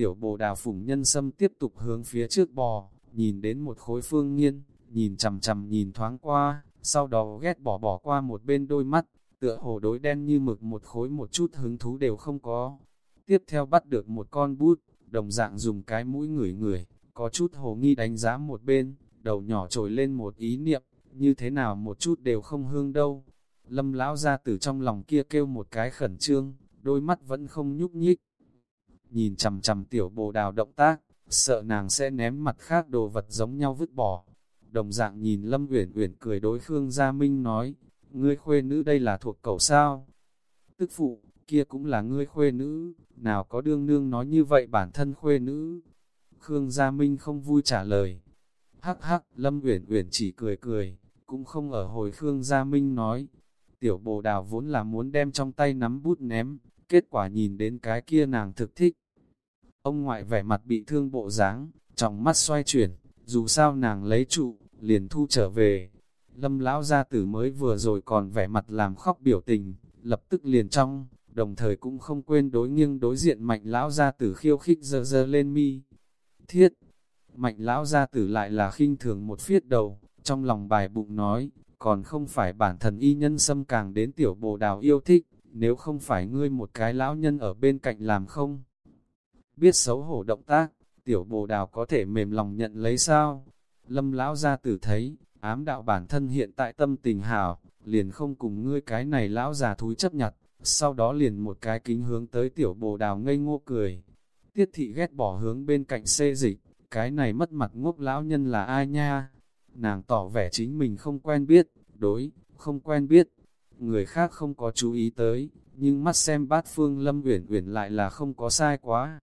Tiểu bồ đào phủng nhân sâm tiếp tục hướng phía trước bò, nhìn đến một khối phương nghiên, nhìn chằm chằm nhìn thoáng qua, sau đó ghét bỏ bỏ qua một bên đôi mắt, tựa hồ đối đen như mực một khối một chút hứng thú đều không có. Tiếp theo bắt được một con bút, đồng dạng dùng cái mũi ngửi ngửi, có chút hồ nghi đánh giá một bên, đầu nhỏ trồi lên một ý niệm, như thế nào một chút đều không hương đâu. Lâm lão ra từ trong lòng kia kêu một cái khẩn trương, đôi mắt vẫn không nhúc nhích. Nhìn chầm chầm tiểu bồ đào động tác, sợ nàng sẽ ném mặt khác đồ vật giống nhau vứt bỏ. Đồng dạng nhìn Lâm Uyển Uyển cười đối Khương Gia Minh nói, ngươi khuê nữ đây là thuộc cậu sao? Tức phụ, kia cũng là ngươi khuê nữ, nào có đương nương nói như vậy bản thân khuê nữ. Khương Gia Minh không vui trả lời. Hắc hắc, Lâm Uyển Uyển chỉ cười cười, cũng không ở hồi Khương Gia Minh nói. Tiểu bồ đào vốn là muốn đem trong tay nắm bút ném, kết quả nhìn đến cái kia nàng thực thích. Ông ngoại vẻ mặt bị thương bộ dáng, trong mắt xoay chuyển, dù sao nàng lấy trụ, liền thu trở về. Lâm lão gia tử mới vừa rồi còn vẻ mặt làm khóc biểu tình, lập tức liền trong, đồng thời cũng không quên đối nghiêng đối diện mạnh lão gia tử khiêu khích dơ dơ lên mi. Thiết, mạnh lão gia tử lại là khinh thường một phiết đầu, trong lòng bài bụng nói, còn không phải bản thần y nhân xâm càng đến tiểu bồ đào yêu thích, nếu không phải ngươi một cái lão nhân ở bên cạnh làm không. Biết xấu hổ động tác, tiểu bồ đào có thể mềm lòng nhận lấy sao? Lâm lão gia tử thấy, ám đạo bản thân hiện tại tâm tình hảo, liền không cùng ngươi cái này lão già thúi chấp nhặt, sau đó liền một cái kính hướng tới tiểu bồ đào ngây ngô cười. Tiết thị ghét bỏ hướng bên cạnh xê dịch, cái này mất mặt ngốc lão nhân là ai nha? Nàng tỏ vẻ chính mình không quen biết, đối, không quen biết. Người khác không có chú ý tới, nhưng mắt xem bát phương lâm uyển uyển lại là không có sai quá.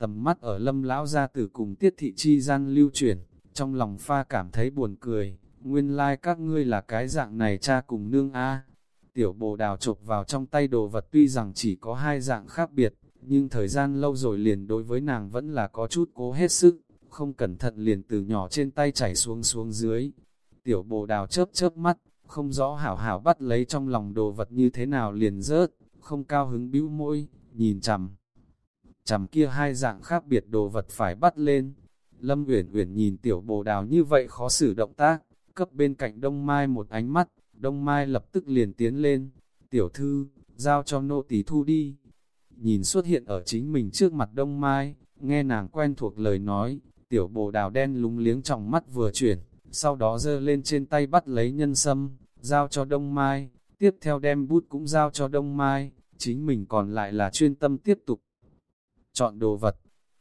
Tầm mắt ở lâm lão gia tử cùng tiết thị chi gian lưu chuyển, trong lòng pha cảm thấy buồn cười, nguyên lai like các ngươi là cái dạng này cha cùng nương a Tiểu bồ đào chộp vào trong tay đồ vật tuy rằng chỉ có hai dạng khác biệt, nhưng thời gian lâu rồi liền đối với nàng vẫn là có chút cố hết sức, không cẩn thận liền từ nhỏ trên tay chảy xuống xuống dưới. Tiểu bồ đào chớp chớp mắt, không rõ hảo hảo bắt lấy trong lòng đồ vật như thế nào liền rớt, không cao hứng bĩu môi, nhìn chằm. Chằm kia hai dạng khác biệt đồ vật phải bắt lên. Lâm Uyển Uyển nhìn tiểu bồ đào như vậy khó xử động tác, cấp bên cạnh Đông Mai một ánh mắt, Đông Mai lập tức liền tiến lên. Tiểu thư, giao cho nô tỳ thu đi. Nhìn xuất hiện ở chính mình trước mặt Đông Mai, nghe nàng quen thuộc lời nói, tiểu bồ đào đen lúng liếng trong mắt vừa chuyển, sau đó giơ lên trên tay bắt lấy nhân sâm, giao cho Đông Mai, tiếp theo đem bút cũng giao cho Đông Mai, chính mình còn lại là chuyên tâm tiếp tục. Chọn đồ vật,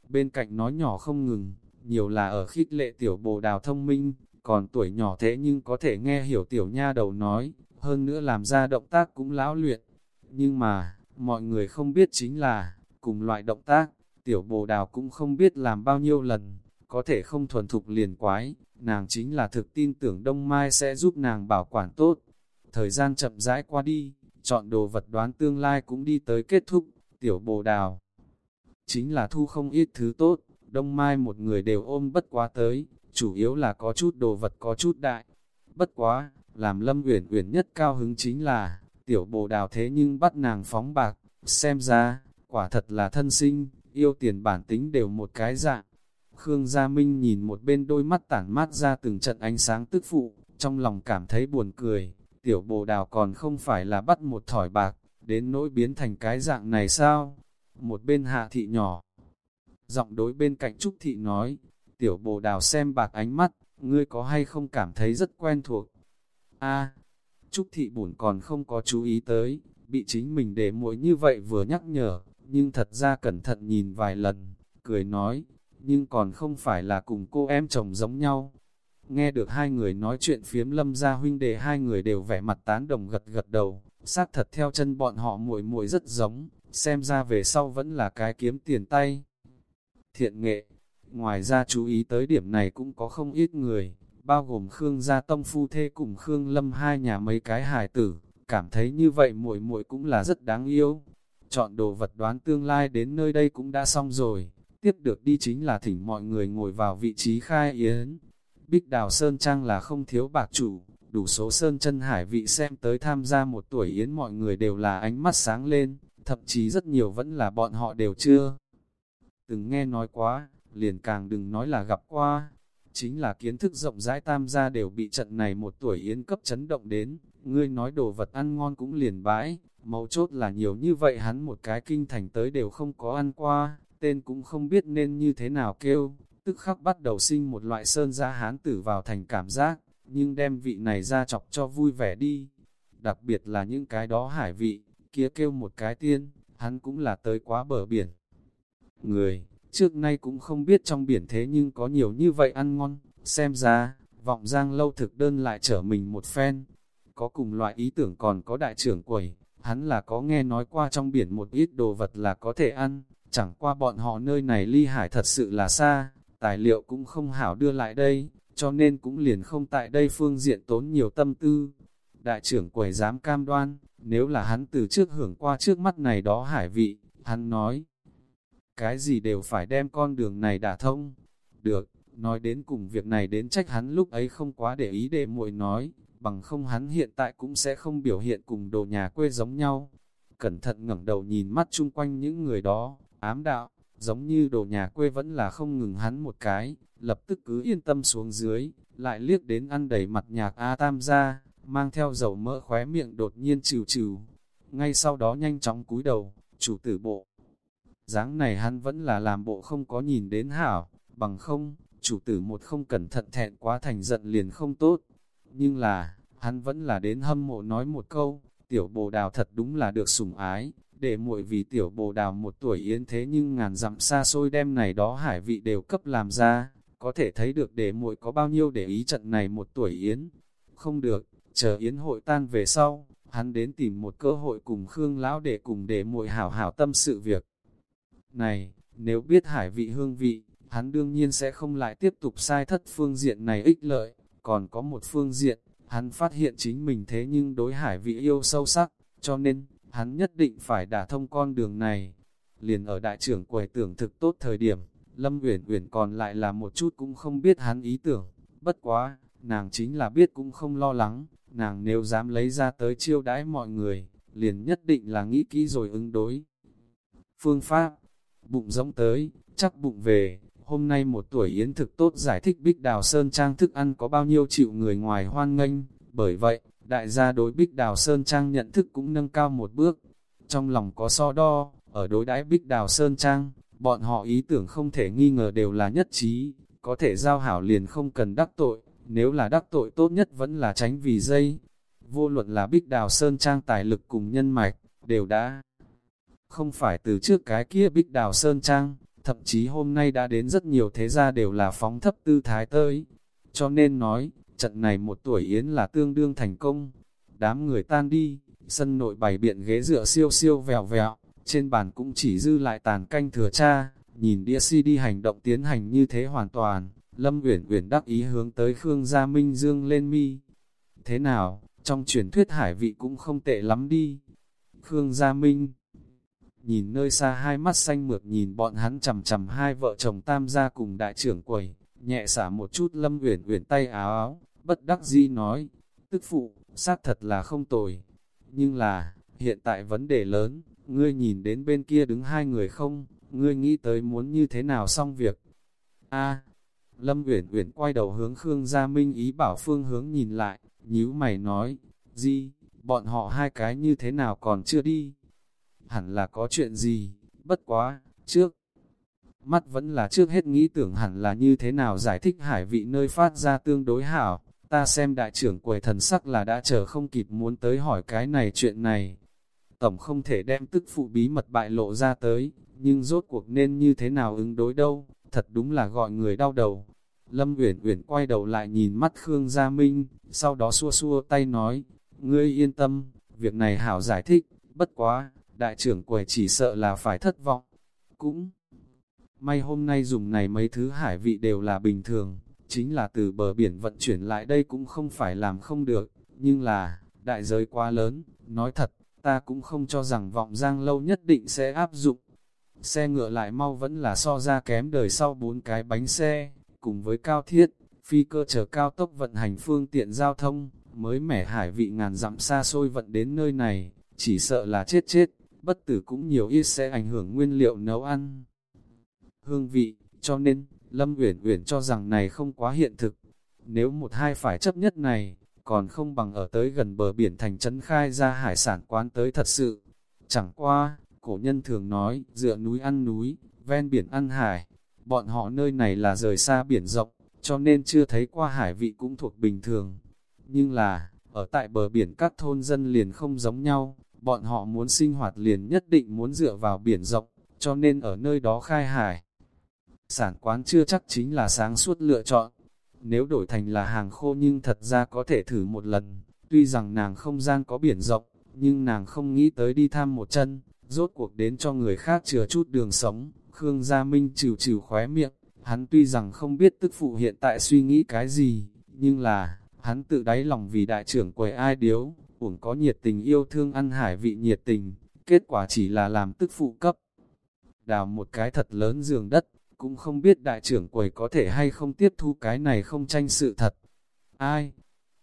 bên cạnh nói nhỏ không ngừng, nhiều là ở khích lệ tiểu bồ đào thông minh, còn tuổi nhỏ thế nhưng có thể nghe hiểu tiểu nha đầu nói, hơn nữa làm ra động tác cũng lão luyện. Nhưng mà, mọi người không biết chính là, cùng loại động tác, tiểu bồ đào cũng không biết làm bao nhiêu lần, có thể không thuần thục liền quái, nàng chính là thực tin tưởng Đông Mai sẽ giúp nàng bảo quản tốt. Thời gian chậm rãi qua đi, chọn đồ vật đoán tương lai cũng đi tới kết thúc, tiểu bồ đào. Chính là thu không ít thứ tốt, Đông Mai một người đều ôm bất quá tới, chủ yếu là có chút đồ vật có chút đại. Bất quá, làm Lâm Uyển Uyển nhất cao hứng chính là, tiểu bồ đào thế nhưng bắt nàng phóng bạc, xem ra, quả thật là thân sinh, yêu tiền bản tính đều một cái dạng. Khương Gia Minh nhìn một bên đôi mắt tản mát ra từng trận ánh sáng tức phụ, trong lòng cảm thấy buồn cười, tiểu bồ đào còn không phải là bắt một thỏi bạc, đến nỗi biến thành cái dạng này sao? Một bên hạ thị nhỏ, giọng đối bên cạnh Trúc thị nói, tiểu bồ đào xem bạc ánh mắt, ngươi có hay không cảm thấy rất quen thuộc? a Trúc thị bổn còn không có chú ý tới, bị chính mình để mũi như vậy vừa nhắc nhở, nhưng thật ra cẩn thận nhìn vài lần, cười nói, nhưng còn không phải là cùng cô em chồng giống nhau. Nghe được hai người nói chuyện phiếm lâm gia huynh đệ hai người đều vẻ mặt tán đồng gật gật đầu, xác thật theo chân bọn họ muội muội rất giống, xem ra về sau vẫn là cái kiếm tiền tay. Thiện nghệ, ngoài ra chú ý tới điểm này cũng có không ít người, bao gồm Khương Gia Tông Phu Thê cùng Khương Lâm hai nhà mấy cái hài tử, cảm thấy như vậy muội muội cũng là rất đáng yêu. Chọn đồ vật đoán tương lai đến nơi đây cũng đã xong rồi, tiếp được đi chính là thỉnh mọi người ngồi vào vị trí khai yến. Bích Đào Sơn Trang là không thiếu bạc chủ, đủ số Sơn chân hải vị xem tới tham gia một tuổi yến mọi người đều là ánh mắt sáng lên, thậm chí rất nhiều vẫn là bọn họ đều chưa từng nghe nói quá, liền càng đừng nói là gặp qua. Chính là kiến thức rộng rãi tam gia đều bị trận này một tuổi yến cấp chấn động đến, ngươi nói đồ vật ăn ngon cũng liền bãi, mấu chốt là nhiều như vậy hắn một cái kinh thành tới đều không có ăn qua, tên cũng không biết nên như thế nào kêu, tức khắc bắt đầu sinh một loại sơn gia hán tử vào thành cảm giác, nhưng đem vị này ra chọc cho vui vẻ đi. Đặc biệt là những cái đó hải vị, kia kêu một cái tiên, hắn cũng là tới quá bờ biển. Người, trước nay cũng không biết trong biển thế nhưng có nhiều như vậy ăn ngon, xem ra, vọng giang lâu thực đơn lại trở mình một phen. Có cùng loại ý tưởng còn có đại trưởng quầy, hắn là có nghe nói qua trong biển một ít đồ vật là có thể ăn, chẳng qua bọn họ nơi này ly hải thật sự là xa, tài liệu cũng không hảo đưa lại đây, cho nên cũng liền không tại đây phương diện tốn nhiều tâm tư. Đại trưởng quầy dám cam đoan, nếu là hắn từ trước hưởng qua trước mắt này đó hải vị, hắn nói, cái gì đều phải đem con đường này đả thông. Được, nói đến cùng việc này đến trách hắn lúc ấy không quá để ý để muội nói, bằng không hắn hiện tại cũng sẽ không biểu hiện cùng đồ nhà quê giống nhau. Cẩn thận ngẩng đầu nhìn mắt chung quanh những người đó, ám đạo, giống như đồ nhà quê vẫn là không ngừng hắn một cái, lập tức cứ yên tâm xuống dưới, lại liếc đến ăn đầy mặt nhạc A Tam ra, mang theo dầu mỡ khóe miệng đột nhiên trừ trừ. Ngay sau đó nhanh chóng cúi đầu, chủ tử bộ. dáng này hắn vẫn là làm bộ không có nhìn đến hảo, bằng không, chủ tử một không cẩn thận thẹn quá thành giận liền không tốt. Nhưng là, hắn vẫn là đến hâm mộ nói một câu, tiểu bồ đào thật đúng là được sủng ái, để muội vì tiểu bồ đào một tuổi yến thế nhưng ngàn dặm xa xôi đem này đó hải vị đều cấp làm ra, có thể thấy được để muội có bao nhiêu để ý trận này một tuổi yến. Không được, chờ yến hội tan về sau, hắn đến tìm một cơ hội cùng Khương lão để cùng để muội hảo hảo tâm sự việc. Này, nếu biết hải vị hương vị, hắn đương nhiên sẽ không lại tiếp tục sai thất phương diện này ích lợi, còn có một phương diện, hắn phát hiện chính mình thế nhưng đối hải vị yêu sâu sắc, cho nên, hắn nhất định phải đả thông con đường này. Liền ở đại trưởng quầy tưởng thực tốt thời điểm, Lâm Uyển Uyển còn lại là một chút cũng không biết hắn ý tưởng, bất quá, nàng chính là biết cũng không lo lắng, nàng nếu dám lấy ra tới chiêu đãi mọi người, liền nhất định là nghĩ kỹ rồi ứng đối. Phương pháp, bụng giống tới, chắc bụng về, hôm nay một tuổi yến thực tốt giải thích Bích Đào Sơn Trang thức ăn có bao nhiêu chịu người ngoài hoan nghênh, bởi vậy, đại gia đối Bích Đào Sơn Trang nhận thức cũng nâng cao một bước. Trong lòng có so đo, ở đối đãi Bích Đào Sơn Trang, bọn họ ý tưởng không thể nghi ngờ đều là nhất trí, có thể giao hảo liền không cần đắc tội, nếu là đắc tội tốt nhất vẫn là tránh vì dây. Vô luận là Bích Đào Sơn Trang tài lực cùng nhân mạch, đều đã không phải từ trước cái kia Bích Đào Sơn Trang, thậm chí hôm nay đã đến rất nhiều thế gia đều là phóng thấp tư thái tới. Cho nên nói, trận này một tuổi yến là tương đương thành công. Đám người tan đi, sân nội bày biện ghế dựa siêu siêu vèo vẹo, trên bàn cũng chỉ dư lại tàn canh thừa cha, nhìn đĩa CD hành động tiến hành như thế hoàn toàn, Lâm Uyển Uyển đắc ý hướng tới Khương Gia Minh dương lên mi. Thế nào, trong truyền thuyết hải vị cũng không tệ lắm đi. Khương Gia Minh nhìn nơi xa hai mắt xanh mượt nhìn bọn hắn chầm chầm hai vợ chồng tam gia cùng đại trưởng quầy, nhẹ xả một chút Lâm Uyển Uyển tay áo áo, bất đắc dĩ nói, tức phụ, xác thật là không tồi. Nhưng là, hiện tại vấn đề lớn, ngươi nhìn đến bên kia đứng hai người không, ngươi nghĩ tới muốn như thế nào xong việc. a Lâm Uyển Uyển quay đầu hướng Khương Gia Minh ý bảo phương hướng nhìn lại, nhíu mày nói, gì, bọn họ hai cái như thế nào còn chưa đi? Hẳn là có chuyện gì, bất quá, trước. Mắt vẫn là trước hết nghĩ tưởng hẳn là như thế nào giải thích hải vị nơi phát ra tương đối hảo, ta xem đại trưởng quầy thần sắc là đã chờ không kịp muốn tới hỏi cái này chuyện này. Tổng không thể đem tức phụ bí mật bại lộ ra tới, nhưng rốt cuộc nên như thế nào ứng đối đâu, thật đúng là gọi người đau đầu. Lâm Uyển Uyển quay đầu lại nhìn mắt Khương Gia Minh, sau đó xua xua tay nói, ngươi yên tâm, việc này hảo giải thích, bất quá, đại trưởng quầy chỉ sợ là phải thất vọng. Cũng may hôm nay dùng này mấy thứ hải vị đều là bình thường, chính là từ bờ biển vận chuyển lại đây cũng không phải làm không được, nhưng là, đại giới quá lớn, nói thật, ta cũng không cho rằng vọng giang lâu nhất định sẽ áp dụng. Xe ngựa lại mau vẫn là so ra kém đời sau bốn cái bánh xe, cùng với cao thiết, phi cơ chở cao tốc vận hành phương tiện giao thông, mới mẻ hải vị ngàn dặm xa xôi vận đến nơi này, chỉ sợ là chết chết, bất tử cũng nhiều ít sẽ ảnh hưởng nguyên liệu nấu ăn. hương vị, cho nên, Lâm Uyển Uyển cho rằng này không quá hiện thực. Nếu một hai phải chấp nhất này, còn không bằng ở tới gần bờ biển thành trấn khai ra hải sản quán tới thật sự. Chẳng qua, cổ nhân thường nói, dựa núi ăn núi, ven biển ăn hải. Bọn họ nơi này là rời xa biển rộng, cho nên chưa thấy qua hải vị cũng thuộc bình thường. Nhưng là, ở tại bờ biển các thôn dân liền không giống nhau, bọn họ muốn sinh hoạt liền nhất định muốn dựa vào biển rộng, cho nên ở nơi đó khai hải. Sản quán chưa chắc chính là sáng suốt lựa chọn. Nếu đổi thành là hàng khô nhưng thật ra có thể thử một lần, tuy rằng nàng không gian có biển rộng, nhưng nàng không nghĩ tới đi tham một chân, rốt cuộc đến cho người khác chừa chút đường sống. Khương Gia Minh chịu chịu khóe miệng, hắn tuy rằng không biết tức phụ hiện tại suy nghĩ cái gì, nhưng là, hắn tự đáy lòng vì đại trưởng quầy ai điếu, uổng có nhiệt tình yêu thương ăn hải vị nhiệt tình, kết quả chỉ là làm tức phụ cấp. Đào một cái thật lớn giường đất, cũng không biết đại trưởng quầy có thể hay không tiếp thu cái này không tranh sự thật. Ai?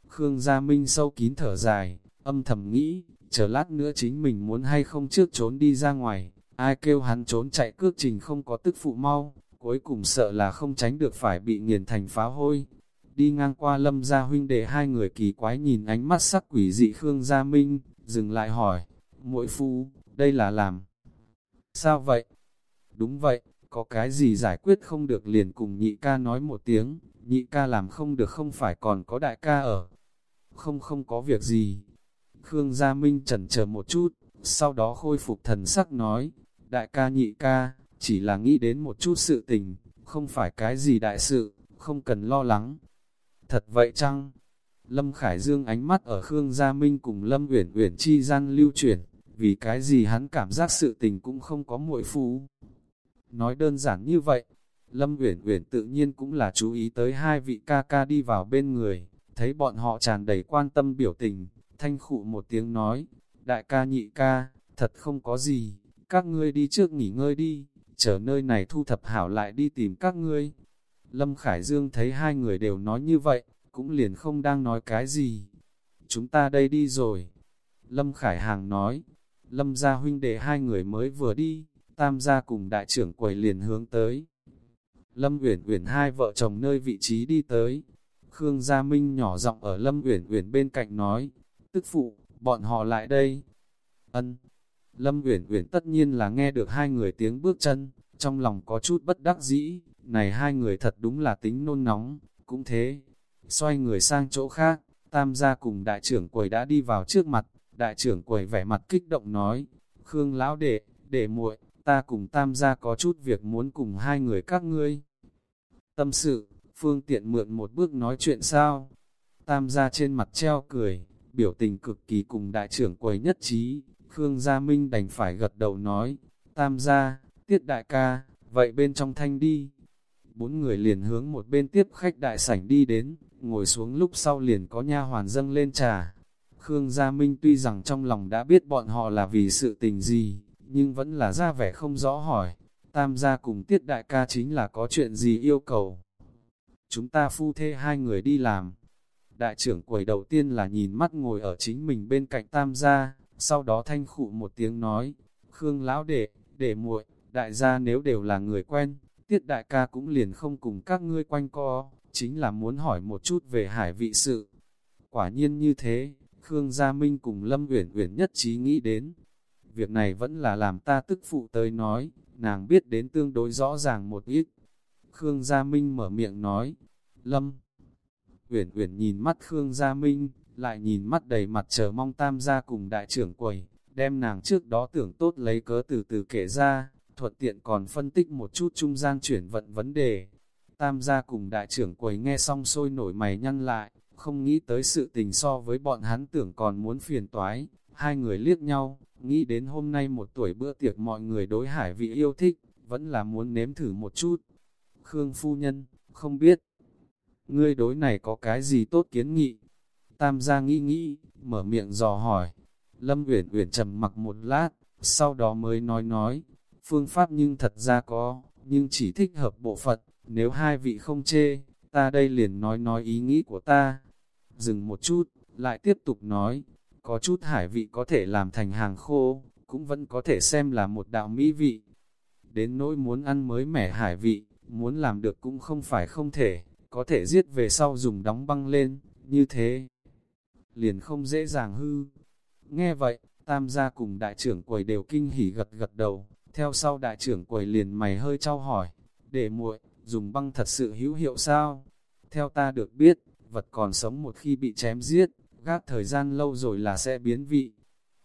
Khương Gia Minh sâu kín thở dài, âm thầm nghĩ, chờ lát nữa chính mình muốn hay không trước trốn đi ra ngoài, ai kêu hắn trốn chạy cước trình không có tức phụ mau, cuối cùng sợ là không tránh được phải bị nghiền thành phá hôi. Đi ngang qua lâm gia huynh đệ hai người kỳ quái nhìn ánh mắt sắc quỷ dị Khương Gia Minh, dừng lại hỏi, mỗi phu, đây là làm. Sao vậy? Đúng vậy, có cái gì giải quyết không được liền cùng nhị ca nói một tiếng, nhị ca làm không được không phải còn có đại ca ở. Không không có việc gì. Khương Gia Minh chần chờ một chút, sau đó khôi phục thần sắc nói, đại ca nhị ca, chỉ là nghĩ đến một chút sự tình, không phải cái gì đại sự, không cần lo lắng. Thật vậy chăng? Lâm Khải Dương ánh mắt ở Khương Gia Minh cùng Lâm Uyển Uyển chi gian lưu chuyển, vì cái gì hắn cảm giác sự tình cũng không có muội phú. Nói đơn giản như vậy, Lâm Uyển Uyển tự nhiên cũng là chú ý tới hai vị ca ca đi vào bên người, thấy bọn họ tràn đầy quan tâm biểu tình, thanh khụ một tiếng nói, đại ca nhị ca, thật không có gì, các ngươi đi trước nghỉ ngơi đi, chờ nơi này thu thập hảo lại đi tìm các ngươi. Lâm Khải Dương thấy hai người đều nói như vậy, cũng liền không đang nói cái gì. Chúng ta đây đi rồi. Lâm Khải Hàng nói, Lâm gia huynh đệ hai người mới vừa đi, tam gia cùng đại trưởng quầy liền hướng tới. Lâm Uyển Uyển hai vợ chồng nơi vị trí đi tới. Khương Gia Minh nhỏ giọng ở Lâm Uyển Uyển bên cạnh nói, tức phụ, bọn họ lại đây. Ân. Lâm Uyển Uyển tất nhiên là nghe được hai người tiếng bước chân, trong lòng có chút bất đắc dĩ, này hai người thật đúng là tính nôn nóng, cũng thế. Xoay người sang chỗ khác, tam gia cùng đại trưởng quầy đã đi vào trước mặt, đại trưởng quầy vẻ mặt kích động nói, Khương lão đệ, đệ muội, ta cùng tam gia có chút việc muốn cùng hai người các ngươi. Tâm sự, phương tiện mượn một bước nói chuyện sao? Tam gia trên mặt treo cười, biểu tình cực kỳ cùng đại trưởng quầy nhất trí, Khương Gia Minh đành phải gật đầu nói, tam gia, tiết đại ca, vậy bên trong thanh đi. Bốn người liền hướng một bên tiếp khách đại sảnh đi đến, ngồi xuống lúc sau liền có nha hoàn dâng lên trà. Khương Gia Minh tuy rằng trong lòng đã biết bọn họ là vì sự tình gì, nhưng vẫn là ra vẻ không rõ hỏi. Tam gia cùng tiết đại ca chính là có chuyện gì yêu cầu. Chúng ta phu thê hai người đi làm. Đại trưởng quầy đầu tiên là nhìn mắt ngồi ở chính mình bên cạnh tam gia, sau đó thanh khụ một tiếng nói, Khương lão đệ, đệ muội, đại gia nếu đều là người quen, tiết đại ca cũng liền không cùng các ngươi quanh co, chính là muốn hỏi một chút về hải vị sự. Quả nhiên như thế, Khương Gia Minh cùng Lâm Uyển Uyển nhất trí nghĩ đến. Việc này vẫn là làm ta tức phụ tới nói, nàng biết đến tương đối rõ ràng một ít. Khương Gia Minh mở miệng nói, Lâm. Uyển Uyển nhìn mắt Khương Gia Minh, lại nhìn mắt đầy mặt chờ mong tam gia cùng đại trưởng quầy, đem nàng trước đó tưởng tốt lấy cớ từ từ kể ra, thuận tiện còn phân tích một chút trung gian chuyển vận vấn đề. Tam gia cùng đại trưởng quầy nghe xong sôi nổi mày nhăn lại, không nghĩ tới sự tình so với bọn hắn tưởng còn muốn phiền toái, hai người liếc nhau, nghĩ đến hôm nay một tuổi bữa tiệc mọi người đối hải vị yêu thích, vẫn là muốn nếm thử một chút. Khương phu nhân, không biết, ngươi đối này có cái gì tốt kiến nghị? Tam gia nghĩ nghĩ, mở miệng dò hỏi. Lâm Uyển Uyển trầm mặc một lát, sau đó mới nói nói, phương pháp nhưng thật ra có, nhưng chỉ thích hợp bộ phận, nếu hai vị không chê, ta đây liền nói nói ý nghĩ của ta. Dừng một chút, lại tiếp tục nói, có chút hải vị có thể làm thành hàng khô, cũng vẫn có thể xem là một đạo mỹ vị. đến nỗi muốn ăn mới mẻ hải vị, muốn làm được cũng không phải không thể, có thể giết về sau dùng đóng băng lên, như thế. Liền không dễ dàng hư. Nghe vậy, tam gia cùng đại trưởng quầy đều kinh hỉ gật gật đầu, theo sau đại trưởng quầy liền mày hơi trao hỏi, để muội dùng băng thật sự hữu hiệu sao? Theo ta được biết, vật còn sống một khi bị chém giết, gác thời gian lâu rồi là sẽ biến vị.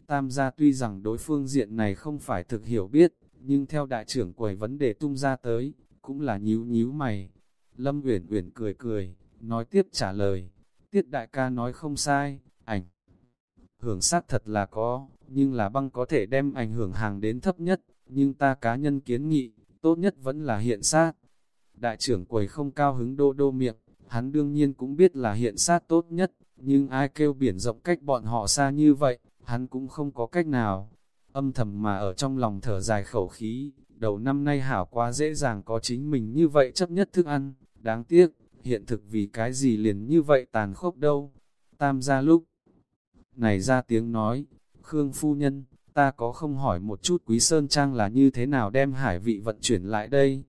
Tam gia tuy rằng đối phương diện này không phải thực hiểu biết, nhưng theo đại trưởng quầy vấn đề tung ra tới, cũng là nhíu nhíu mày. Lâm Uyển Uyển cười cười, nói tiếp trả lời, tiết đại ca nói không sai, ảnh. Hưởng sát thật là có, nhưng là băng có thể đem ảnh hưởng hàng đến thấp nhất, nhưng ta cá nhân kiến nghị, tốt nhất vẫn là hiện sát. Đại trưởng quầy không cao hứng đô đô miệng, hắn đương nhiên cũng biết là hiện sát tốt nhất, nhưng ai kêu biển rộng cách bọn họ xa như vậy, hắn cũng không có cách nào. Âm thầm mà ở trong lòng thở dài khẩu khí, đầu năm nay hảo quá dễ dàng có chính mình như vậy chấp nhất thức ăn, đáng tiếc, hiện thực vì cái gì liền như vậy tàn khốc đâu. Tam gia lúc này ra tiếng nói, Khương phu nhân, ta có không hỏi một chút quý sơn trang là như thế nào đem hải vị vận chuyển lại đây.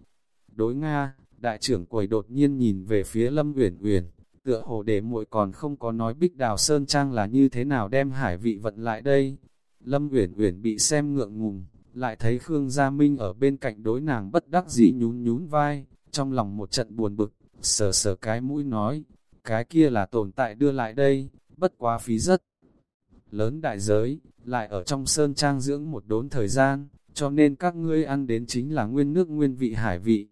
Đối Nga, đại trưởng quầy đột nhiên nhìn về phía Lâm Uyển Uyển, tựa hồ để muội còn không có nói Bích Đào Sơn Trang là như thế nào đem hải vị vận lại đây. Lâm Uyển Uyển bị xem ngượng ngùng, lại thấy Khương Gia Minh ở bên cạnh đối nàng bất đắc dĩ nhún nhún vai, trong lòng một trận buồn bực, sờ sờ cái mũi nói, cái kia là tồn tại đưa lại đây, bất quá phí rất lớn đại giới, lại ở trong sơn trang dưỡng một đốn thời gian, cho nên các ngươi ăn đến chính là nguyên nước nguyên vị hải vị.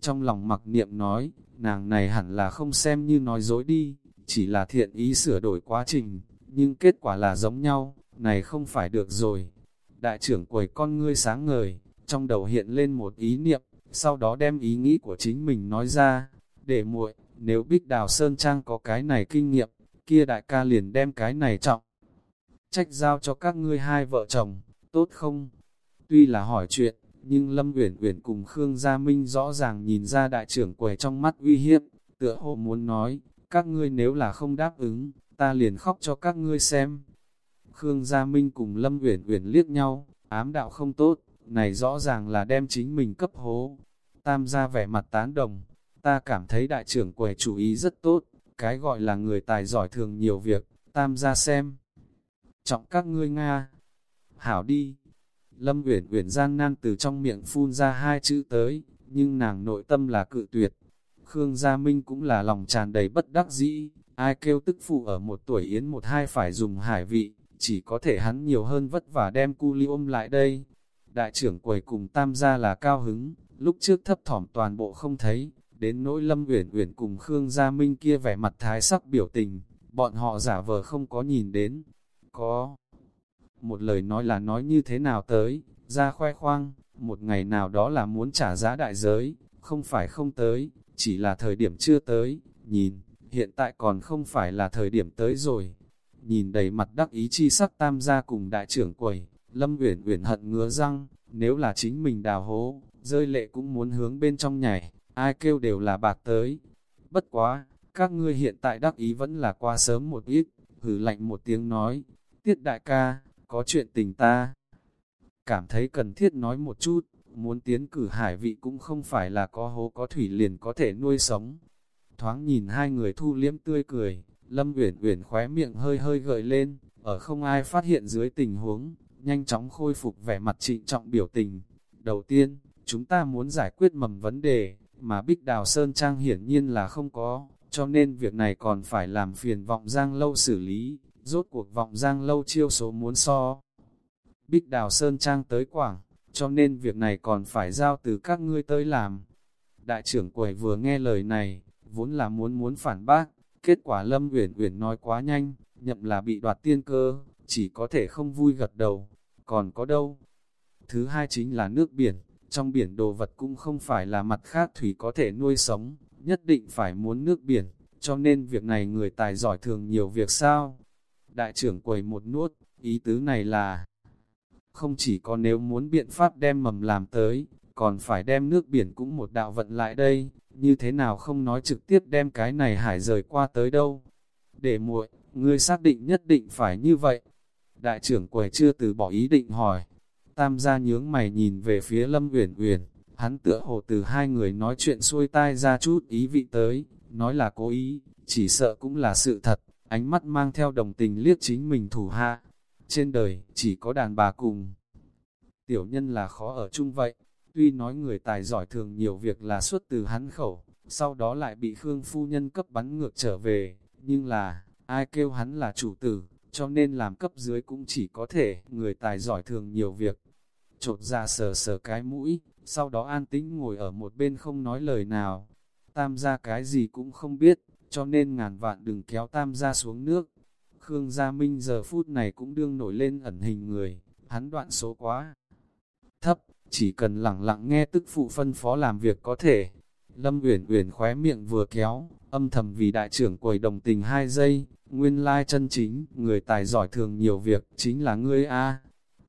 Trong lòng mặc niệm nói, nàng này hẳn là không xem như nói dối đi, chỉ là thiện ý sửa đổi quá trình, nhưng kết quả là giống nhau, này không phải được rồi. Đại trưởng quầy con ngươi sáng ngời, trong đầu hiện lên một ý niệm, sau đó đem ý nghĩ của chính mình nói ra, để muội, nếu Bích Đào Sơn Trang có cái này kinh nghiệm, kia đại ca liền đem cái này trọng. Trách giao cho các ngươi hai vợ chồng, tốt không? Tuy là hỏi chuyện, nhưng Lâm Uyển Uyển cùng Khương Gia Minh rõ ràng nhìn ra đại trưởng quầy trong mắt uy hiếp, tựa hồ muốn nói, các ngươi nếu là không đáp ứng, ta liền khóc cho các ngươi xem. Khương Gia Minh cùng Lâm Uyển Uyển liếc nhau, ám đạo không tốt, này rõ ràng là đem chính mình cấp hố. Tam gia vẻ mặt tán đồng, ta cảm thấy đại trưởng quầy chủ ý rất tốt, cái gọi là người tài giỏi thường nhiều việc, tam gia xem. Trọng các ngươi Nga, hảo đi, Lâm Uyển Uyển gian nan từ trong miệng phun ra hai chữ tới, nhưng nàng nội tâm là cự tuyệt. Khương Gia Minh cũng là lòng tràn đầy bất đắc dĩ, ai kêu tức phụ ở một tuổi yến một hai phải dùng hải vị, chỉ có thể hắn nhiều hơn vất vả đem cu ly ôm lại đây. Đại trưởng quầy cùng tam gia là cao hứng, lúc trước thấp thỏm toàn bộ không thấy, đến nỗi Lâm Uyển Uyển cùng Khương Gia Minh kia vẻ mặt thái sắc biểu tình, bọn họ giả vờ không có nhìn đến. Có một lời nói là nói như thế nào tới, ra khoe khoang, một ngày nào đó là muốn trả giá đại giới, không phải không tới, chỉ là thời điểm chưa tới, nhìn, hiện tại còn không phải là thời điểm tới rồi. Nhìn đầy mặt đắc ý chi sắc tam gia cùng đại trưởng quầy, Lâm Uyển Uyển hận ngứa răng, nếu là chính mình đào hố, rơi lệ cũng muốn hướng bên trong nhảy, ai kêu đều là bạc tới. Bất quá, các ngươi hiện tại đắc ý vẫn là qua sớm một ít, hử lạnh một tiếng nói, tiết đại ca, có chuyện tình ta. Cảm thấy cần thiết nói một chút, muốn tiến cử hải vị cũng không phải là có hố có thủy liền có thể nuôi sống. Thoáng nhìn hai người thu liếm tươi cười, Lâm Uyển Uyển khóe miệng hơi hơi gợi lên, ở không ai phát hiện dưới tình huống, nhanh chóng khôi phục vẻ mặt trịnh trọng biểu tình. Đầu tiên, chúng ta muốn giải quyết mầm vấn đề, mà Bích Đào Sơn Trang hiển nhiên là không có, cho nên việc này còn phải làm phiền vọng giang lâu xử lý rốt cuộc vọng giang lâu chiêu số muốn so. Bích Đào Sơn Trang tới Quảng, cho nên việc này còn phải giao từ các ngươi tới làm. Đại trưởng quầy vừa nghe lời này, vốn là muốn muốn phản bác, kết quả Lâm Uyển Uyển nói quá nhanh, nhậm là bị đoạt tiên cơ, chỉ có thể không vui gật đầu, còn có đâu. Thứ hai chính là nước biển, trong biển đồ vật cũng không phải là mặt khác thủy có thể nuôi sống, nhất định phải muốn nước biển, cho nên việc này người tài giỏi thường nhiều việc sao, Đại trưởng quầy một nuốt, ý tứ này là không chỉ có nếu muốn biện pháp đem mầm làm tới, còn phải đem nước biển cũng một đạo vận lại đây, như thế nào không nói trực tiếp đem cái này hải rời qua tới đâu. Để muội, ngươi xác định nhất định phải như vậy. Đại trưởng quầy chưa từ bỏ ý định hỏi. Tam gia nhướng mày nhìn về phía Lâm Uyển Uyển, hắn tựa hồ từ hai người nói chuyện xuôi tai ra chút ý vị tới, nói là cố ý, chỉ sợ cũng là sự thật, ánh mắt mang theo đồng tình liếc chính mình thủ hạ. Trên đời, chỉ có đàn bà cùng. Tiểu nhân là khó ở chung vậy, tuy nói người tài giỏi thường nhiều việc là xuất từ hắn khẩu, sau đó lại bị Khương phu nhân cấp bắn ngược trở về, nhưng là, ai kêu hắn là chủ tử, cho nên làm cấp dưới cũng chỉ có thể, người tài giỏi thường nhiều việc. Trột ra sờ sờ cái mũi, sau đó an tĩnh ngồi ở một bên không nói lời nào. Tam gia cái gì cũng không biết, cho nên ngàn vạn đừng kéo tam gia xuống nước. Khương Gia Minh giờ phút này cũng đương nổi lên ẩn hình người, hắn đoạn số quá thấp, chỉ cần lặng lặng nghe tức phụ phân phó làm việc có thể. Lâm Uyển Uyển khóe miệng vừa kéo, âm thầm vì đại trưởng quầy đồng tình hai giây, nguyên lai chân chính, người tài giỏi thường nhiều việc, chính là ngươi a.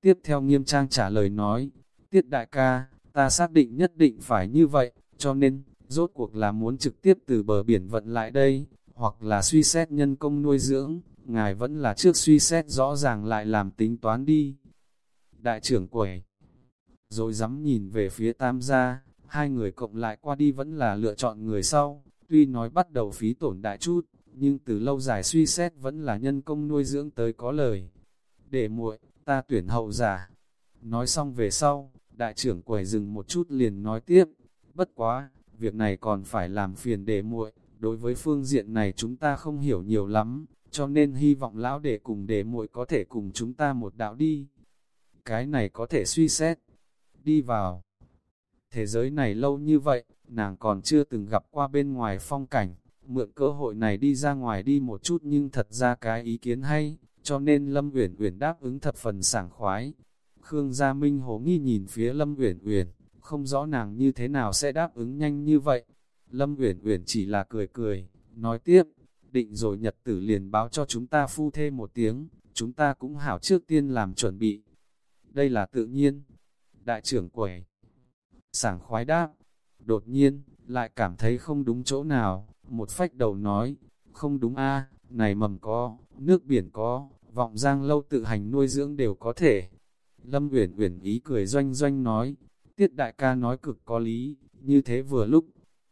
Tiếp theo nghiêm trang trả lời nói, tiết đại ca, ta xác định nhất định phải như vậy, cho nên, rốt cuộc là muốn trực tiếp từ bờ biển vận lại đây, hoặc là suy xét nhân công nuôi dưỡng, ngài vẫn là trước suy xét rõ ràng lại làm tính toán đi. Đại trưởng quầy, rồi dám nhìn về phía tam gia, hai người cộng lại qua đi vẫn là lựa chọn người sau, tuy nói bắt đầu phí tổn đại chút, nhưng từ lâu dài suy xét vẫn là nhân công nuôi dưỡng tới có lời. Để muội, ta tuyển hậu giả. Nói xong về sau, đại trưởng quầy dừng một chút liền nói tiếp, bất quá, việc này còn phải làm phiền để muội, đối với phương diện này chúng ta không hiểu nhiều lắm, cho nên hy vọng lão để cùng để muội có thể cùng chúng ta một đạo đi. Cái này có thể suy xét, đi vào. Thế giới này lâu như vậy, nàng còn chưa từng gặp qua bên ngoài phong cảnh, mượn cơ hội này đi ra ngoài đi một chút nhưng thật ra cái ý kiến hay, cho nên Lâm Uyển Uyển đáp ứng thập phần sảng khoái. Khương Gia Minh hồ nghi nhìn phía Lâm Uyển Uyển, không rõ nàng như thế nào sẽ đáp ứng nhanh như vậy. Lâm Uyển Uyển chỉ là cười cười, nói tiếp, định rồi nhật tử liền báo cho chúng ta phu thê một tiếng, chúng ta cũng hảo trước tiên làm chuẩn bị. Đây là tự nhiên. Đại trưởng quầy sảng khoái đáp, đột nhiên, lại cảm thấy không đúng chỗ nào, một phách đầu nói, không đúng a này mầm có, nước biển có, vọng giang lâu tự hành nuôi dưỡng đều có thể. Lâm Uyển Uyển ý cười doanh doanh nói, tiết đại ca nói cực có lý, như thế vừa lúc.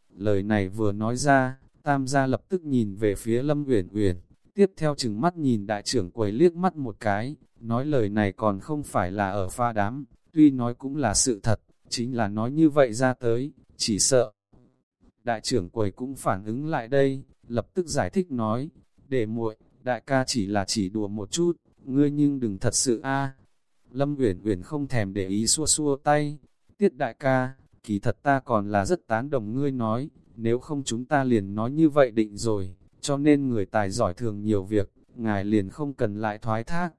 Lời này vừa nói ra, tam gia lập tức nhìn về phía Lâm Uyển Uyển, tiếp theo chừng mắt nhìn đại trưởng quầy liếc mắt một cái, nói lời này còn không phải là ở pha đám, tuy nói cũng là sự thật, chính là nói như vậy ra tới, chỉ sợ. Đại trưởng quầy cũng phản ứng lại đây, lập tức giải thích nói, để muội, đại ca chỉ là chỉ đùa một chút, ngươi nhưng đừng thật sự a. Lâm Uyển Uyển không thèm để ý xua xua tay, tiết đại ca, kỳ thật ta còn là rất tán đồng ngươi nói, nếu không chúng ta liền nói như vậy định rồi, cho nên người tài giỏi thường nhiều việc, ngài liền không cần lại thoái thác.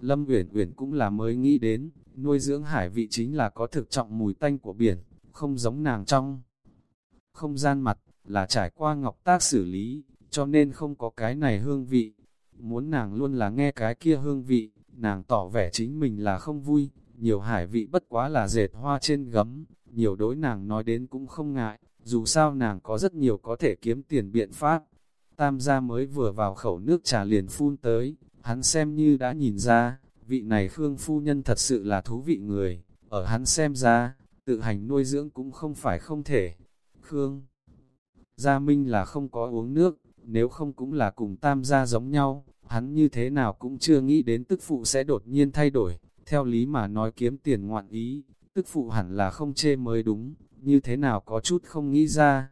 Lâm Uyển Uyển cũng là mới nghĩ đến, nuôi dưỡng hải vị chính là có thực trọng mùi tanh của biển, không giống nàng trong. Không gian mặt, là trải qua ngọc tác xử lý, cho nên không có cái này hương vị. Muốn nàng luôn là nghe cái kia hương vị, nàng tỏ vẻ chính mình là không vui, nhiều hải vị bất quá là dệt hoa trên gấm, nhiều đối nàng nói đến cũng không ngại, dù sao nàng có rất nhiều có thể kiếm tiền biện pháp. Tam gia mới vừa vào khẩu nước trà liền phun tới, hắn xem như đã nhìn ra, vị này Khương phu nhân thật sự là thú vị người, ở hắn xem ra, tự hành nuôi dưỡng cũng không phải không thể. Khương Gia Minh là không có uống nước, nếu không cũng là cùng tam gia giống nhau, hắn như thế nào cũng chưa nghĩ đến tức phụ sẽ đột nhiên thay đổi, theo lý mà nói kiếm tiền ngoạn ý, tức phụ hẳn là không chê mới đúng, như thế nào có chút không nghĩ ra.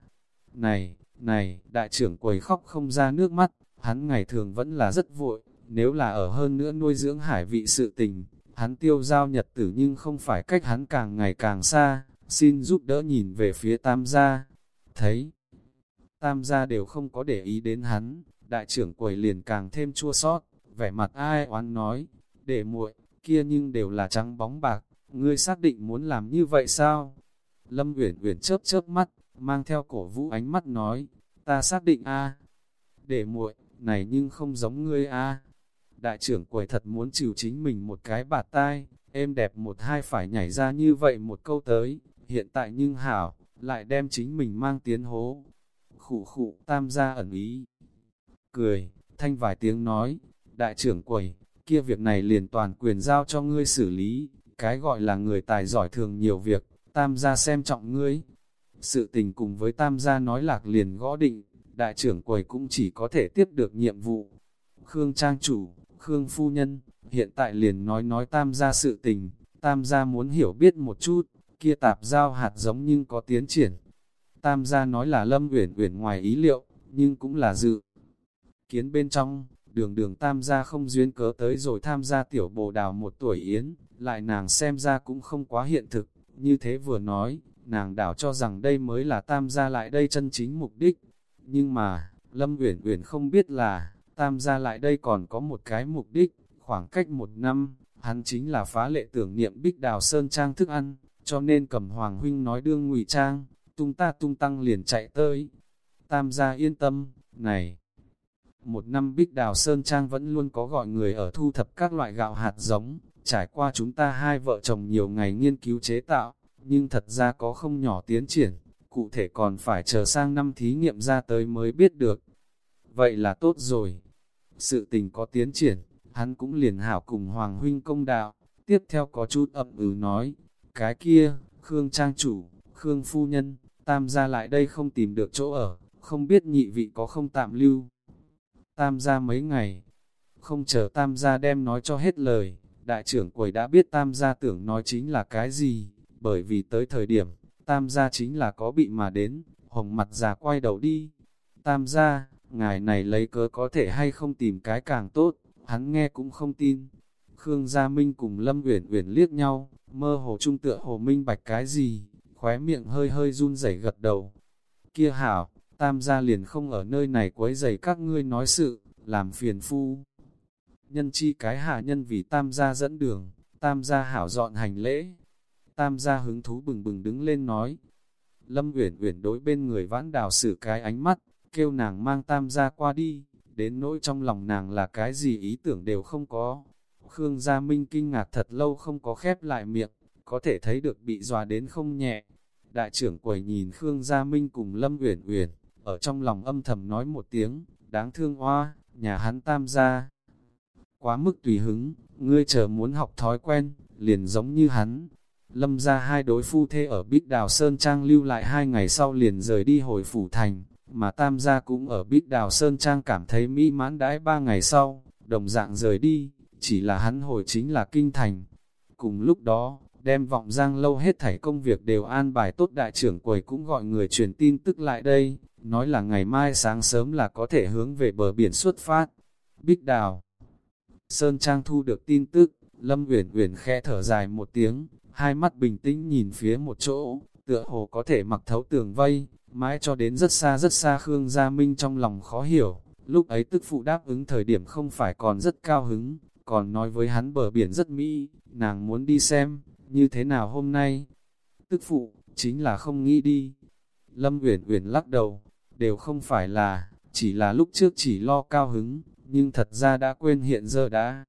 Này, này, đại trưởng quầy khóc không ra nước mắt, hắn ngày thường vẫn là rất vội, nếu là ở hơn nữa nuôi dưỡng hải vị sự tình, hắn tiêu giao nhật tử nhưng không phải cách hắn càng ngày càng xa, xin giúp đỡ nhìn về phía tam gia. Thấy, tam gia đều không có để ý đến hắn, đại trưởng quầy liền càng thêm chua sót, vẻ mặt ai oán nói, để muội kia nhưng đều là trắng bóng bạc, ngươi xác định muốn làm như vậy sao? Lâm Uyển Uyển chớp chớp mắt, mang theo cổ vũ ánh mắt nói, ta xác định a. Để muội, này nhưng không giống ngươi a đại trưởng quầy thật muốn chịu chính mình một cái bạt tai, êm đẹp một hai phải nhảy ra như vậy một câu tới, hiện tại nhưng hảo, lại đem chính mình mang tiến hố. Khủ khủ tam gia ẩn ý. Cười, thanh vài tiếng nói, đại trưởng quầy, kia việc này liền toàn quyền giao cho ngươi xử lý, cái gọi là người tài giỏi thường nhiều việc, tam gia xem trọng ngươi. Sự tình cùng với tam gia nói lạc liền gõ định, đại trưởng quầy cũng chỉ có thể tiếp được nhiệm vụ. Khương Trang chủ, Khương Phu Nhân, hiện tại liền nói nói tam gia sự tình, tam gia muốn hiểu biết một chút, kia tạp giao hạt giống nhưng có tiến triển. Tam gia nói là Lâm Uyển Uyển ngoài ý liệu, nhưng cũng là dự. Kiến bên trong, đường đường tam gia không duyên cớ tới rồi tham gia tiểu bồ đào một tuổi yến, lại nàng xem ra cũng không quá hiện thực, như thế vừa nói, nàng đảo cho rằng đây mới là tam gia lại đây chân chính mục đích. Nhưng mà, Lâm Uyển Uyển không biết là, tam gia lại đây còn có một cái mục đích, khoảng cách một năm, hắn chính là phá lệ tưởng niệm bích đào sơn trang thức ăn, cho nên cầm Hoàng Huynh nói đương ngụy trang, tung ta tung tăng liền chạy tới. Tam gia yên tâm, này, một năm bích đào sơn trang vẫn luôn có gọi người ở thu thập các loại gạo hạt giống, trải qua chúng ta hai vợ chồng nhiều ngày nghiên cứu chế tạo, nhưng thật ra có không nhỏ tiến triển, cụ thể còn phải chờ sang năm thí nghiệm ra tới mới biết được. Vậy là tốt rồi. Sự tình có tiến triển, hắn cũng liền hảo cùng Hoàng Huynh công đạo, tiếp theo có chút ậm ừ nói, cái kia, Khương Trang Chủ, Khương Phu Nhân, tam gia lại đây không tìm được chỗ ở, không biết nhị vị có không tạm lưu. Tam gia mấy ngày, không chờ tam gia đem nói cho hết lời, đại trưởng quầy đã biết tam gia tưởng nói chính là cái gì, bởi vì tới thời điểm, tam gia chính là có bị mà đến, hồng mặt già quay đầu đi. Tam gia, ngài này lấy cớ có thể hay không tìm cái càng tốt, hắn nghe cũng không tin. Khương Gia Minh cùng Lâm Uyển Uyển liếc nhau, mơ hồ trung tựa hồ minh bạch cái gì, khóe miệng hơi hơi run rẩy gật đầu. Kia hảo, tam gia liền không ở nơi này quấy rầy các ngươi nói sự, làm phiền phu. Nhân chi cái hạ nhân vì tam gia dẫn đường, tam gia hảo dọn hành lễ. Tam gia hứng thú bừng bừng đứng lên nói. Lâm Uyển Uyển đối bên người vãn đào xử cái ánh mắt, kêu nàng mang tam gia qua đi, đến nỗi trong lòng nàng là cái gì ý tưởng đều không có. Khương Gia Minh kinh ngạc thật lâu không có khép lại miệng, có thể thấy được bị dọa đến không nhẹ. Đại trưởng quầy nhìn Khương Gia Minh cùng Lâm Uyển Uyển, ở trong lòng âm thầm nói một tiếng, đáng thương hoa, nhà hắn tam gia. Quá mức tùy hứng, ngươi chờ muốn học thói quen, liền giống như hắn. Lâm ra hai đối phu thê ở Bích Đào Sơn Trang lưu lại hai ngày sau liền rời đi hồi phủ thành, mà tam gia cũng ở Bích Đào Sơn Trang cảm thấy mỹ mãn đãi ba ngày sau, đồng dạng rời đi, chỉ là hắn hồi chính là kinh thành. Cùng lúc đó, đem vọng giang lâu hết thảy công việc đều an bài tốt đại trưởng quầy cũng gọi người truyền tin tức lại đây, nói là ngày mai sáng sớm là có thể hướng về bờ biển xuất phát. Bích Đào Sơn Trang thu được tin tức, Lâm Uyển Uyển khẽ thở dài một tiếng, hai mắt bình tĩnh nhìn phía một chỗ, tựa hồ có thể mặc thấu tường vây, mãi cho đến rất xa rất xa Khương Gia Minh trong lòng khó hiểu, lúc ấy tức phụ đáp ứng thời điểm không phải còn rất cao hứng, còn nói với hắn bờ biển rất mỹ, nàng muốn đi xem, như thế nào hôm nay? Tức phụ, chính là không nghĩ đi. Lâm Uyển Uyển lắc đầu, đều không phải là, chỉ là lúc trước chỉ lo cao hứng, nhưng thật ra đã quên hiện giờ đã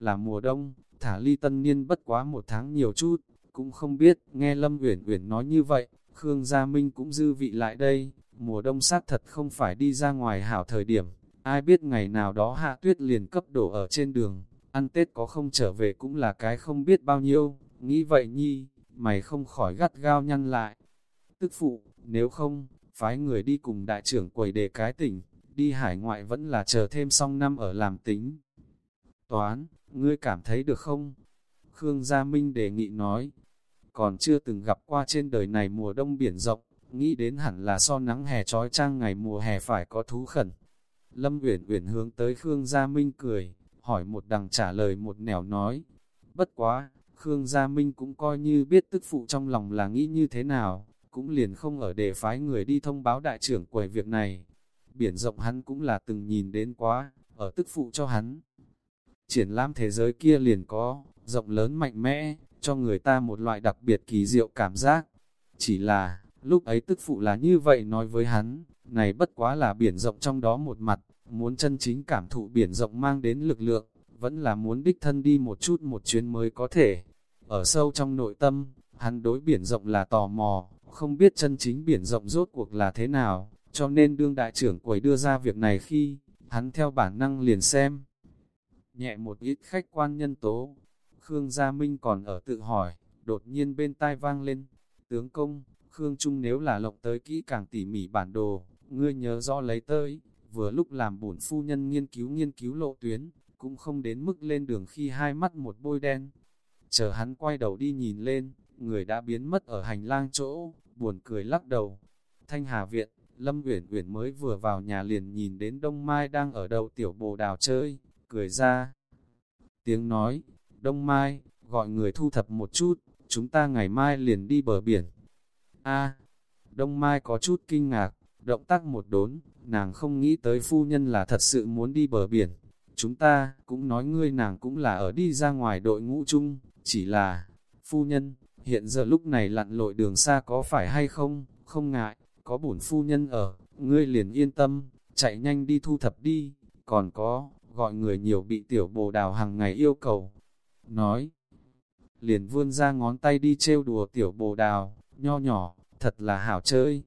là mùa đông, thả ly tân niên bất quá một tháng nhiều chút, cũng không biết, nghe Lâm Uyển Uyển nói như vậy, Khương Gia Minh cũng dư vị lại đây, mùa đông sát thật không phải đi ra ngoài hảo thời điểm, ai biết ngày nào đó hạ tuyết liền cấp đổ ở trên đường, ăn Tết có không trở về cũng là cái không biết bao nhiêu, nghĩ vậy nhi, mày không khỏi gắt gao nhăn lại. Tức phụ, nếu không, phái người đi cùng đại trưởng quầy đề cái tỉnh, đi hải ngoại vẫn là chờ thêm xong năm ở làm tính. Toán, ngươi cảm thấy được không? Khương Gia Minh đề nghị nói, còn chưa từng gặp qua trên đời này mùa đông biển rộng, nghĩ đến hẳn là so nắng hè trói trang ngày mùa hè phải có thú khẩn. Lâm Uyển Uyển hướng tới Khương Gia Minh cười, hỏi một đằng trả lời một nẻo nói, bất quá, Khương Gia Minh cũng coi như biết tức phụ trong lòng là nghĩ như thế nào, cũng liền không ở để phái người đi thông báo đại trưởng quầy việc này. Biển rộng hắn cũng là từng nhìn đến quá, ở tức phụ cho hắn. Triển lãm thế giới kia liền có, rộng lớn mạnh mẽ, cho người ta một loại đặc biệt kỳ diệu cảm giác. Chỉ là, lúc ấy tức phụ là như vậy nói với hắn, này bất quá là biển rộng trong đó một mặt, muốn chân chính cảm thụ biển rộng mang đến lực lượng, vẫn là muốn đích thân đi một chút một chuyến mới có thể. Ở sâu trong nội tâm, hắn đối biển rộng là tò mò, không biết chân chính biển rộng rốt cuộc là thế nào, cho nên đương đại trưởng quầy đưa ra việc này khi, hắn theo bản năng liền xem. Nhẹ một ít khách quan nhân tố, Khương Gia Minh còn ở tự hỏi, đột nhiên bên tai vang lên, Tướng công, Khương Trung nếu là lộng tới kỹ càng tỉ mỉ bản đồ, ngươi nhớ rõ lấy tới, vừa lúc làm bổn phu nhân nghiên cứu nghiên cứu lộ tuyến, cũng không đến mức lên đường khi hai mắt một bôi đen. Chờ hắn quay đầu đi nhìn lên, người đã biến mất ở hành lang chỗ, buồn cười lắc đầu. Thanh Hà Viện, Lâm Uyển Uyển mới vừa vào nhà liền nhìn đến Đông Mai đang ở đầu tiểu bồ đào chơi, cười ra. Tiếng nói, Đông Mai, gọi người thu thập một chút, chúng ta ngày mai liền đi bờ biển. A, Đông Mai có chút kinh ngạc, động tác một đốn, nàng không nghĩ tới phu nhân là thật sự muốn đi bờ biển. Chúng ta cũng nói ngươi nàng cũng là ở đi ra ngoài đội ngũ chung, chỉ là, phu nhân, hiện giờ lúc này lặn lội đường xa có phải hay không, không ngại, có bổn phu nhân ở, ngươi liền yên tâm, chạy nhanh đi thu thập đi, còn có, gọi người nhiều bị tiểu bồ đào hàng ngày yêu cầu. Nói, liền vươn ra ngón tay đi trêu đùa tiểu bồ đào, nho nhỏ, thật là hảo chơi.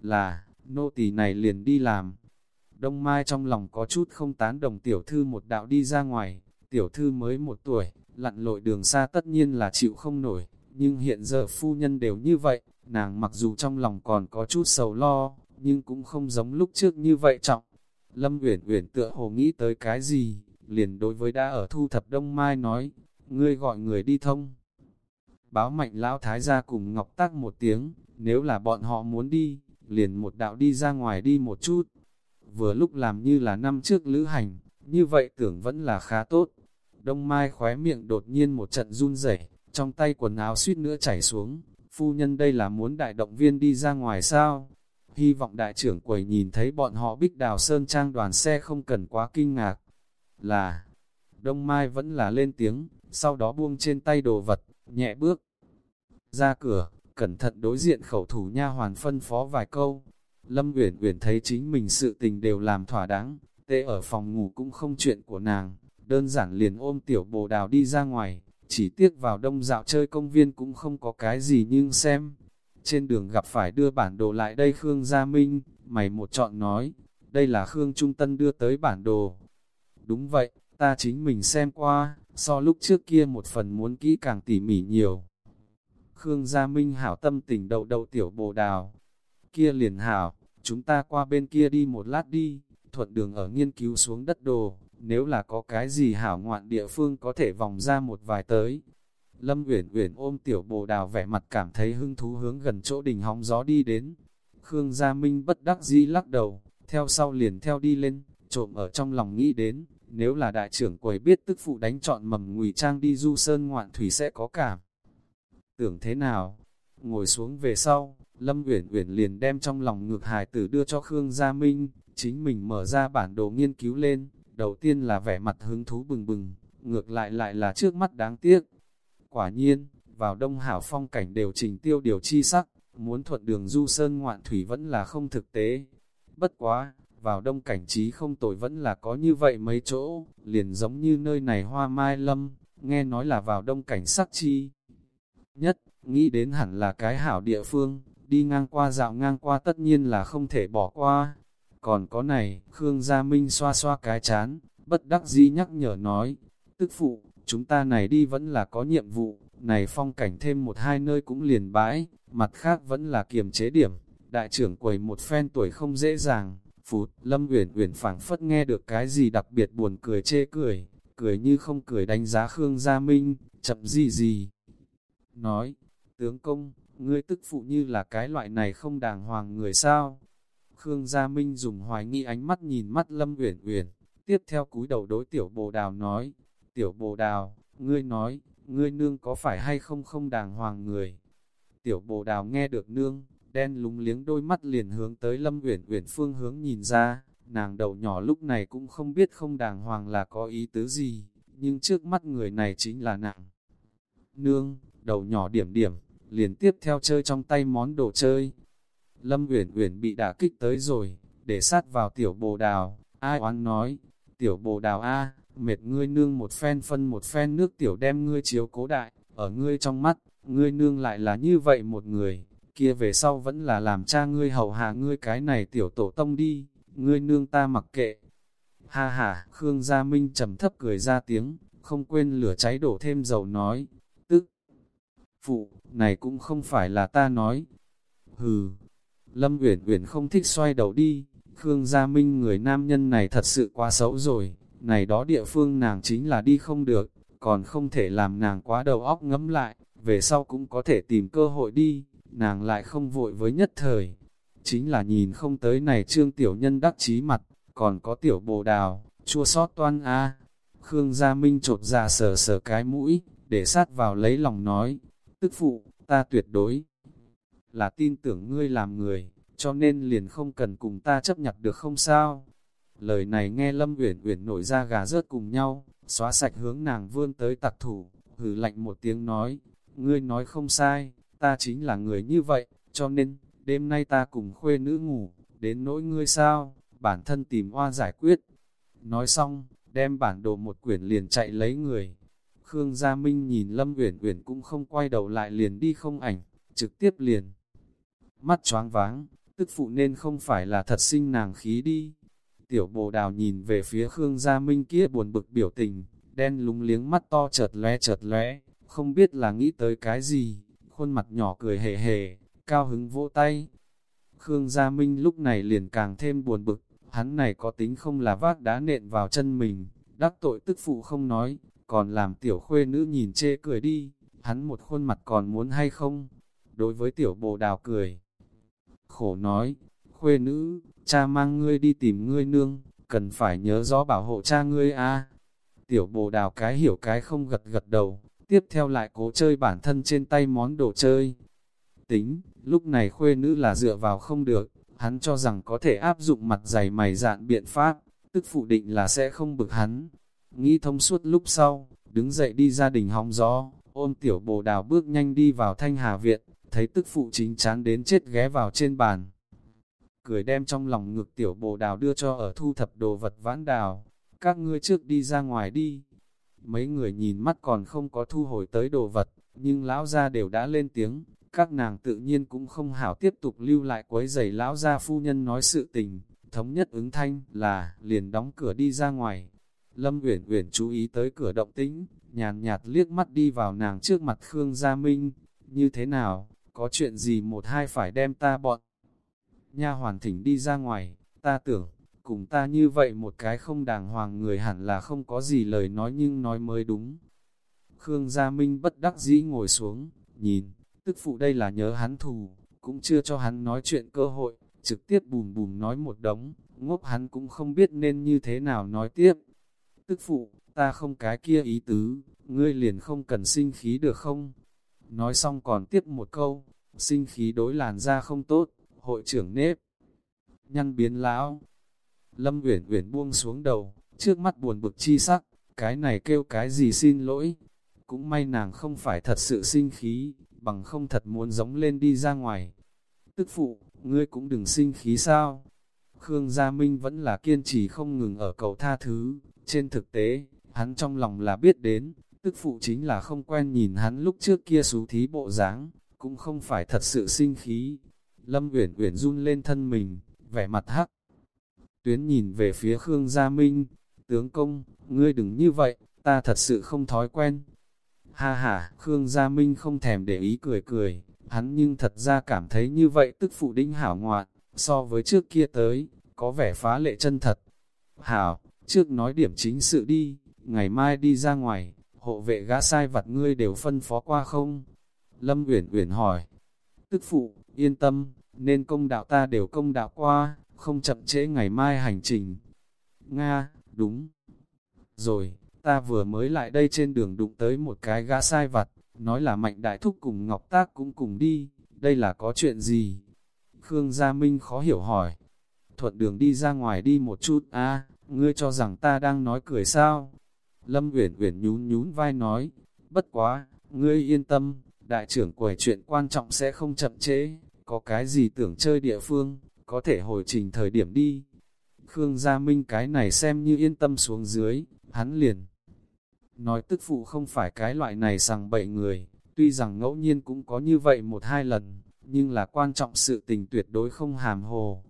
Là, nô tỳ này liền đi làm. Đông Mai trong lòng có chút không tán đồng tiểu thư một đạo đi ra ngoài, tiểu thư mới một tuổi, lặn lội đường xa tất nhiên là chịu không nổi, nhưng hiện giờ phu nhân đều như vậy, nàng mặc dù trong lòng còn có chút sầu lo, nhưng cũng không giống lúc trước như vậy trọng. Lâm Uyển Uyển tựa hồ nghĩ tới cái gì, liền đối với đã ở thu thập Đông Mai nói, ngươi gọi người đi thông. Báo mạnh lão thái gia cùng Ngọc Tác một tiếng, nếu là bọn họ muốn đi, liền một đạo đi ra ngoài đi một chút. Vừa lúc làm như là năm trước lữ hành, như vậy tưởng vẫn là khá tốt. Đông Mai khóe miệng đột nhiên một trận run rẩy, trong tay quần áo suýt nữa chảy xuống. Phu nhân đây là muốn đại động viên đi ra ngoài sao? Hy vọng đại trưởng quầy nhìn thấy bọn họ bích đào sơn trang đoàn xe không cần quá kinh ngạc. Là, Đông Mai vẫn là lên tiếng, sau đó buông trên tay đồ vật, nhẹ bước ra cửa, cẩn thận đối diện khẩu thủ nha hoàn phân phó vài câu. Lâm Uyển Uyển thấy chính mình sự tình đều làm thỏa đáng, tê ở phòng ngủ cũng không chuyện của nàng, đơn giản liền ôm tiểu bồ đào đi ra ngoài, chỉ tiếc vào đông dạo chơi công viên cũng không có cái gì nhưng xem. Trên đường gặp phải đưa bản đồ lại đây Khương Gia Minh, mày một chọn nói, đây là Khương Trung Tân đưa tới bản đồ. Đúng vậy, ta chính mình xem qua, so lúc trước kia một phần muốn kỹ càng tỉ mỉ nhiều. Khương Gia Minh hảo tâm tình đậu đậu tiểu bồ đào. Kia liền hảo, chúng ta qua bên kia đi một lát đi, thuận đường ở nghiên cứu xuống đất đồ, nếu là có cái gì hảo ngoạn địa phương có thể vòng ra một vài tới. Lâm Uyển Uyển ôm tiểu bồ đào vẻ mặt cảm thấy hưng thú hướng gần chỗ đỉnh hóng gió đi đến. Khương Gia Minh bất đắc dĩ lắc đầu, theo sau liền theo đi lên, trộm ở trong lòng nghĩ đến, nếu là đại trưởng quầy biết tức phụ đánh chọn mầm ngụy trang đi du sơn ngoạn thủy sẽ có cảm tưởng thế nào? Ngồi xuống về sau, Lâm Uyển Uyển liền đem trong lòng ngược hài tử đưa cho Khương Gia Minh, chính mình mở ra bản đồ nghiên cứu lên, đầu tiên là vẻ mặt hứng thú bừng bừng, ngược lại lại là trước mắt đáng tiếc. Quả nhiên, vào đông hảo phong cảnh đều trình tiêu điều chi sắc, muốn thuận đường du sơn ngoạn thủy vẫn là không thực tế. Bất quá, vào đông cảnh trí không tồi vẫn là có như vậy mấy chỗ, liền giống như nơi này hoa mai lâm, nghe nói là vào đông cảnh sắc chi nhất, nghĩ đến hẳn là cái hảo địa phương, đi ngang qua dạo ngang qua tất nhiên là không thể bỏ qua. Còn có này, Khương Gia Minh xoa xoa cái chán, bất đắc dĩ nhắc nhở nói, tức phụ, chúng ta này đi vẫn là có nhiệm vụ, này phong cảnh thêm một hai nơi cũng liền bãi, mặt khác vẫn là kiềm chế điểm, đại trưởng quầy một phen tuổi không dễ dàng, phụt Lâm Uyển Uyển phảng phất nghe được cái gì đặc biệt buồn cười chê cười, cười như không cười đánh giá Khương Gia Minh, chậm gì gì, nói, tướng công, ngươi tức phụ như là cái loại này không đàng hoàng người sao? Khương Gia Minh dùng hoài nghi ánh mắt nhìn mắt Lâm Uyển Uyển, tiếp theo cúi đầu đối tiểu bồ đào nói, tiểu bồ đào, ngươi nói, ngươi nương có phải hay không không đàng hoàng người? Tiểu bồ đào nghe được nương, đen lúng liếng đôi mắt liền hướng tới Lâm Uyển Uyển phương hướng nhìn ra, nàng đầu nhỏ lúc này cũng không biết không đàng hoàng là có ý tứ gì, nhưng trước mắt người này chính là nàng. Nương, đầu nhỏ điểm điểm, liền tiếp theo chơi trong tay món đồ chơi. Lâm Uyển Uyển bị đả kích tới rồi, để sát vào tiểu bồ đào, ai oán nói, tiểu bồ đào a, mệt ngươi nương một phen phân một phen nước tiểu đem ngươi chiếu cố đại, ở ngươi trong mắt, ngươi nương lại là như vậy một người, kia về sau vẫn là làm cha ngươi hầu hạ ngươi cái này tiểu tổ tông đi, ngươi nương ta mặc kệ. Ha ha, Khương Gia Minh trầm thấp cười ra tiếng, không quên lửa cháy đổ thêm dầu nói, tức Phụ, này cũng không phải là ta nói. Hừ, Lâm Uyển Uyển không thích xoay đầu đi, Khương Gia Minh người nam nhân này thật sự quá xấu rồi, này đó địa phương nàng chính là đi không được, còn không thể làm nàng quá đầu óc ngấm lại, về sau cũng có thể tìm cơ hội đi, nàng lại không vội với nhất thời. Chính là nhìn không tới này trương tiểu nhân đắc chí mặt, còn có tiểu bồ đào, chua sót toan a Khương Gia Minh trột ra sờ sờ cái mũi, để sát vào lấy lòng nói, tức phụ, ta tuyệt đối là tin tưởng ngươi làm người, cho nên liền không cần cùng ta chấp nhặt được không sao. Lời này nghe Lâm Uyển Uyển nổi ra gà rớt cùng nhau, xóa sạch hướng nàng vươn tới tặc thủ, hừ lạnh một tiếng nói, ngươi nói không sai, ta chính là người như vậy, cho nên, đêm nay ta cùng khuê nữ ngủ, đến nỗi ngươi sao, bản thân tìm hoa giải quyết. Nói xong, đem bản đồ một quyển liền chạy lấy người. Khương Gia Minh nhìn Lâm Uyển Uyển cũng không quay đầu lại liền đi không ảnh, trực tiếp liền. Mắt choáng váng, tức phụ nên không phải là thật sinh nàng khí đi. Tiểu bồ đào nhìn về phía Khương Gia Minh kia buồn bực biểu tình, đen lúng liếng mắt to chợt lóe chợt lóe, không biết là nghĩ tới cái gì, khuôn mặt nhỏ cười hề hề, cao hứng vỗ tay. Khương Gia Minh lúc này liền càng thêm buồn bực, hắn này có tính không là vác đá nện vào chân mình, đắc tội tức phụ không nói, còn làm tiểu khuê nữ nhìn chê cười đi, hắn một khuôn mặt còn muốn hay không? Đối với tiểu bồ đào cười, khổ nói, khuê nữ, cha mang ngươi đi tìm ngươi nương, cần phải nhớ rõ bảo hộ cha ngươi a. Tiểu bồ đào cái hiểu cái không gật gật đầu, tiếp theo lại cố chơi bản thân trên tay món đồ chơi. Tính, lúc này khuê nữ là dựa vào không được, hắn cho rằng có thể áp dụng mặt dày mày dạn biện pháp, tức phụ định là sẽ không bực hắn. Nghĩ thông suốt lúc sau, đứng dậy đi gia đình hóng gió, ôm tiểu bồ đào bước nhanh đi vào thanh hà viện, thấy tức phụ chính chán đến chết ghé vào trên bàn. Cười đem trong lòng ngực tiểu bồ đào đưa cho ở thu thập đồ vật vãn đào, các ngươi trước đi ra ngoài đi. Mấy người nhìn mắt còn không có thu hồi tới đồ vật, nhưng lão gia đều đã lên tiếng, các nàng tự nhiên cũng không hảo tiếp tục lưu lại quấy giày lão gia phu nhân nói sự tình, thống nhất ứng thanh là liền đóng cửa đi ra ngoài. Lâm Uyển Uyển chú ý tới cửa động tĩnh, nhàn nhạt liếc mắt đi vào nàng trước mặt Khương Gia Minh, như thế nào, có chuyện gì một hai phải đem ta bọn. Nha hoàn thỉnh đi ra ngoài, ta tưởng, cùng ta như vậy một cái không đàng hoàng người hẳn là không có gì lời nói nhưng nói mới đúng. Khương Gia Minh bất đắc dĩ ngồi xuống, nhìn, tức phụ đây là nhớ hắn thù, cũng chưa cho hắn nói chuyện cơ hội, trực tiếp bùm bùm nói một đống, ngốc hắn cũng không biết nên như thế nào nói tiếp. Tức phụ, ta không cái kia ý tứ, ngươi liền không cần sinh khí được không? Nói xong còn tiếp một câu, sinh khí đối làn da không tốt, hội trưởng nếp. Nhăn biến lão. Lâm Uyển Uyển buông xuống đầu, trước mắt buồn bực chi sắc, cái này kêu cái gì xin lỗi. Cũng may nàng không phải thật sự sinh khí, bằng không thật muốn giống lên đi ra ngoài. Tức phụ, ngươi cũng đừng sinh khí sao. Khương Gia Minh vẫn là kiên trì không ngừng ở cầu tha thứ, trên thực tế, hắn trong lòng là biết đến, tức phụ chính là không quen nhìn hắn lúc trước kia xú thí bộ dáng, cũng không phải thật sự sinh khí. Lâm Uyển Uyển run lên thân mình, vẻ mặt hắc. Tuyến nhìn về phía Khương Gia Minh, tướng công, ngươi đừng như vậy, ta thật sự không thói quen. Ha ha, Khương Gia Minh không thèm để ý cười cười, hắn nhưng thật ra cảm thấy như vậy tức phụ đinh hảo ngoạn, so với trước kia tới, có vẻ phá lệ chân thật. Hảo, trước nói điểm chính sự đi, ngày mai đi ra ngoài, hộ vệ gã sai vặt ngươi đều phân phó qua không? Lâm Uyển Uyển hỏi. Tức phụ, yên tâm, nên công đạo ta đều công đạo qua, không chậm trễ ngày mai hành trình. Nga, đúng. Rồi, ta vừa mới lại đây trên đường đụng tới một cái gã sai vặt, nói là mạnh đại thúc cùng Ngọc Tác cũng cùng đi, đây là có chuyện gì? Khương Gia Minh khó hiểu hỏi. Thuận đường đi ra ngoài đi một chút, a ngươi cho rằng ta đang nói cười sao? Lâm Uyển Uyển nhún nhún vai nói, bất quá, ngươi yên tâm, đại trưởng quầy chuyện quan trọng sẽ không chậm trễ, có cái gì tưởng chơi địa phương, có thể hồi trình thời điểm đi. Khương Gia Minh cái này xem như yên tâm xuống dưới, hắn liền. Nói tức phụ không phải cái loại này rằng bậy người, tuy rằng ngẫu nhiên cũng có như vậy một hai lần, nhưng là quan trọng sự tình tuyệt đối không hàm hồ.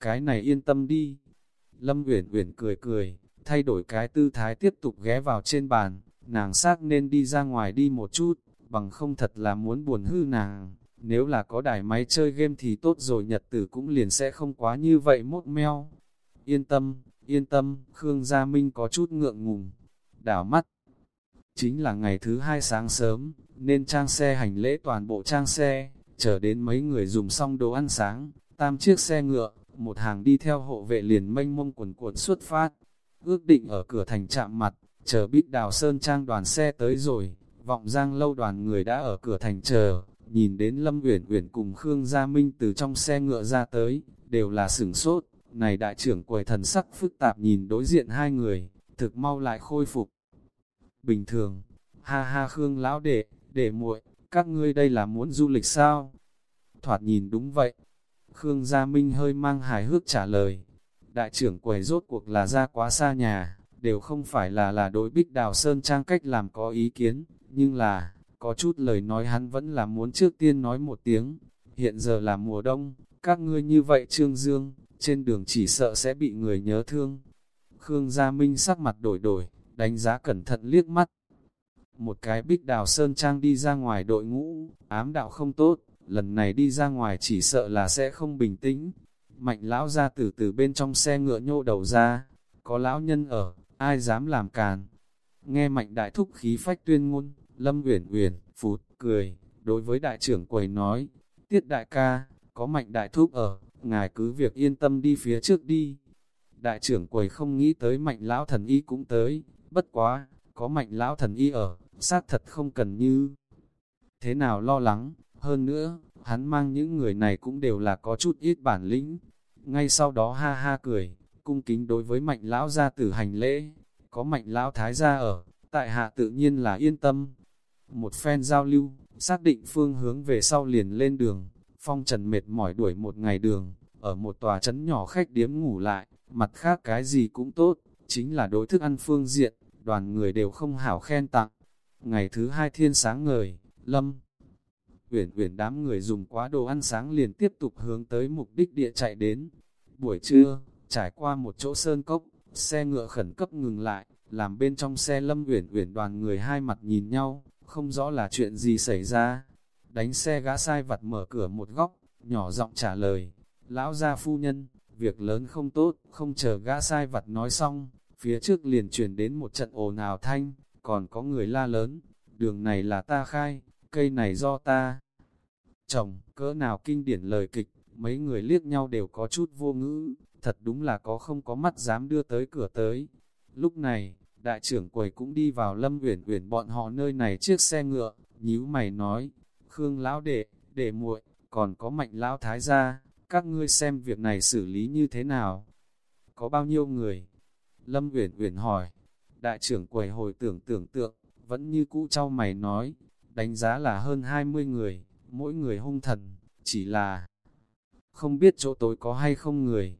Cái này yên tâm đi. Lâm Uyển Uyển cười cười, thay đổi cái tư thái tiếp tục ghé vào trên bàn, nàng xác nên đi ra ngoài đi một chút, bằng không thật là muốn buồn hư nàng. Nếu là có đài máy chơi game thì tốt rồi nhật tử cũng liền sẽ không quá như vậy mốt meo. Yên tâm, yên tâm, Khương Gia Minh có chút ngượng ngùng. Đảo mắt, chính là ngày thứ hai sáng sớm, nên trang xe hành lễ toàn bộ trang xe, chờ đến mấy người dùng xong đồ ăn sáng, tam chiếc xe ngựa, một hàng đi theo hộ vệ liền mênh mông quần cuộn xuất phát, ước định ở cửa thành chạm mặt, chờ bít đào sơn trang đoàn xe tới rồi, vọng giang lâu đoàn người đã ở cửa thành chờ, nhìn đến Lâm Uyển Uyển cùng Khương Gia Minh từ trong xe ngựa ra tới, đều là sửng sốt, này đại trưởng quầy thần sắc phức tạp nhìn đối diện hai người, thực mau lại khôi phục. Bình thường, ha ha Khương lão đệ, đệ muội, các ngươi đây là muốn du lịch sao? Thoạt nhìn đúng vậy. Khương Gia Minh hơi mang hài hước trả lời. Đại trưởng quầy rốt cuộc là ra quá xa nhà, đều không phải là là đối bích đào sơn trang cách làm có ý kiến, nhưng là, có chút lời nói hắn vẫn là muốn trước tiên nói một tiếng. Hiện giờ là mùa đông, các ngươi như vậy Trương Dương, trên đường chỉ sợ sẽ bị người nhớ thương. Khương Gia Minh sắc mặt đổi đổi, đánh giá cẩn thận liếc mắt. Một cái bích đào sơn trang đi ra ngoài đội ngũ, ám đạo không tốt, lần này đi ra ngoài chỉ sợ là sẽ không bình tĩnh. Mạnh lão ra từ từ bên trong xe ngựa nhô đầu ra, có lão nhân ở, ai dám làm càn. Nghe mạnh đại thúc khí phách tuyên ngôn, Lâm Uyển Uyển phụt, cười, đối với đại trưởng quầy nói, tiết đại ca, có mạnh đại thúc ở, ngài cứ việc yên tâm đi phía trước đi. Đại trưởng quầy không nghĩ tới mạnh lão thần y cũng tới, bất quá, có mạnh lão thần y ở, xác thật không cần như. Thế nào lo lắng, hơn nữa, hắn mang những người này cũng đều là có chút ít bản lĩnh. Ngay sau đó ha ha cười, cung kính đối với mạnh lão gia tử hành lễ, có mạnh lão thái gia ở, tại hạ tự nhiên là yên tâm. Một phen giao lưu, xác định phương hướng về sau liền lên đường, phong trần mệt mỏi đuổi một ngày đường, ở một tòa trấn nhỏ khách điếm ngủ lại, mặt khác cái gì cũng tốt, chính là đối thức ăn phương diện, đoàn người đều không hảo khen tặng. Ngày thứ hai thiên sáng ngời, Lâm Uyển Uyển đám người dùng quá đồ ăn sáng liền tiếp tục hướng tới mục đích địa chạy đến. Buổi trưa, trải qua một chỗ sơn cốc, xe ngựa khẩn cấp ngừng lại, làm bên trong xe Lâm Uyển Uyển đoàn người hai mặt nhìn nhau, không rõ là chuyện gì xảy ra. Đánh xe gã sai vặt mở cửa một góc, nhỏ giọng trả lời, lão gia phu nhân, việc lớn không tốt, không chờ gã sai vặt nói xong, phía trước liền truyền đến một trận ồn ào thanh, còn có người la lớn, đường này là ta khai, cây này do ta. Chồng, cỡ nào kinh điển lời kịch, mấy người liếc nhau đều có chút vô ngữ, thật đúng là có không có mắt dám đưa tới cửa tới. Lúc này, đại trưởng quầy cũng đi vào lâm uyển uyển bọn họ nơi này chiếc xe ngựa, nhíu mày nói, Khương lão đệ, đệ muội, còn có mạnh lão thái gia, các ngươi xem việc này xử lý như thế nào? Có bao nhiêu người? Lâm Uyển Uyển hỏi. Đại trưởng quầy hồi tưởng tưởng tượng, vẫn như cũ trao mày nói, đánh giá là hơn 20 người, mỗi người hung thần, chỉ là không biết chỗ tối có hay không người.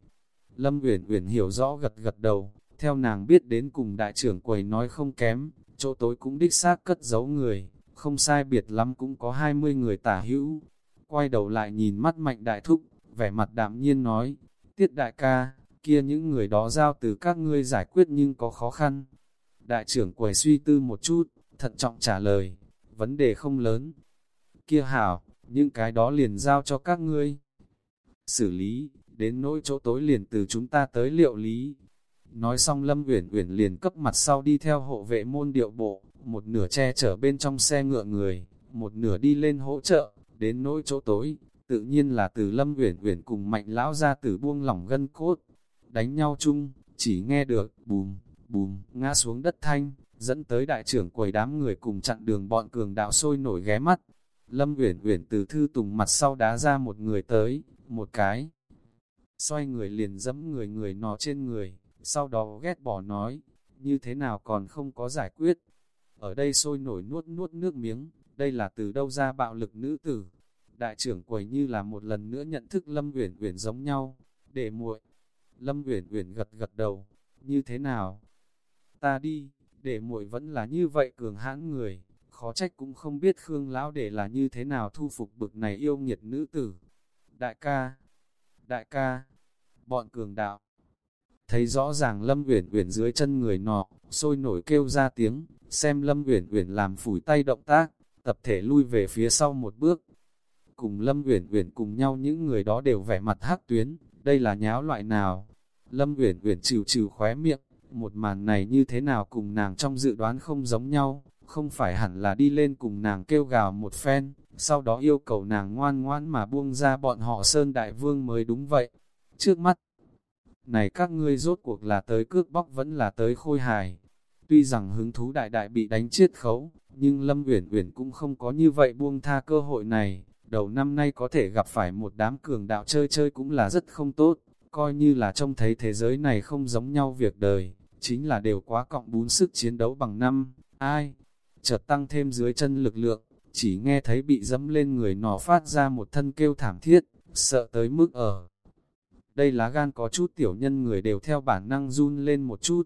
Lâm Uyển Uyển hiểu rõ gật gật đầu, theo nàng biết đến cùng đại trưởng quầy nói không kém, chỗ tối cũng đích xác cất giấu người, không sai biệt lắm cũng có 20 người tả hữu. Quay đầu lại nhìn mắt mạnh đại thúc, vẻ mặt đạm nhiên nói, tiết đại ca, kia những người đó giao từ các ngươi giải quyết nhưng có khó khăn. Đại trưởng quầy suy tư một chút, thận trọng trả lời, vấn đề không lớn. Kia hảo, những cái đó liền giao cho các ngươi. Xử lý, đến nỗi chỗ tối liền từ chúng ta tới liệu lý. Nói xong Lâm Uyển Uyển liền cấp mặt sau đi theo hộ vệ môn điệu bộ, một nửa che chở bên trong xe ngựa người, một nửa đi lên hỗ trợ, đến nỗi chỗ tối, tự nhiên là từ Lâm Uyển Uyển cùng Mạnh lão ra từ buông lỏng gân cốt, đánh nhau chung, chỉ nghe được bùm, bùm, ngã xuống đất thanh, dẫn tới đại trưởng quầy đám người cùng chặn đường bọn cường đạo sôi nổi ghé mắt. Lâm Uyển Uyển từ thư tùng mặt sau đá ra một người tới, một cái. Xoay người liền dẫm người người nọ trên người, sau đó ghét bỏ nói, như thế nào còn không có giải quyết. Ở đây sôi nổi nuốt nuốt nước miếng, đây là từ đâu ra bạo lực nữ tử. Đại trưởng quầy như là một lần nữa nhận thức Lâm Uyển Uyển giống nhau, để muội. Lâm Uyển Uyển gật gật đầu, như thế nào? Ta đi, để muội vẫn là như vậy cường hãn người, khó trách cũng không biết Khương lão để là như thế nào thu phục bực này yêu nghiệt nữ tử. Đại ca, đại ca, bọn cường đạo. Thấy rõ ràng Lâm Uyển Uyển dưới chân người nọ, sôi nổi kêu ra tiếng, xem Lâm Uyển Uyển làm phủi tay động tác, tập thể lui về phía sau một bước. Cùng Lâm Uyển Uyển cùng nhau những người đó đều vẻ mặt hắc tuyến, đây là nháo loại nào? Lâm Uyển Uyển trừ trừ khóe miệng, một màn này như thế nào cùng nàng trong dự đoán không giống nhau, không phải hẳn là đi lên cùng nàng kêu gào một phen, sau đó yêu cầu nàng ngoan ngoãn mà buông ra bọn họ Sơn Đại Vương mới đúng vậy. Trước mắt, này các ngươi rốt cuộc là tới cước bóc vẫn là tới khôi hài. Tuy rằng hứng thú đại đại bị đánh chết khấu, nhưng Lâm Uyển Uyển cũng không có như vậy buông tha cơ hội này. Đầu năm nay có thể gặp phải một đám cường đạo chơi chơi cũng là rất không tốt, coi như là trông thấy thế giới này không giống nhau việc đời, chính là đều quá cộng bún sức chiến đấu bằng năm. Ai? Chợt tăng thêm dưới chân lực lượng, chỉ nghe thấy bị dẫm lên người nọ phát ra một thân kêu thảm thiết, sợ tới mức ở. Đây lá gan có chút tiểu nhân người đều theo bản năng run lên một chút.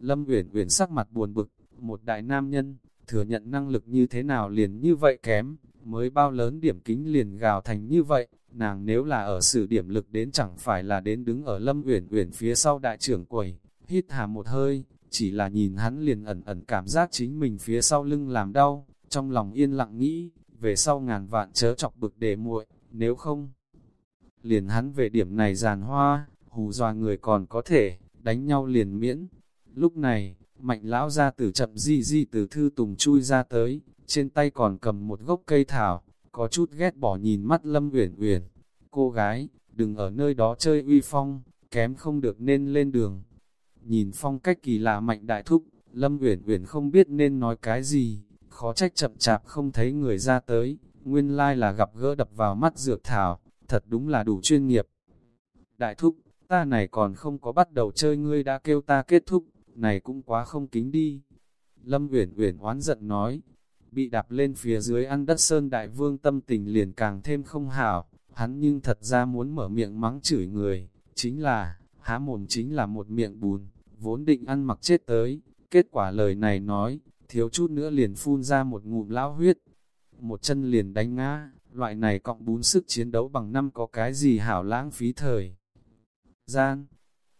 Lâm Uyển Uyển sắc mặt buồn bực, một đại nam nhân, thừa nhận năng lực như thế nào liền như vậy kém, mới bao lớn điểm kính liền gào thành như vậy, nàng nếu là ở sự điểm lực đến chẳng phải là đến đứng ở Lâm Uyển Uyển phía sau đại trưởng quầy, hít hà một hơi, chỉ là nhìn hắn liền ẩn ẩn cảm giác chính mình phía sau lưng làm đau, trong lòng yên lặng nghĩ, về sau ngàn vạn chớ chọc bực để muội, nếu không, liền hắn về điểm này giàn hoa, hù dọa người còn có thể, đánh nhau liền miễn. Lúc này, mạnh lão ra từ chậm di di từ thư tùng chui ra tới, trên tay còn cầm một gốc cây thảo, có chút ghét bỏ nhìn mắt Lâm Uyển Uyển. Cô gái, đừng ở nơi đó chơi uy phong, kém không được nên lên đường. Nhìn phong cách kỳ lạ mạnh đại thúc, Lâm Uyển Uyển không biết nên nói cái gì, khó trách chậm chạp không thấy người ra tới, nguyên lai là gặp gỡ đập vào mắt dược thảo, thật đúng là đủ chuyên nghiệp. Đại thúc, ta này còn không có bắt đầu chơi ngươi đã kêu ta kết thúc, này cũng quá không kính đi. Lâm Uyển Uyển oán giận nói, bị đạp lên phía dưới ăn đất sơn đại vương tâm tình liền càng thêm không hảo, hắn nhưng thật ra muốn mở miệng mắng chửi người, chính là, há mồm chính là một miệng bùn, vốn định ăn mặc chết tới, kết quả lời này nói, thiếu chút nữa liền phun ra một ngụm lão huyết, một chân liền đánh ngã, loại này cộng bún sức chiến đấu bằng năm có cái gì hảo lãng phí thời. Gian,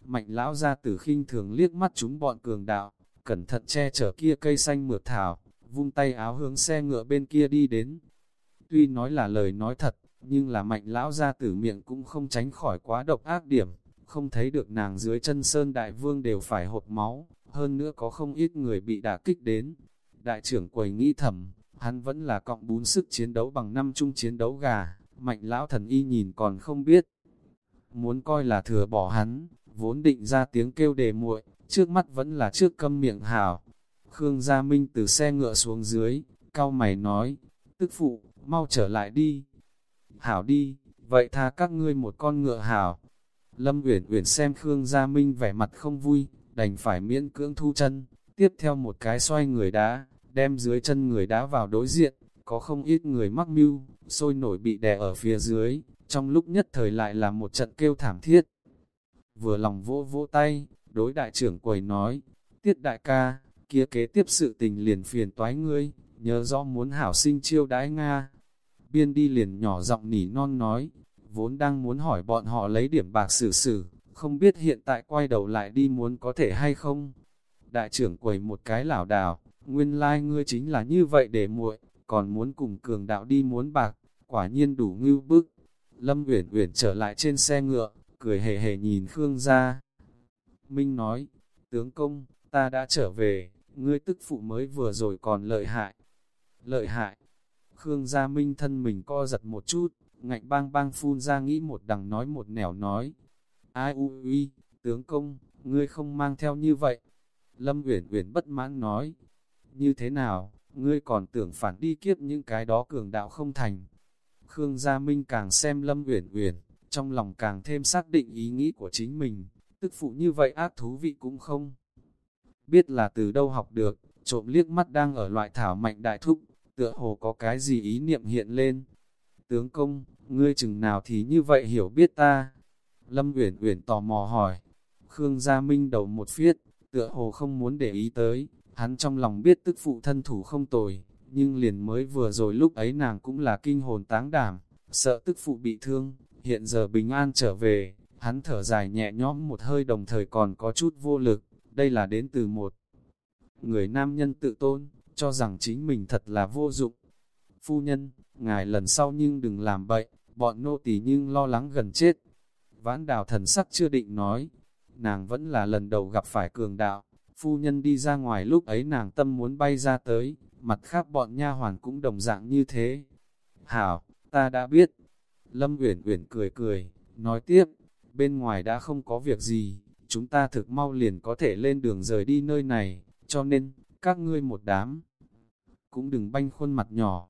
mạnh lão ra tử khinh thường liếc mắt chúng bọn cường đạo, cẩn thận che chở kia cây xanh mượt thảo, vung tay áo hướng xe ngựa bên kia đi đến. Tuy nói là lời nói thật, nhưng là mạnh lão ra tử miệng cũng không tránh khỏi quá độc ác điểm, không thấy được nàng dưới chân sơn đại vương đều phải hột máu, hơn nữa có không ít người bị đả kích đến. Đại trưởng quầy nghĩ thầm, hắn vẫn là cọng bún sức chiến đấu bằng năm chung chiến đấu gà, mạnh lão thần y nhìn còn không biết. Muốn coi là thừa bỏ hắn, vốn định ra tiếng kêu đề muội, trước mắt vẫn là trước câm miệng hảo. Khương Gia Minh từ xe ngựa xuống dưới, cao mày nói, tức phụ, mau trở lại đi. Hảo đi, vậy tha các ngươi một con ngựa hảo. Lâm Uyển Uyển xem Khương Gia Minh vẻ mặt không vui, đành phải miễn cưỡng thu chân, tiếp theo một cái xoay người đá, đem dưới chân người đá vào đối diện, có không ít người mắc mưu, sôi nổi bị đè ở phía dưới, trong lúc nhất thời lại là một trận kêu thảm thiết. Vừa lòng vỗ vỗ tay, đối đại trưởng quầy nói, tiết đại ca, kia kế tiếp sự tình liền phiền toái ngươi, nhớ rõ muốn hảo sinh chiêu đãi Nga. Biên đi liền nhỏ giọng nỉ non nói, vốn đang muốn hỏi bọn họ lấy điểm bạc xử xử, không biết hiện tại quay đầu lại đi muốn có thể hay không. Đại trưởng quầy một cái lảo đảo, nguyên lai like ngươi chính là như vậy để muội, còn muốn cùng cường đạo đi muốn bạc, quả nhiên đủ ngưu bức. Lâm Uyển Uyển trở lại trên xe ngựa, cười hề hề nhìn Khương gia. Minh nói, tướng công, ta đã trở về, ngươi tức phụ mới vừa rồi còn lợi hại. Lợi hại. Khương gia Minh thân mình co giật một chút, ngạnh bang bang phun ra nghĩ một đằng nói một nẻo nói. Ai u uy, tướng công, ngươi không mang theo như vậy. Lâm Uyển Uyển bất mãn nói, như thế nào, ngươi còn tưởng phản đi kiếp những cái đó cường đạo không thành. Khương Gia Minh càng xem Lâm Uyển Uyển, trong lòng càng thêm xác định ý nghĩ của chính mình, tức phụ như vậy ác thú vị cũng không. Biết là từ đâu học được, trộm liếc mắt đang ở loại thảo mạnh đại thúc, tựa hồ có cái gì ý niệm hiện lên. Tướng công, ngươi chừng nào thì như vậy hiểu biết ta? Lâm Uyển Uyển tò mò hỏi. Khương Gia Minh đầu một phiết, tựa hồ không muốn để ý tới, Hắn trong lòng biết tức phụ thân thủ không tồi, nhưng liền mới vừa rồi lúc ấy nàng cũng là kinh hồn táng đảm, sợ tức phụ bị thương, hiện giờ bình an trở về, hắn thở dài nhẹ nhõm một hơi đồng thời còn có chút vô lực, đây là đến từ một người nam nhân tự tôn, cho rằng chính mình thật là vô dụng, Phu nhân, ngài lần sau nhưng đừng làm bậy, bọn nô tỳ nhưng lo lắng gần chết. Vãn đào thần sắc chưa định nói, nàng vẫn là lần đầu gặp phải cường đạo, phu nhân đi ra ngoài lúc ấy nàng tâm muốn bay ra tới, mặt khác bọn nha hoàn cũng đồng dạng như thế. Hảo, ta đã biết. Lâm Uyển Uyển cười cười, nói tiếp, bên ngoài đã không có việc gì, chúng ta thực mau liền có thể lên đường rời đi nơi này, cho nên, các ngươi một đám, cũng đừng banh khuôn mặt nhỏ.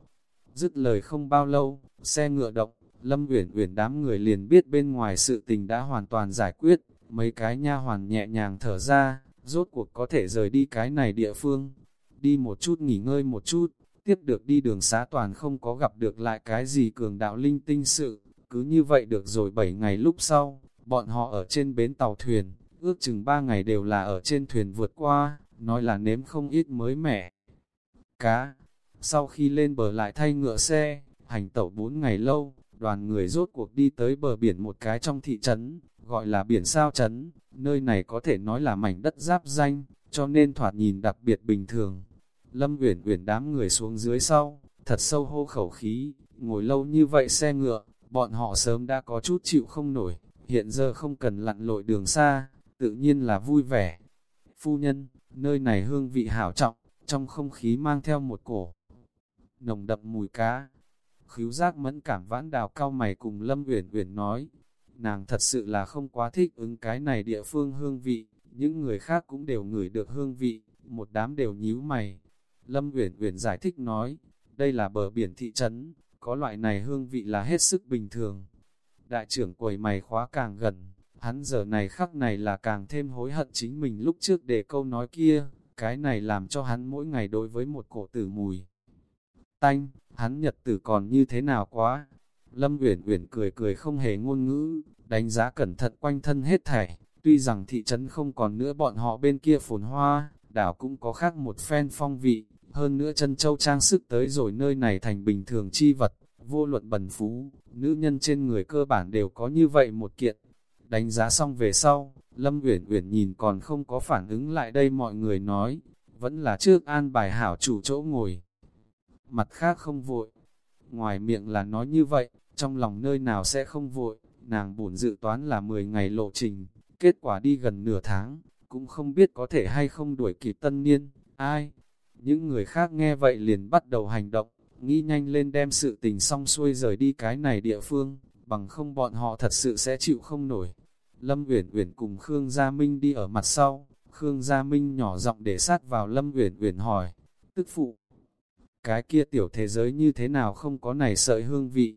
Dứt lời không bao lâu, xe ngựa động, Lâm Uyển Uyển đám người liền biết bên ngoài sự tình đã hoàn toàn giải quyết, mấy cái nha hoàn nhẹ nhàng thở ra, rốt cuộc có thể rời đi cái này địa phương. Đi một chút nghỉ ngơi một chút, tiếp được đi đường xá toàn không có gặp được lại cái gì cường đạo linh tinh sự, cứ như vậy được rồi 7 ngày lúc sau, bọn họ ở trên bến tàu thuyền, ước chừng 3 ngày đều là ở trên thuyền vượt qua, nói là nếm không ít mới mẻ. Cá, sau khi lên bờ lại thay ngựa xe, hành tẩu 4 ngày lâu, đoàn người rốt cuộc đi tới bờ biển một cái trong thị trấn, gọi là biển sao chấn, nơi này có thể nói là mảnh đất giáp danh, cho nên thoạt nhìn đặc biệt bình thường. Lâm Uyển Uyển đám người xuống dưới sau, thật sâu hô khẩu khí, ngồi lâu như vậy xe ngựa, bọn họ sớm đã có chút chịu không nổi, hiện giờ không cần lặn lội đường xa, tự nhiên là vui vẻ. Phu nhân, nơi này hương vị hảo trọng, trong không khí mang theo một cổ nồng đậm mùi cá. Khíu giác mẫn cảm vãn đào cao mày cùng Lâm Uyển Uyển nói, nàng thật sự là không quá thích ứng cái này địa phương hương vị, những người khác cũng đều ngửi được hương vị, một đám đều nhíu mày. Lâm Uyển Uyển giải thích nói, đây là bờ biển thị trấn, có loại này hương vị là hết sức bình thường. Đại trưởng quầy mày khóa càng gần, hắn giờ này khắc này là càng thêm hối hận chính mình lúc trước để câu nói kia, cái này làm cho hắn mỗi ngày đối với một cổ tử mùi. Tanh, hắn nhật tử còn như thế nào quá, Lâm Uyển Uyển cười cười không hề ngôn ngữ, đánh giá cẩn thận quanh thân hết thảy, tuy rằng thị trấn không còn nữa bọn họ bên kia phồn hoa, đảo cũng có khác một phen phong vị, hơn nữa chân châu trang sức tới rồi nơi này thành bình thường chi vật, vô luận bần phú, nữ nhân trên người cơ bản đều có như vậy một kiện. Đánh giá xong về sau, Lâm Uyển Uyển nhìn còn không có phản ứng lại đây mọi người nói, vẫn là trước an bài hảo chủ chỗ ngồi. Mặt khác không vội, ngoài miệng là nói như vậy, trong lòng nơi nào sẽ không vội, nàng bổn dự toán là 10 ngày lộ trình, kết quả đi gần nửa tháng, cũng không biết có thể hay không đuổi kịp tân niên, ai. Những người khác nghe vậy liền bắt đầu hành động, nghĩ nhanh lên đem sự tình xong xuôi rời đi cái này địa phương, bằng không bọn họ thật sự sẽ chịu không nổi. Lâm Uyển Uyển cùng Khương Gia Minh đi ở mặt sau, Khương Gia Minh nhỏ giọng để sát vào Lâm Uyển Uyển hỏi, tức phụ, cái kia tiểu thế giới như thế nào không có này sợi hương vị,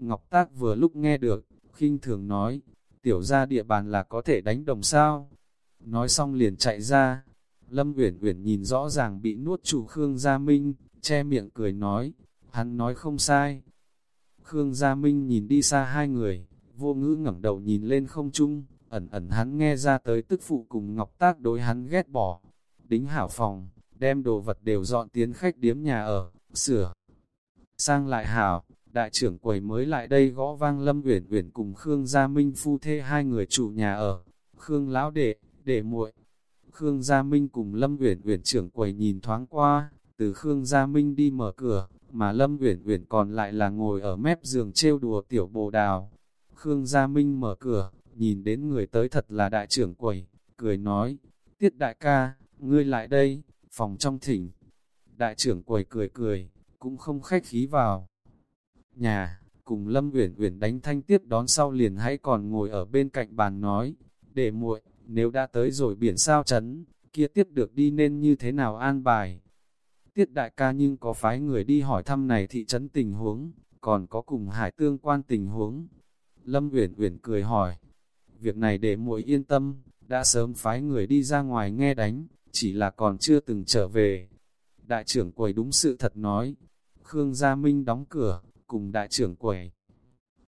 Ngọc Tác vừa lúc nghe được, khinh thường nói, tiểu ra địa bàn là có thể đánh đồng sao. Nói xong liền chạy ra, Lâm Uyển Uyển nhìn rõ ràng bị nuốt chủ Khương Gia Minh, che miệng cười nói, hắn nói không sai. Khương Gia Minh nhìn đi xa hai người, vô ngữ ngẩng đầu nhìn lên không trung, ẩn ẩn hắn nghe ra tới tức phụ cùng Ngọc Tác đối hắn ghét bỏ. Đính hảo phòng, đem đồ vật đều dọn tiến khách điếm nhà ở, sửa. Sang lại hảo, đại trưởng quầy mới lại đây gõ vang Lâm Uyển Uyển cùng Khương Gia Minh phu thê hai người chủ nhà ở. Khương lão đệ, đệ muội. Khương Gia Minh cùng Lâm Uyển Uyển trưởng quầy nhìn thoáng qua, từ Khương Gia Minh đi mở cửa, mà Lâm Uyển Uyển còn lại là ngồi ở mép giường trêu đùa tiểu bồ đào. Khương Gia Minh mở cửa, nhìn đến người tới thật là đại trưởng quầy, cười nói, tiết đại ca, ngươi lại đây, phòng trong thỉnh. Đại trưởng quầy cười cười, cũng không khách khí vào nhà, cùng Lâm Uyển Uyển đánh thanh tiếp đón sau liền hãy còn ngồi ở bên cạnh bàn nói, để muội, nếu đã tới rồi biển sao chấn, kia tiếp được đi nên như thế nào an bài. Tiết đại ca nhưng có phái người đi hỏi thăm này thị trấn tình huống, còn có cùng hải tương quan tình huống. Lâm Uyển Uyển cười hỏi, việc này để muội yên tâm, đã sớm phái người đi ra ngoài nghe đánh, chỉ là còn chưa từng trở về. Đại trưởng quầy đúng sự thật nói, Khương Gia Minh đóng cửa, cùng đại trưởng quầy.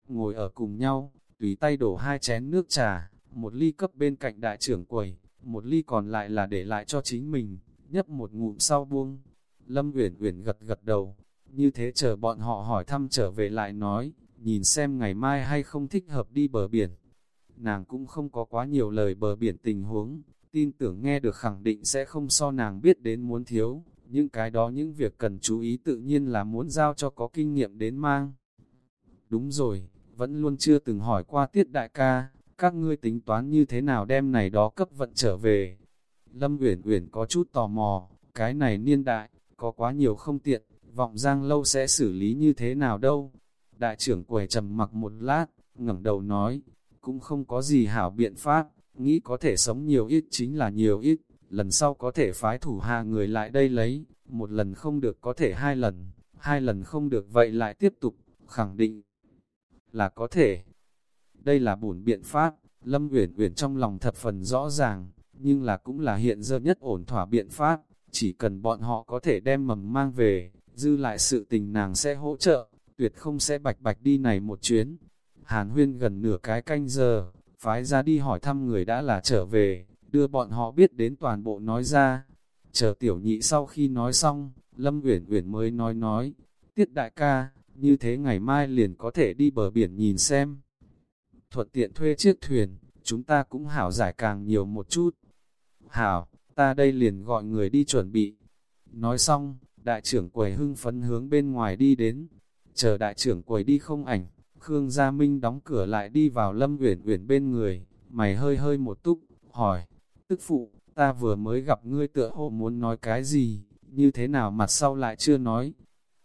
Ngồi ở cùng nhau, tùy tay đổ hai chén nước trà, một ly cấp bên cạnh đại trưởng quầy, một ly còn lại là để lại cho chính mình, nhấp một ngụm sau buông. Lâm Uyển Uyển gật gật đầu, như thế chờ bọn họ hỏi thăm trở về lại nói, nhìn xem ngày mai hay không thích hợp đi bờ biển. Nàng cũng không có quá nhiều lời bờ biển tình huống, tin tưởng nghe được khẳng định sẽ không so nàng biết đến muốn thiếu, những cái đó những việc cần chú ý tự nhiên là muốn giao cho có kinh nghiệm đến mang. Đúng rồi, vẫn luôn chưa từng hỏi qua tiết đại ca, các ngươi tính toán như thế nào đem này đó cấp vận trở về. Lâm Uyển Uyển có chút tò mò, cái này niên đại, có quá nhiều không tiện, vọng giang lâu sẽ xử lý như thế nào đâu. Đại trưởng quầy trầm mặc một lát, ngẩng đầu nói, cũng không có gì hảo biện pháp, nghĩ có thể sống nhiều ít chính là nhiều ít, lần sau có thể phái thủ hạ người lại đây lấy, một lần không được có thể hai lần, hai lần không được vậy lại tiếp tục, khẳng định là có thể. Đây là bổn biện pháp, Lâm Uyển Uyển trong lòng thập phần rõ ràng, nhưng là cũng là hiện giờ nhất ổn thỏa biện pháp, chỉ cần bọn họ có thể đem mầm mang về, dư lại sự tình nàng sẽ hỗ trợ, tuyệt không sẽ bạch bạch đi này một chuyến. Hàn huyên gần nửa cái canh giờ, phái ra đi hỏi thăm người đã là trở về, đưa bọn họ biết đến toàn bộ nói ra. Chờ tiểu nhị sau khi nói xong, Lâm Uyển Uyển mới nói nói, tiết đại ca, như thế ngày mai liền có thể đi bờ biển nhìn xem. Thuận tiện thuê chiếc thuyền, chúng ta cũng hảo giải càng nhiều một chút. Hảo, ta đây liền gọi người đi chuẩn bị. Nói xong, đại trưởng quầy hưng phấn hướng bên ngoài đi đến. Chờ đại trưởng quầy đi không ảnh, Khương Gia Minh đóng cửa lại đi vào Lâm Uyển Uyển bên người, mày hơi hơi một túc, hỏi, tức phụ, ta vừa mới gặp ngươi tựa hồ muốn nói cái gì, như thế nào mặt sau lại chưa nói.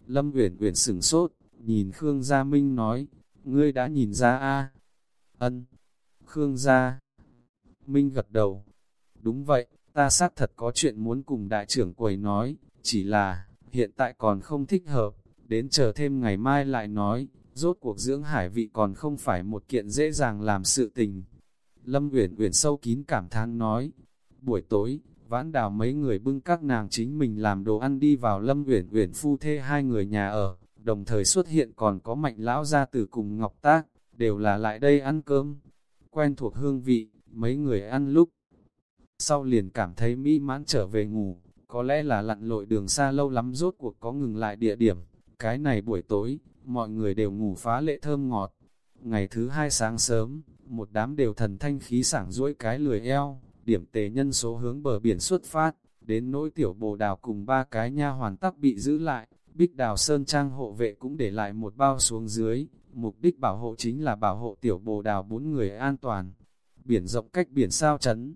Lâm Uyển Uyển sửng sốt, nhìn Khương Gia Minh nói, ngươi đã nhìn ra a Ân. Khương Gia. Minh gật đầu. Đúng vậy, ta xác thật có chuyện muốn cùng đại trưởng quầy nói, chỉ là, hiện tại còn không thích hợp, đến chờ thêm ngày mai lại nói, rốt cuộc dưỡng hải vị còn không phải một kiện dễ dàng làm sự tình. Lâm Uyển Uyển sâu kín cảm thán nói, buổi tối, vãn đào mấy người bưng các nàng chính mình làm đồ ăn đi vào Lâm Uyển Uyển phu thê hai người nhà ở, đồng thời xuất hiện còn có mạnh lão gia tử cùng Ngọc Tác, đều là lại đây ăn cơm. Quen thuộc hương vị, mấy người ăn lúc. Sau liền cảm thấy mỹ mãn trở về ngủ, có lẽ là lặn lội đường xa lâu lắm rốt cuộc có ngừng lại địa điểm. Cái này buổi tối, mọi người đều ngủ phá lệ thơm ngọt. Ngày thứ hai sáng sớm, một đám đều thần thanh khí sảng duỗi cái lười eo, điểm tề nhân số hướng bờ biển xuất phát, đến nỗi tiểu bồ đào cùng ba cái nha hoàn tắc bị giữ lại, bích đào sơn trang hộ vệ cũng để lại một bao xuống dưới, mục đích bảo hộ chính là bảo hộ tiểu bồ đào bốn người an toàn. Biển rộng cách biển sao chấn,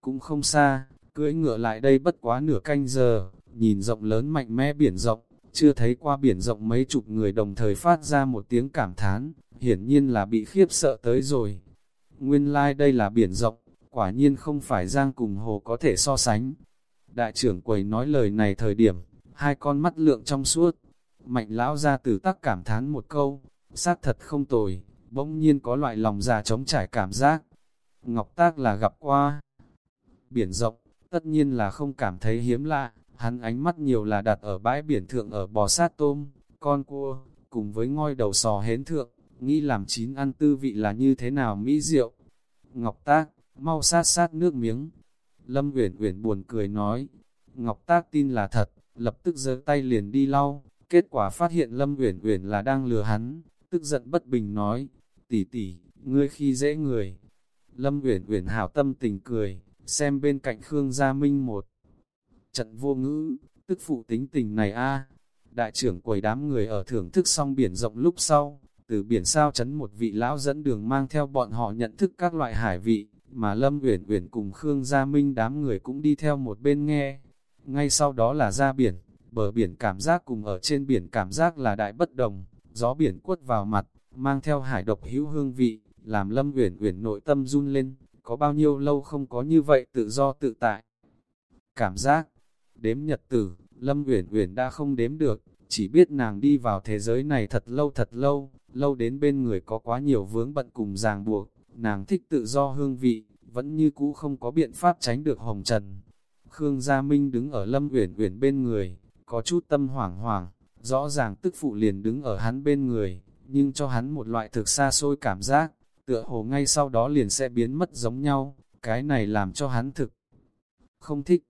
cũng không xa, cưỡi ngựa lại đây bất quá nửa canh giờ, nhìn rộng lớn mạnh mẽ biển rộng, chưa thấy qua biển rộng mấy chục người đồng thời phát ra một tiếng cảm thán, hiển nhiên là bị khiếp sợ tới rồi. Nguyên lai like đây là biển rộng, quả nhiên không phải giang cùng hồ có thể so sánh. Đại trưởng quầy nói lời này thời điểm, hai con mắt lượng trong suốt, mạnh lão ra từ tắc cảm thán một câu, xác thật không tồi, bỗng nhiên có loại lòng già chống trải cảm giác. Ngọc tác là gặp qua biển rộng, tất nhiên là không cảm thấy hiếm lạ, hắn ánh mắt nhiều là đặt ở bãi biển thượng ở bò sát tôm, con cua, cùng với ngôi đầu sò hến thượng, nghĩ làm chín ăn tư vị là như thế nào mỹ diệu. Ngọc tác, mau sát sát nước miếng. Lâm Uyển Uyển buồn cười nói, Ngọc tác tin là thật, lập tức giơ tay liền đi lau, kết quả phát hiện Lâm Uyển Uyển là đang lừa hắn, tức giận bất bình nói, tỷ tỷ, ngươi khi dễ người. Lâm Uyển Uyển hảo tâm tình cười, xem bên cạnh Khương Gia Minh một trận vô ngữ, tức phụ tính tình này a Đại trưởng quầy đám người ở thưởng thức xong biển rộng lúc sau, từ biển sao chấn một vị lão dẫn đường mang theo bọn họ nhận thức các loại hải vị, mà Lâm Uyển Uyển cùng Khương Gia Minh đám người cũng đi theo một bên nghe. Ngay sau đó là ra biển, bờ biển cảm giác cùng ở trên biển cảm giác là đại bất đồng, gió biển quất vào mặt, mang theo hải độc hữu hương vị, làm Lâm Uyển Uyển nội tâm run lên, có bao nhiêu lâu không có như vậy tự do tự tại. Cảm giác, đếm nhật tử, Lâm Uyển Uyển đã không đếm được, chỉ biết nàng đi vào thế giới này thật lâu thật lâu, lâu đến bên người có quá nhiều vướng bận cùng ràng buộc, nàng thích tự do hương vị, vẫn như cũ không có biện pháp tránh được hồng trần. Khương Gia Minh đứng ở Lâm Uyển Uyển bên người, có chút tâm hoảng hoảng, rõ ràng tức phụ liền đứng ở hắn bên người, nhưng cho hắn một loại thực xa xôi cảm giác, tựa hồ ngay sau đó liền sẽ biến mất giống nhau, cái này làm cho hắn thực không thích.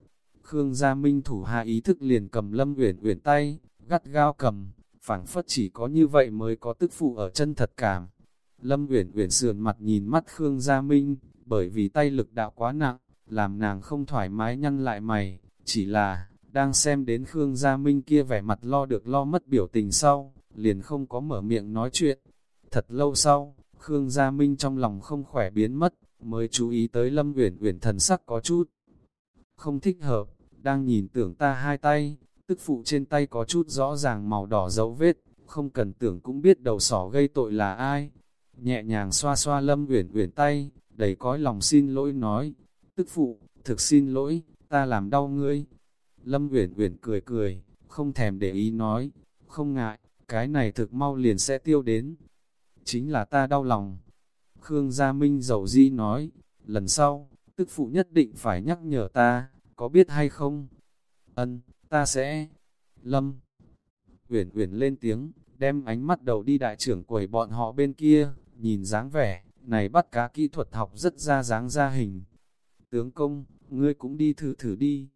Khương Gia Minh thủ hạ ý thức liền cầm Lâm Uyển Uyển tay, gắt gao cầm, phảng phất chỉ có như vậy mới có tức phụ ở chân thật cảm. Lâm Uyển Uyển sườn mặt nhìn mắt Khương Gia Minh, bởi vì tay lực đạo quá nặng, làm nàng không thoải mái nhăn lại mày, chỉ là, đang xem đến Khương Gia Minh kia vẻ mặt lo được lo mất biểu tình sau, liền không có mở miệng nói chuyện. Thật lâu sau, Khương Gia Minh trong lòng không khỏe biến mất, mới chú ý tới Lâm Uyển Uyển thần sắc có chút không thích hợp, đang nhìn tưởng ta hai tay, tức phụ trên tay có chút rõ ràng màu đỏ dấu vết, không cần tưởng cũng biết đầu sỏ gây tội là ai. Nhẹ nhàng xoa xoa Lâm Uyển Uyển tay, đầy cõi lòng xin lỗi nói, tức phụ, thực xin lỗi, ta làm đau ngươi. Lâm Uyển Uyển cười cười, không thèm để ý nói, không ngại, cái này thực mau liền sẽ tiêu đến. Chính là ta đau lòng. Khương Gia Minh dầu di nói, lần sau, tức phụ nhất định phải nhắc nhở ta, có biết hay không? Ân, ta sẽ. Lâm. Uyển Uyển lên tiếng, đem ánh mắt đầu đi đại trưởng quầy bọn họ bên kia, nhìn dáng vẻ, này bắt cá kỹ thuật học rất ra dáng ra hình. Tướng công, ngươi cũng đi thử thử đi.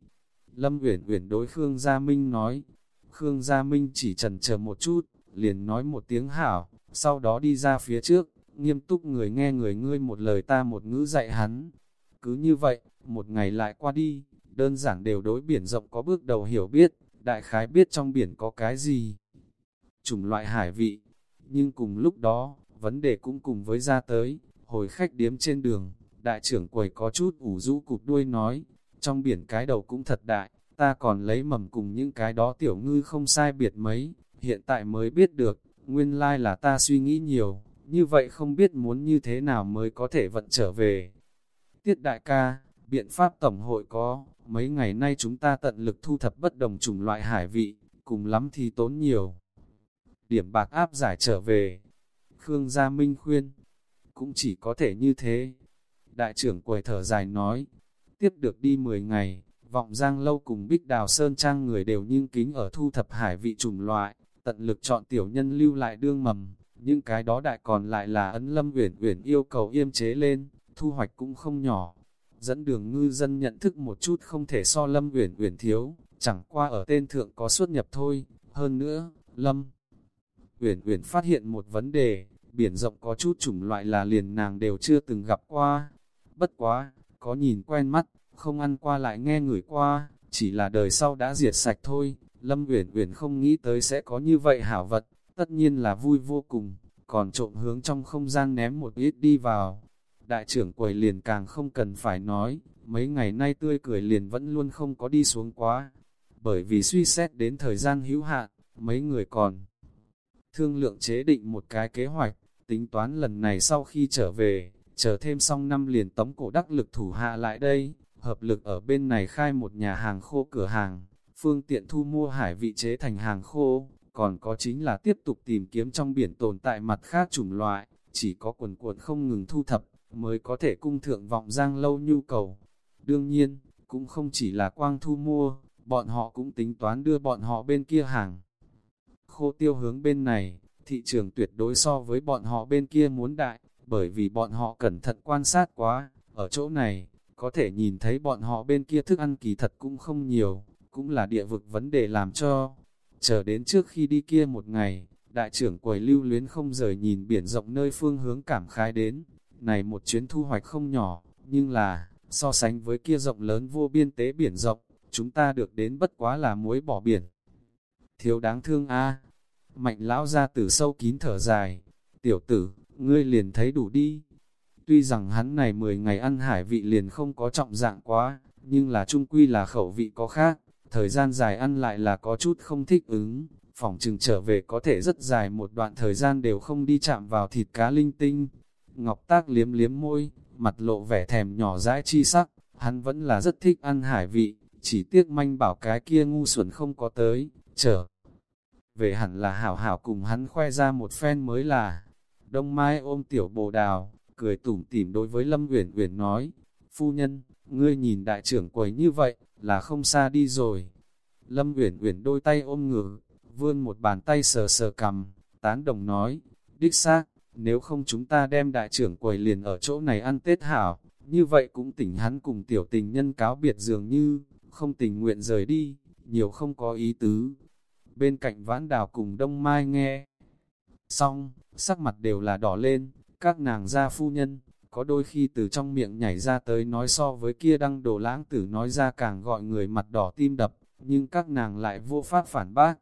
Lâm Uyển Uyển đối Khương Gia Minh nói. Khương Gia Minh chỉ trần chờ một chút, liền nói một tiếng hảo, sau đó đi ra phía trước, nghiêm túc người nghe người ngươi một lời ta một ngữ dạy hắn. Cứ như vậy, một ngày lại qua đi, đơn giản đều đối biển rộng có bước đầu hiểu biết, đại khái biết trong biển có cái gì. Chủng loại hải vị, nhưng cùng lúc đó, vấn đề cũng cùng với ra tới, hồi khách điếm trên đường, đại trưởng quầy có chút ủ rũ cụp đuôi nói, trong biển cái đầu cũng thật đại, ta còn lấy mầm cùng những cái đó tiểu ngư không sai biệt mấy, hiện tại mới biết được, nguyên lai là ta suy nghĩ nhiều, như vậy không biết muốn như thế nào mới có thể vận trở về. Tiết đại ca, biện pháp tổng hội có, mấy ngày nay chúng ta tận lực thu thập bất đồng chủng loại hải vị, cùng lắm thì tốn nhiều. Điểm bạc áp giải trở về. Khương Gia Minh khuyên, cũng chỉ có thể như thế. Đại trưởng quầy thở dài nói, tiếp được đi 10 ngày, vọng giang lâu cùng bích đào sơn trang người đều nhưng kính ở thu thập hải vị chủng loại, tận lực chọn tiểu nhân lưu lại đương mầm, nhưng cái đó đại còn lại là ấn lâm uyển uyển yêu cầu yêm chế lên, thu hoạch cũng không nhỏ. Dẫn đường ngư dân nhận thức một chút không thể so lâm uyển uyển thiếu, chẳng qua ở tên thượng có xuất nhập thôi, hơn nữa, lâm uyển uyển phát hiện một vấn đề, biển rộng có chút chủng loại là liền nàng đều chưa từng gặp qua. Bất quá, có nhìn quen mắt, không ăn qua lại nghe người qua, chỉ là đời sau đã diệt sạch thôi. Lâm Uyển Uyển không nghĩ tới sẽ có như vậy hảo vật, tất nhiên là vui vô cùng, còn trộm hướng trong không gian ném một ít đi vào. Đại trưởng quầy liền càng không cần phải nói, mấy ngày nay tươi cười liền vẫn luôn không có đi xuống quá. Bởi vì suy xét đến thời gian hữu hạn, mấy người còn thương lượng chế định một cái kế hoạch, tính toán lần này sau khi trở về, chờ thêm xong năm liền tống cổ đắc lực thủ hạ lại đây, hợp lực ở bên này khai một nhà hàng khô cửa hàng, phương tiện thu mua hải vị chế thành hàng khô, còn có chính là tiếp tục tìm kiếm trong biển tồn tại mặt khác chủng loại, chỉ có quần cuộn không ngừng thu thập, mới có thể cung thượng vọng giang lâu nhu cầu. Đương nhiên, cũng không chỉ là quang thu mua, bọn họ cũng tính toán đưa bọn họ bên kia hàng. Khô tiêu hướng bên này, thị trường tuyệt đối so với bọn họ bên kia muốn đại, bởi vì bọn họ cẩn thận quan sát quá, ở chỗ này, có thể nhìn thấy bọn họ bên kia thức ăn kỳ thật cũng không nhiều, cũng là địa vực vấn đề làm cho. Chờ đến trước khi đi kia một ngày, đại trưởng quầy lưu luyến không rời nhìn biển rộng nơi phương hướng cảm khái đến, này một chuyến thu hoạch không nhỏ, nhưng là, so sánh với kia rộng lớn vô biên tế biển rộng, chúng ta được đến bất quá là muối bỏ biển. Thiếu đáng thương a Mạnh lão ra từ sâu kín thở dài, tiểu tử, ngươi liền thấy đủ đi. Tuy rằng hắn này 10 ngày ăn hải vị liền không có trọng dạng quá, nhưng là trung quy là khẩu vị có khác, thời gian dài ăn lại là có chút không thích ứng, phòng chừng trở về có thể rất dài một đoạn thời gian đều không đi chạm vào thịt cá linh tinh. Ngọc tác liếm liếm môi, mặt lộ vẻ thèm nhỏ dãi chi sắc, hắn vẫn là rất thích ăn hải vị, chỉ tiếc manh bảo cái kia ngu xuẩn không có tới, Chờ. Về hẳn là hảo hảo cùng hắn khoe ra một phen mới là, đông mai ôm tiểu bồ đào, cười tủm tỉm đối với Lâm Uyển Uyển nói, phu nhân, ngươi nhìn đại trưởng quầy như vậy, là không xa đi rồi. Lâm Uyển Uyển đôi tay ôm ngực, vươn một bàn tay sờ sờ cầm, tán đồng nói, đích xác, nếu không chúng ta đem đại trưởng quầy liền ở chỗ này ăn Tết hảo, như vậy cũng tỉnh hắn cùng tiểu tình nhân cáo biệt dường như, không tình nguyện rời đi, nhiều không có ý tứ. Bên cạnh vãn đào cùng đông mai nghe, xong, sắc mặt đều là đỏ lên, các nàng gia phu nhân, có đôi khi từ trong miệng nhảy ra tới nói so với kia đăng đồ lãng tử nói ra càng gọi người mặt đỏ tim đập, nhưng các nàng lại vô pháp phản bác.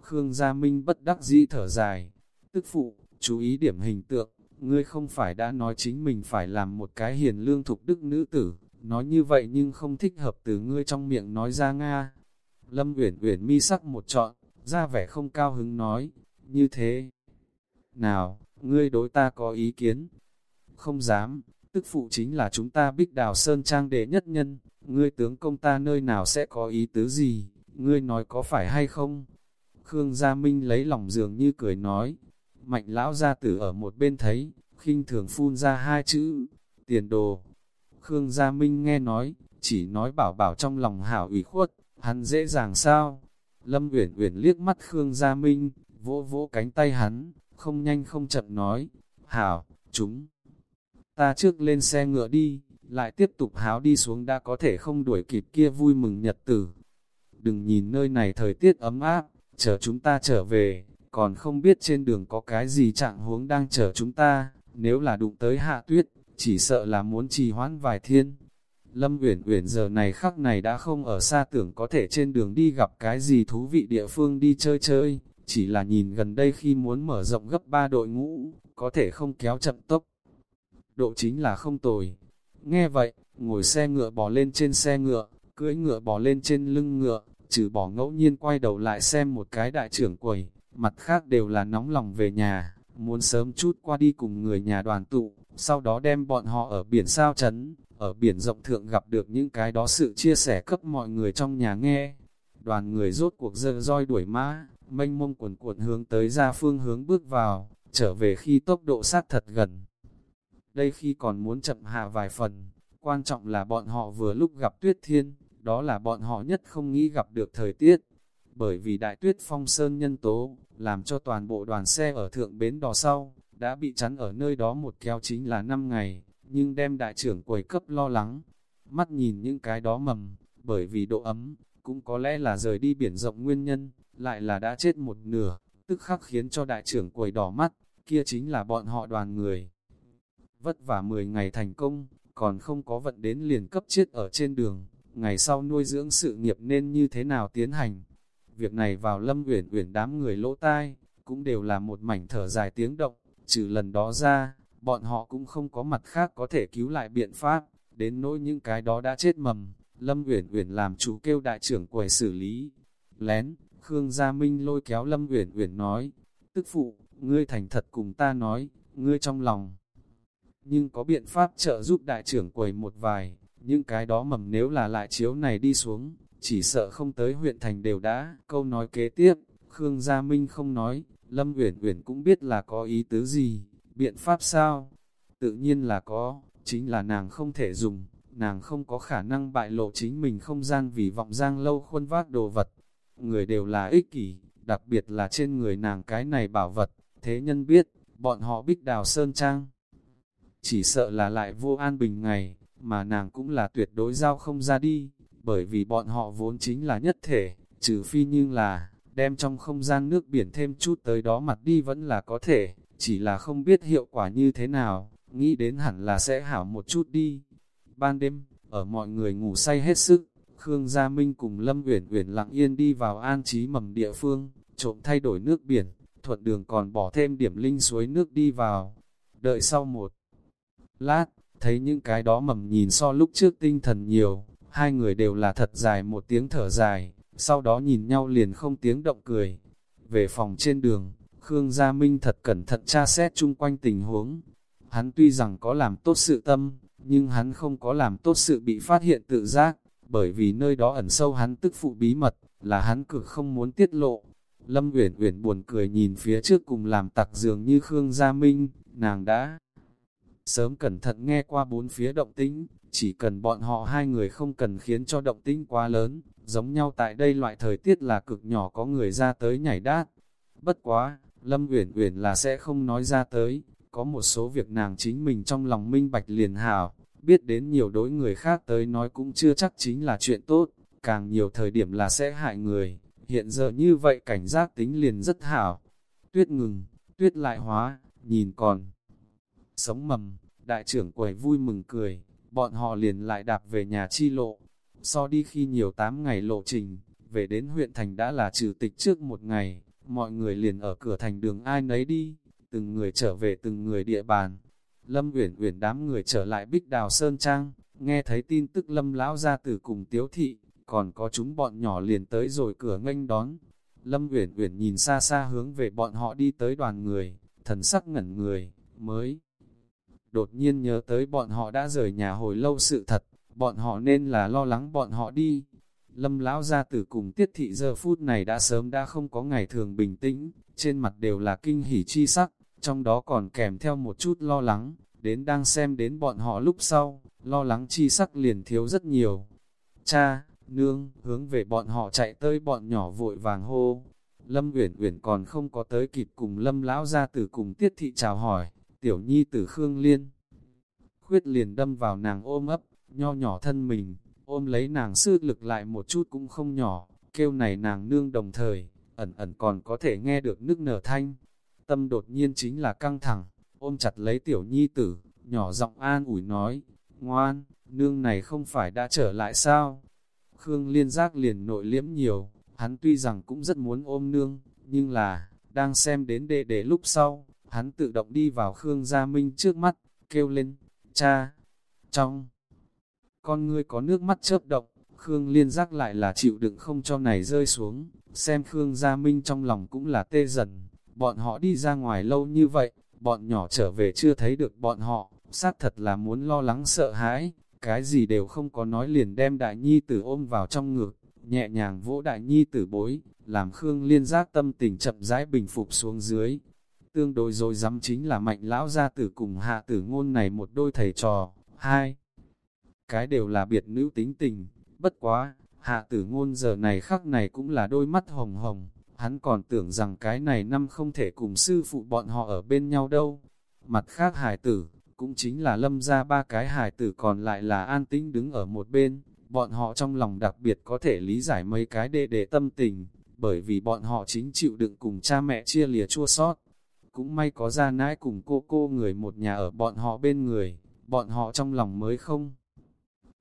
Khương Gia Minh bất đắc dĩ thở dài, tức phụ, chú ý điểm hình tượng, ngươi không phải đã nói chính mình phải làm một cái hiền lương thục đức nữ tử, nói như vậy nhưng không thích hợp từ ngươi trong miệng nói ra Nga. Lâm Uyển Uyển mi sắc một trọn, ra vẻ không cao hứng nói, như thế. Nào, ngươi đối ta có ý kiến? Không dám, tức phụ chính là chúng ta bích đào sơn trang đệ nhất nhân, ngươi tướng công ta nơi nào sẽ có ý tứ gì, ngươi nói có phải hay không? Khương Gia Minh lấy lòng dường như cười nói, mạnh lão gia tử ở một bên thấy, khinh thường phun ra hai chữ, tiền đồ. Khương Gia Minh nghe nói, chỉ nói bảo bảo trong lòng hảo ủy khuất, hắn dễ dàng sao? Lâm Uyển Uyển liếc mắt Khương Gia Minh, vỗ vỗ cánh tay hắn, không nhanh không chậm nói, hảo, chúng. Ta trước lên xe ngựa đi, lại tiếp tục háo đi xuống đã có thể không đuổi kịp kia vui mừng nhật tử. Đừng nhìn nơi này thời tiết ấm áp, chờ chúng ta trở về, còn không biết trên đường có cái gì trạng huống đang chờ chúng ta, nếu là đụng tới hạ tuyết, chỉ sợ là muốn trì hoãn vài thiên. Lâm Uyển Uyển giờ này khắc này đã không ở xa tưởng có thể trên đường đi gặp cái gì thú vị địa phương đi chơi chơi, chỉ là nhìn gần đây khi muốn mở rộng gấp ba đội ngũ, có thể không kéo chậm tốc. Độ chính là không tồi. Nghe vậy, ngồi xe ngựa bò lên trên xe ngựa, cưỡi ngựa bò lên trên lưng ngựa, trừ bỏ ngẫu nhiên quay đầu lại xem một cái đại trưởng quầy, mặt khác đều là nóng lòng về nhà, muốn sớm chút qua đi cùng người nhà đoàn tụ, sau đó đem bọn họ ở biển sao chấn, ở biển rộng thượng gặp được những cái đó sự chia sẻ cấp mọi người trong nhà nghe. Đoàn người rốt cuộc dơ roi đuổi mã, mênh mông cuộn cuộn hướng tới ra phương hướng bước vào, trở về khi tốc độ sát thật gần. Đây khi còn muốn chậm hạ vài phần, quan trọng là bọn họ vừa lúc gặp tuyết thiên, đó là bọn họ nhất không nghĩ gặp được thời tiết. Bởi vì đại tuyết phong sơn nhân tố, làm cho toàn bộ đoàn xe ở thượng bến đò sau, đã bị chắn ở nơi đó một kéo chính là 5 ngày, nhưng đem đại trưởng quầy cấp lo lắng. Mắt nhìn những cái đó mầm, bởi vì độ ấm, cũng có lẽ là rời đi biển rộng nguyên nhân, lại là đã chết một nửa, tức khắc khiến cho đại trưởng quầy đỏ mắt, kia chính là bọn họ đoàn người. Vất vả 10 ngày thành công, còn không có vận đến liền cấp chết ở trên đường, ngày sau nuôi dưỡng sự nghiệp nên như thế nào tiến hành. Việc này vào lâm uyển uyển đám người lỗ tai, cũng đều là một mảnh thở dài tiếng động, trừ lần đó ra, bọn họ cũng không có mặt khác có thể cứu lại biện pháp, đến nỗi những cái đó đã chết mầm, Lâm Uyển Uyển làm chủ kêu đại trưởng quầy xử lý. Lén, Khương Gia Minh lôi kéo Lâm Uyển Uyển nói, tức phụ, ngươi thành thật cùng ta nói, ngươi trong lòng. Nhưng có biện pháp trợ giúp đại trưởng quầy một vài, những cái đó mầm nếu là lại chiếu này đi xuống, chỉ sợ không tới huyện thành đều đã, câu nói kế tiếp, Khương Gia Minh không nói, Lâm Uyển Uyển cũng biết là có ý tứ gì, biện pháp sao? Tự nhiên là có, chính là nàng không thể dùng, nàng không có khả năng bại lộ chính mình không gian vì vọng giang lâu khuôn vác đồ vật. Người đều là ích kỷ, đặc biệt là trên người nàng cái này bảo vật, thế nhân biết, bọn họ bích đào sơn trang. Chỉ sợ là lại vô an bình ngày, mà nàng cũng là tuyệt đối giao không ra đi, bởi vì bọn họ vốn chính là nhất thể, trừ phi nhưng là, đem trong không gian nước biển thêm chút tới đó mặt đi vẫn là có thể, chỉ là không biết hiệu quả như thế nào, nghĩ đến hẳn là sẽ hảo một chút đi. Ban đêm, ở mọi người ngủ say hết sức, Khương Gia Minh cùng Lâm Uyển Uyển lặng yên đi vào an trí mầm địa phương, trộm thay đổi nước biển, thuận đường còn bỏ thêm điểm linh suối nước đi vào. Đợi sau một lát, thấy những cái đó mầm nhìn so lúc trước tinh thần nhiều, hai người đều là thật dài một tiếng thở dài, sau đó nhìn nhau liền không tiếng động cười. Về phòng trên đường, Khương Gia Minh thật cẩn thận tra xét chung quanh tình huống. Hắn tuy rằng có làm tốt sự tâm, nhưng hắn không có làm tốt sự bị phát hiện tự giác, bởi vì nơi đó ẩn sâu hắn tức phụ bí mật, là hắn cực không muốn tiết lộ. Lâm Uyển Uyển buồn cười nhìn phía trước cùng làm tặc dường như Khương Gia Minh, nàng đã sớm cẩn thận nghe qua bốn phía động tĩnh, chỉ cần bọn họ hai người không cần khiến cho động tĩnh quá lớn, giống nhau tại đây loại thời tiết là cực nhỏ có người ra tới nhảy đát. Bất quá, Lâm Uyển Uyển là sẽ không nói ra tới, có một số việc nàng chính mình trong lòng minh bạch liền hảo, biết đến nhiều đối người khác tới nói cũng chưa chắc chính là chuyện tốt, càng nhiều thời điểm là sẽ hại người, hiện giờ như vậy cảnh giác tính liền rất hảo. Tuyết ngừng, tuyết lại hóa, nhìn còn sống mầm, đại trưởng quầy vui mừng cười, bọn họ liền lại đạp về nhà chi lộ, so đi khi nhiều 8 ngày lộ trình, về đến huyện thành đã là trừ tịch trước một ngày, mọi người liền ở cửa thành đường ai nấy đi, từng người trở về từng người địa bàn. Lâm Uyển Uyển đám người trở lại Bích Đào Sơn Trang, nghe thấy tin tức Lâm lão gia tử cùng Tiếu thị, còn có chúng bọn nhỏ liền tới rồi cửa nghênh đón. Lâm Uyển Uyển nhìn xa xa hướng về bọn họ đi tới đoàn người, thần sắc ngẩn người, mới đột nhiên nhớ tới bọn họ đã rời nhà hồi lâu sự thật, bọn họ nên là lo lắng bọn họ đi. Lâm lão gia tử cùng tiết thị giờ phút này đã sớm đã không có ngày thường bình tĩnh, trên mặt đều là kinh hỉ chi sắc, trong đó còn kèm theo một chút lo lắng, đến đang xem đến bọn họ lúc sau, lo lắng chi sắc liền thiếu rất nhiều. Cha, nương, hướng về bọn họ chạy tới bọn nhỏ vội vàng hô. Lâm Uyển Uyển còn không có tới kịp cùng Lâm lão gia tử cùng Tiết thị chào hỏi, tiểu nhi tử Khương Liên. Khuyết liền đâm vào nàng ôm ấp, nho nhỏ thân mình, ôm lấy nàng sư lực lại một chút cũng không nhỏ, kêu này nàng nương đồng thời, ẩn ẩn còn có thể nghe được nước nở thanh. Tâm đột nhiên chính là căng thẳng, ôm chặt lấy tiểu nhi tử, nhỏ giọng an ủi nói, ngoan, nương này không phải đã trở lại sao? Khương liên giác liền nội liễm nhiều, hắn tuy rằng cũng rất muốn ôm nương, nhưng là, đang xem đến đệ đệ lúc sau, hắn tự động đi vào Khương Gia Minh trước mắt, kêu lên, cha, trong con ngươi có nước mắt chớp động, Khương liên giác lại là chịu đựng không cho này rơi xuống, xem Khương Gia Minh trong lòng cũng là tê dần, bọn họ đi ra ngoài lâu như vậy, bọn nhỏ trở về chưa thấy được bọn họ, xác thật là muốn lo lắng sợ hãi, cái gì đều không có nói liền đem đại nhi tử ôm vào trong ngực, nhẹ nhàng vỗ đại nhi tử bối, làm Khương liên giác tâm tình chậm rãi bình phục xuống dưới. Tương đối rồi dám chính là mạnh lão gia tử cùng hạ tử ngôn này một đôi thầy trò, hai. Cái đều là biệt nữ tính tình, bất quá, hạ tử ngôn giờ này khắc này cũng là đôi mắt hồng hồng, hắn còn tưởng rằng cái này năm không thể cùng sư phụ bọn họ ở bên nhau đâu. Mặt khác hải tử, cũng chính là lâm ra ba cái hải tử còn lại là an tĩnh đứng ở một bên, bọn họ trong lòng đặc biệt có thể lý giải mấy cái đệ đệ tâm tình, bởi vì bọn họ chính chịu đựng cùng cha mẹ chia lìa chua sót. Cũng may có ra nãi cùng cô cô người một nhà ở bọn họ bên người, bọn họ trong lòng mới không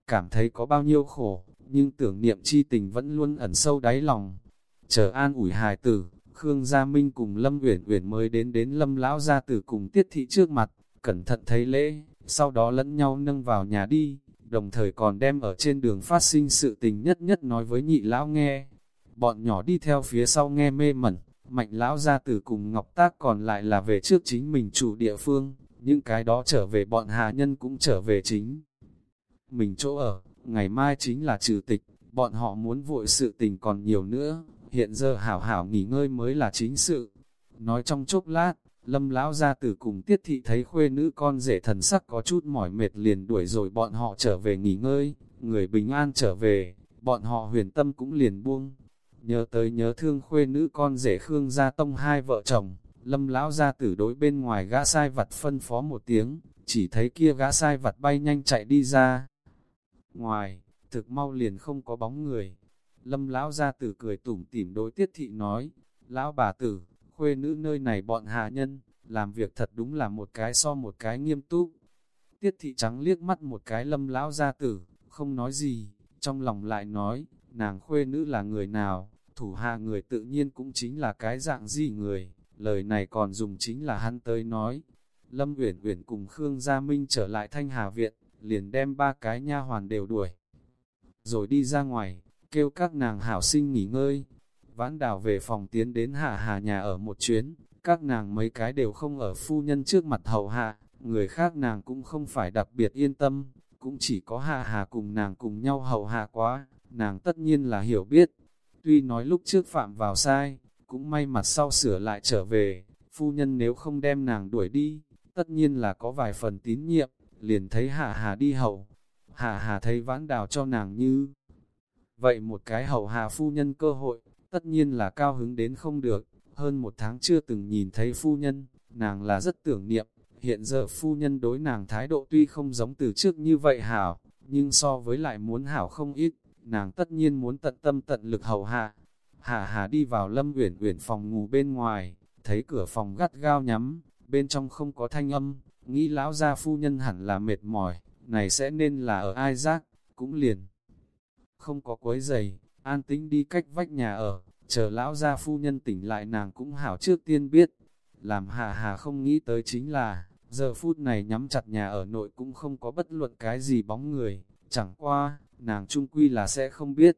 cảm thấy có bao nhiêu khổ, nhưng tưởng niệm chi tình vẫn luôn ẩn sâu đáy lòng. Chờ an ủi hài tử, Khương Gia Minh cùng Lâm Uyển Uyển mới đến đến Lâm lão gia tử cùng Tiết thị trước mặt, cẩn thận thấy lễ, sau đó lẫn nhau nâng vào nhà đi, đồng thời còn đem ở trên đường phát sinh sự tình nhất nhất nói với nhị lão nghe. Bọn nhỏ đi theo phía sau nghe mê mẩn, mạnh lão gia tử cùng Ngọc Tác còn lại là về trước chính mình chủ địa phương, những cái đó trở về bọn hà nhân cũng trở về chính. Mình chỗ ở, ngày mai chính là trừ tịch, bọn họ muốn vội sự tình còn nhiều nữa, hiện giờ hảo hảo nghỉ ngơi mới là chính sự. Nói trong chốc lát, lâm lão ra từ cùng tiết thị thấy khuê nữ con rể thần sắc có chút mỏi mệt liền đuổi rồi bọn họ trở về nghỉ ngơi, người bình an trở về, bọn họ huyền tâm cũng liền buông. Nhớ tới nhớ thương khuê nữ con rể Khương Gia Tông hai vợ chồng, lâm lão ra tử đối bên ngoài gã sai vặt phân phó một tiếng, chỉ thấy kia gã sai vặt bay nhanh chạy đi ra. Ngoài, thực mau liền không có bóng người. Lâm lão ra tử cười tủm tỉm đối tiết thị nói, lão bà tử, khuê nữ nơi này bọn hạ nhân, làm việc thật đúng là một cái so một cái nghiêm túc. Tiết thị trắng liếc mắt một cái lâm lão gia tử, không nói gì, trong lòng lại nói, nàng khuê nữ là người nào, thủ hạ người tự nhiên cũng chính là cái dạng gì người, lời này còn dùng chính là hắn tới nói. Lâm Uyển Uyển cùng Khương Gia Minh trở lại Thanh Hà Viện, liền đem ba cái nha hoàn đều đuổi. Rồi đi ra ngoài, kêu các nàng hảo sinh nghỉ ngơi. Vãn đào về phòng tiến đến hạ hà nhà ở một chuyến, các nàng mấy cái đều không ở phu nhân trước mặt hầu hạ, người khác nàng cũng không phải đặc biệt yên tâm, cũng chỉ có hạ hà cùng nàng cùng nhau hầu hạ quá, nàng tất nhiên là hiểu biết. Tuy nói lúc trước phạm vào sai, cũng may mặt sau sửa lại trở về, phu nhân nếu không đem nàng đuổi đi, tất nhiên là có vài phần tín nhiệm, liền thấy Hạ Hà đi hậu. Hạ Hà thấy vãn đào cho nàng như vậy một cái hậu Hà phu nhân cơ hội, tất nhiên là cao hứng đến không được. Hơn một tháng chưa từng nhìn thấy phu nhân, nàng là rất tưởng niệm. Hiện giờ phu nhân đối nàng thái độ tuy không giống từ trước như vậy hảo, nhưng so với lại muốn hảo không ít, nàng tất nhiên muốn tận tâm tận lực hầu hạ. Hạ Hà đi vào Lâm Uyển Uyển phòng ngủ bên ngoài, thấy cửa phòng gắt gao nhắm, bên trong không có thanh âm, nghĩ lão gia phu nhân hẳn là mệt mỏi, này sẽ nên là ở ai giác, cũng liền. Không có quấy giày, an tĩnh đi cách vách nhà ở, chờ lão gia phu nhân tỉnh lại nàng cũng hảo trước tiên biết. Làm hà hà không nghĩ tới chính là, giờ phút này nhắm chặt nhà ở nội cũng không có bất luận cái gì bóng người, chẳng qua, nàng trung quy là sẽ không biết.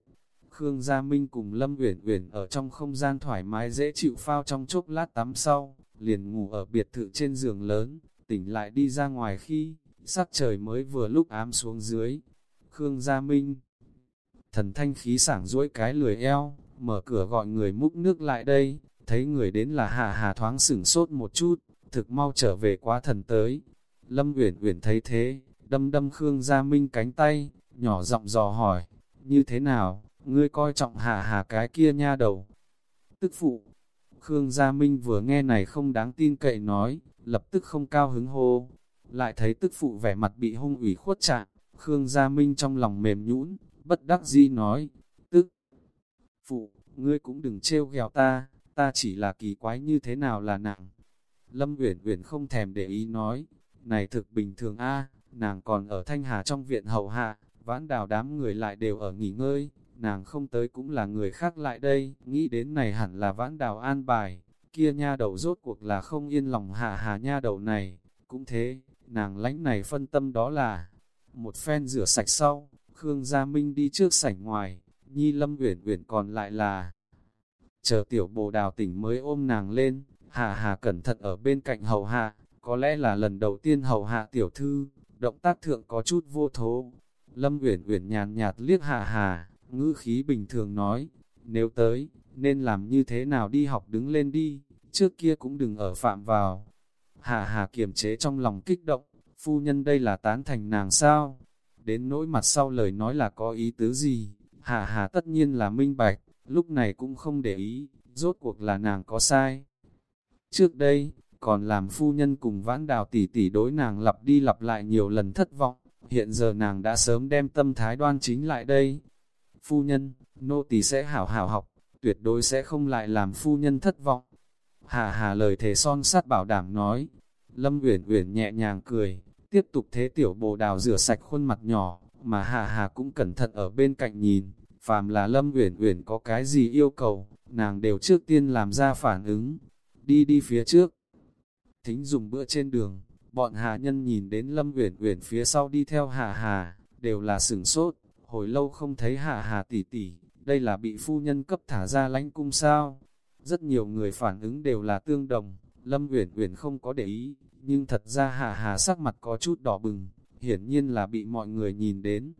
Khương Gia Minh cùng Lâm Uyển Uyển ở trong không gian thoải mái dễ chịu phao trong chốc lát tắm sau, liền ngủ ở biệt thự trên giường lớn, tỉnh lại đi ra ngoài khi, sắc trời mới vừa lúc ám xuống dưới. Khương Gia Minh Thần thanh khí sảng duỗi cái lười eo, mở cửa gọi người múc nước lại đây, thấy người đến là Hà Hà thoáng sửng sốt một chút, thực mau trở về quá thần tới. Lâm Uyển Uyển thấy thế, đâm đâm Khương Gia Minh cánh tay, nhỏ giọng dò hỏi, như thế nào, ngươi coi trọng Hà Hà cái kia nha đầu. Tức phụ, Khương Gia Minh vừa nghe này không đáng tin cậy nói, lập tức không cao hứng hô, lại thấy tức phụ vẻ mặt bị hung ủy khuất trạng, Khương Gia Minh trong lòng mềm nhũn, bất đắc dĩ nói, tức phụ, ngươi cũng đừng trêu ghẹo ta, ta chỉ là kỳ quái như thế nào là nặng. Lâm Uyển Uyển không thèm để ý nói, này thực bình thường a, nàng còn ở Thanh Hà trong viện hậu hạ, vãn đào đám người lại đều ở nghỉ ngơi, nàng không tới cũng là người khác lại đây, nghĩ đến này hẳn là vãn đào an bài, kia nha đầu rốt cuộc là không yên lòng hạ hà nha đầu này, cũng thế, nàng lãnh này phân tâm đó là, một phen rửa sạch sau, Khương Gia Minh đi trước sảnh ngoài, Nhi Lâm Uyển Uyển còn lại là chờ tiểu bồ đào tỉnh mới ôm nàng lên, Hà Hà cẩn thận ở bên cạnh hầu hạ, có lẽ là lần đầu tiên hầu hạ tiểu thư, động tác thượng có chút vô thố. Lâm Uyển Uyển nhàn nhạt liếc hạ Hà, ngữ khí bình thường nói, nếu tới, nên làm như thế nào đi học đứng lên đi, trước kia cũng đừng ở phạm vào. hạ Hà kiềm chế trong lòng kích động, phu nhân đây là tán thành nàng sao? Đến nỗi mặt sau lời nói là có ý tứ gì? hạ Hà tất nhiên là minh bạch, lúc này cũng không để ý, rốt cuộc là nàng có sai. Trước đây, còn làm phu nhân cùng vãn đào tỷ tỷ đối nàng lặp đi lặp lại nhiều lần thất vọng, hiện giờ nàng đã sớm đem tâm thái đoan chính lại đây. Phu nhân, nô tỳ sẽ hảo hảo học, tuyệt đối sẽ không lại làm phu nhân thất vọng. Hà hà lời thề son sát bảo đảm nói, Lâm Uyển Uyển nhẹ nhàng cười, tiếp tục thế tiểu bồ đào rửa sạch khuôn mặt nhỏ, mà Hà Hà cũng cẩn thận ở bên cạnh nhìn, phàm là Lâm Uyển Uyển có cái gì yêu cầu, nàng đều trước tiên làm ra phản ứng, đi đi phía trước. Thính dùng bữa trên đường, bọn Hà nhân nhìn đến Lâm Uyển Uyển phía sau đi theo Hà Hà, đều là sửng sốt, hồi lâu không thấy Hà Hà tỷ tỷ, đây là bị phu nhân cấp thả ra lãnh cung sao? Rất nhiều người phản ứng đều là tương đồng, Lâm Uyển Uyển không có để ý, nhưng thật ra Hà Hà sắc mặt có chút đỏ bừng, hiển nhiên là bị mọi người nhìn đến.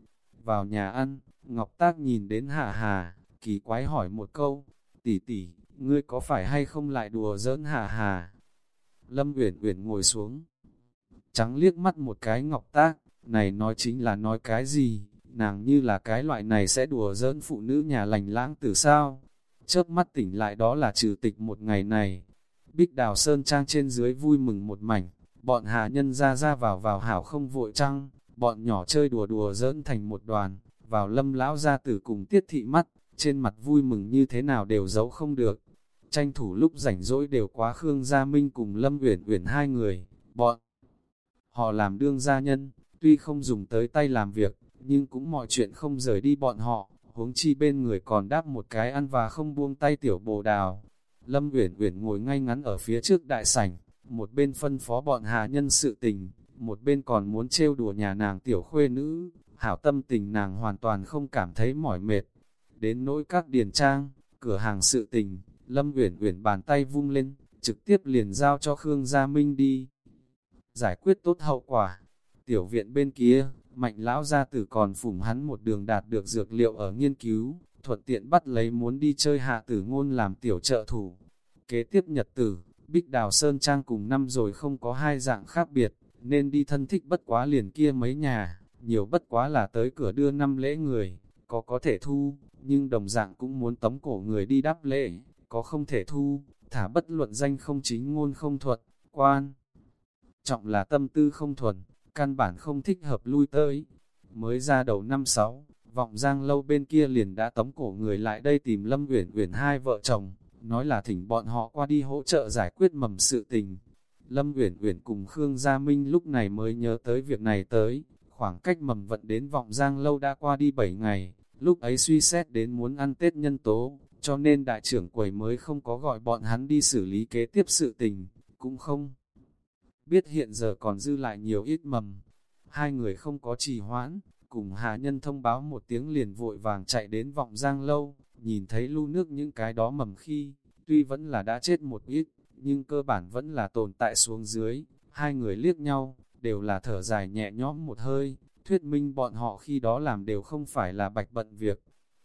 Vào nhà ăn, Ngọc Tác nhìn đến Hà Hà, kỳ quái hỏi một câu, tỷ tỷ, ngươi có phải hay không lại đùa giỡn Hà Hà? Lâm Uyển Uyển ngồi xuống, trắng liếc mắt một cái Ngọc Tác, này nói chính là nói cái gì? Nàng như là cái loại này sẽ đùa giỡn phụ nữ nhà lành lãng từ sao? Chớp mắt tỉnh lại đó là trừ tịch một ngày này. Bích Đào Sơn Trang trên dưới vui mừng một mảnh, bọn hạ nhân ra ra vào vào hảo không vội trăng, bọn nhỏ chơi đùa đùa giỡn thành một đoàn, vào lâm lão ra tử cùng tiết thị mắt, trên mặt vui mừng như thế nào đều giấu không được. Tranh thủ lúc rảnh rỗi đều quá Khương Gia Minh cùng Lâm Uyển Uyển hai người, bọn họ làm đương gia nhân, tuy không dùng tới tay làm việc, nhưng cũng mọi chuyện không rời đi bọn họ, huống chi bên người còn đáp một cái ăn và không buông tay tiểu bồ đào. Lâm Uyển Uyển ngồi ngay ngắn ở phía trước đại sảnh, một bên phân phó bọn hạ nhân sự tình, một bên còn muốn trêu đùa nhà nàng tiểu khuê nữ, hảo tâm tình nàng hoàn toàn không cảm thấy mỏi mệt. Đến nỗi các điền trang, cửa hàng sự tình, Lâm Uyển Uyển bàn tay vung lên, trực tiếp liền giao cho Khương Gia Minh đi. Giải quyết tốt hậu quả. Tiểu viện bên kia, mạnh lão gia tử còn phủng hắn một đường đạt được dược liệu ở nghiên cứu, thuận tiện bắt lấy muốn đi chơi hạ tử ngôn làm tiểu trợ thủ. Kế tiếp nhật tử, Bích Đào Sơn Trang cùng năm rồi không có hai dạng khác biệt, nên đi thân thích bất quá liền kia mấy nhà, nhiều bất quá là tới cửa đưa năm lễ người, có có thể thu, nhưng đồng dạng cũng muốn tống cổ người đi đáp lễ, có không thể thu, thả bất luận danh không chính ngôn không thuật, quan. Trọng là tâm tư không thuần, căn bản không thích hợp lui tới. Mới ra đầu năm sáu, vọng giang lâu bên kia liền đã tống cổ người lại đây tìm Lâm Uyển Uyển hai vợ chồng, nói là thỉnh bọn họ qua đi hỗ trợ giải quyết mầm sự tình. Lâm Uyển Uyển cùng Khương Gia Minh lúc này mới nhớ tới việc này tới, khoảng cách mầm vận đến vọng giang lâu đã qua đi 7 ngày, lúc ấy suy xét đến muốn ăn Tết nhân tố, cho nên đại trưởng quầy mới không có gọi bọn hắn đi xử lý kế tiếp sự tình, cũng không. Biết hiện giờ còn dư lại nhiều ít mầm, hai người không có trì hoãn, cùng hạ nhân thông báo một tiếng liền vội vàng chạy đến vọng giang lâu, nhìn thấy lưu nước những cái đó mầm khi, tuy vẫn là đã chết một ít, nhưng cơ bản vẫn là tồn tại xuống dưới, hai người liếc nhau, đều là thở dài nhẹ nhõm một hơi, thuyết minh bọn họ khi đó làm đều không phải là bạch bận việc.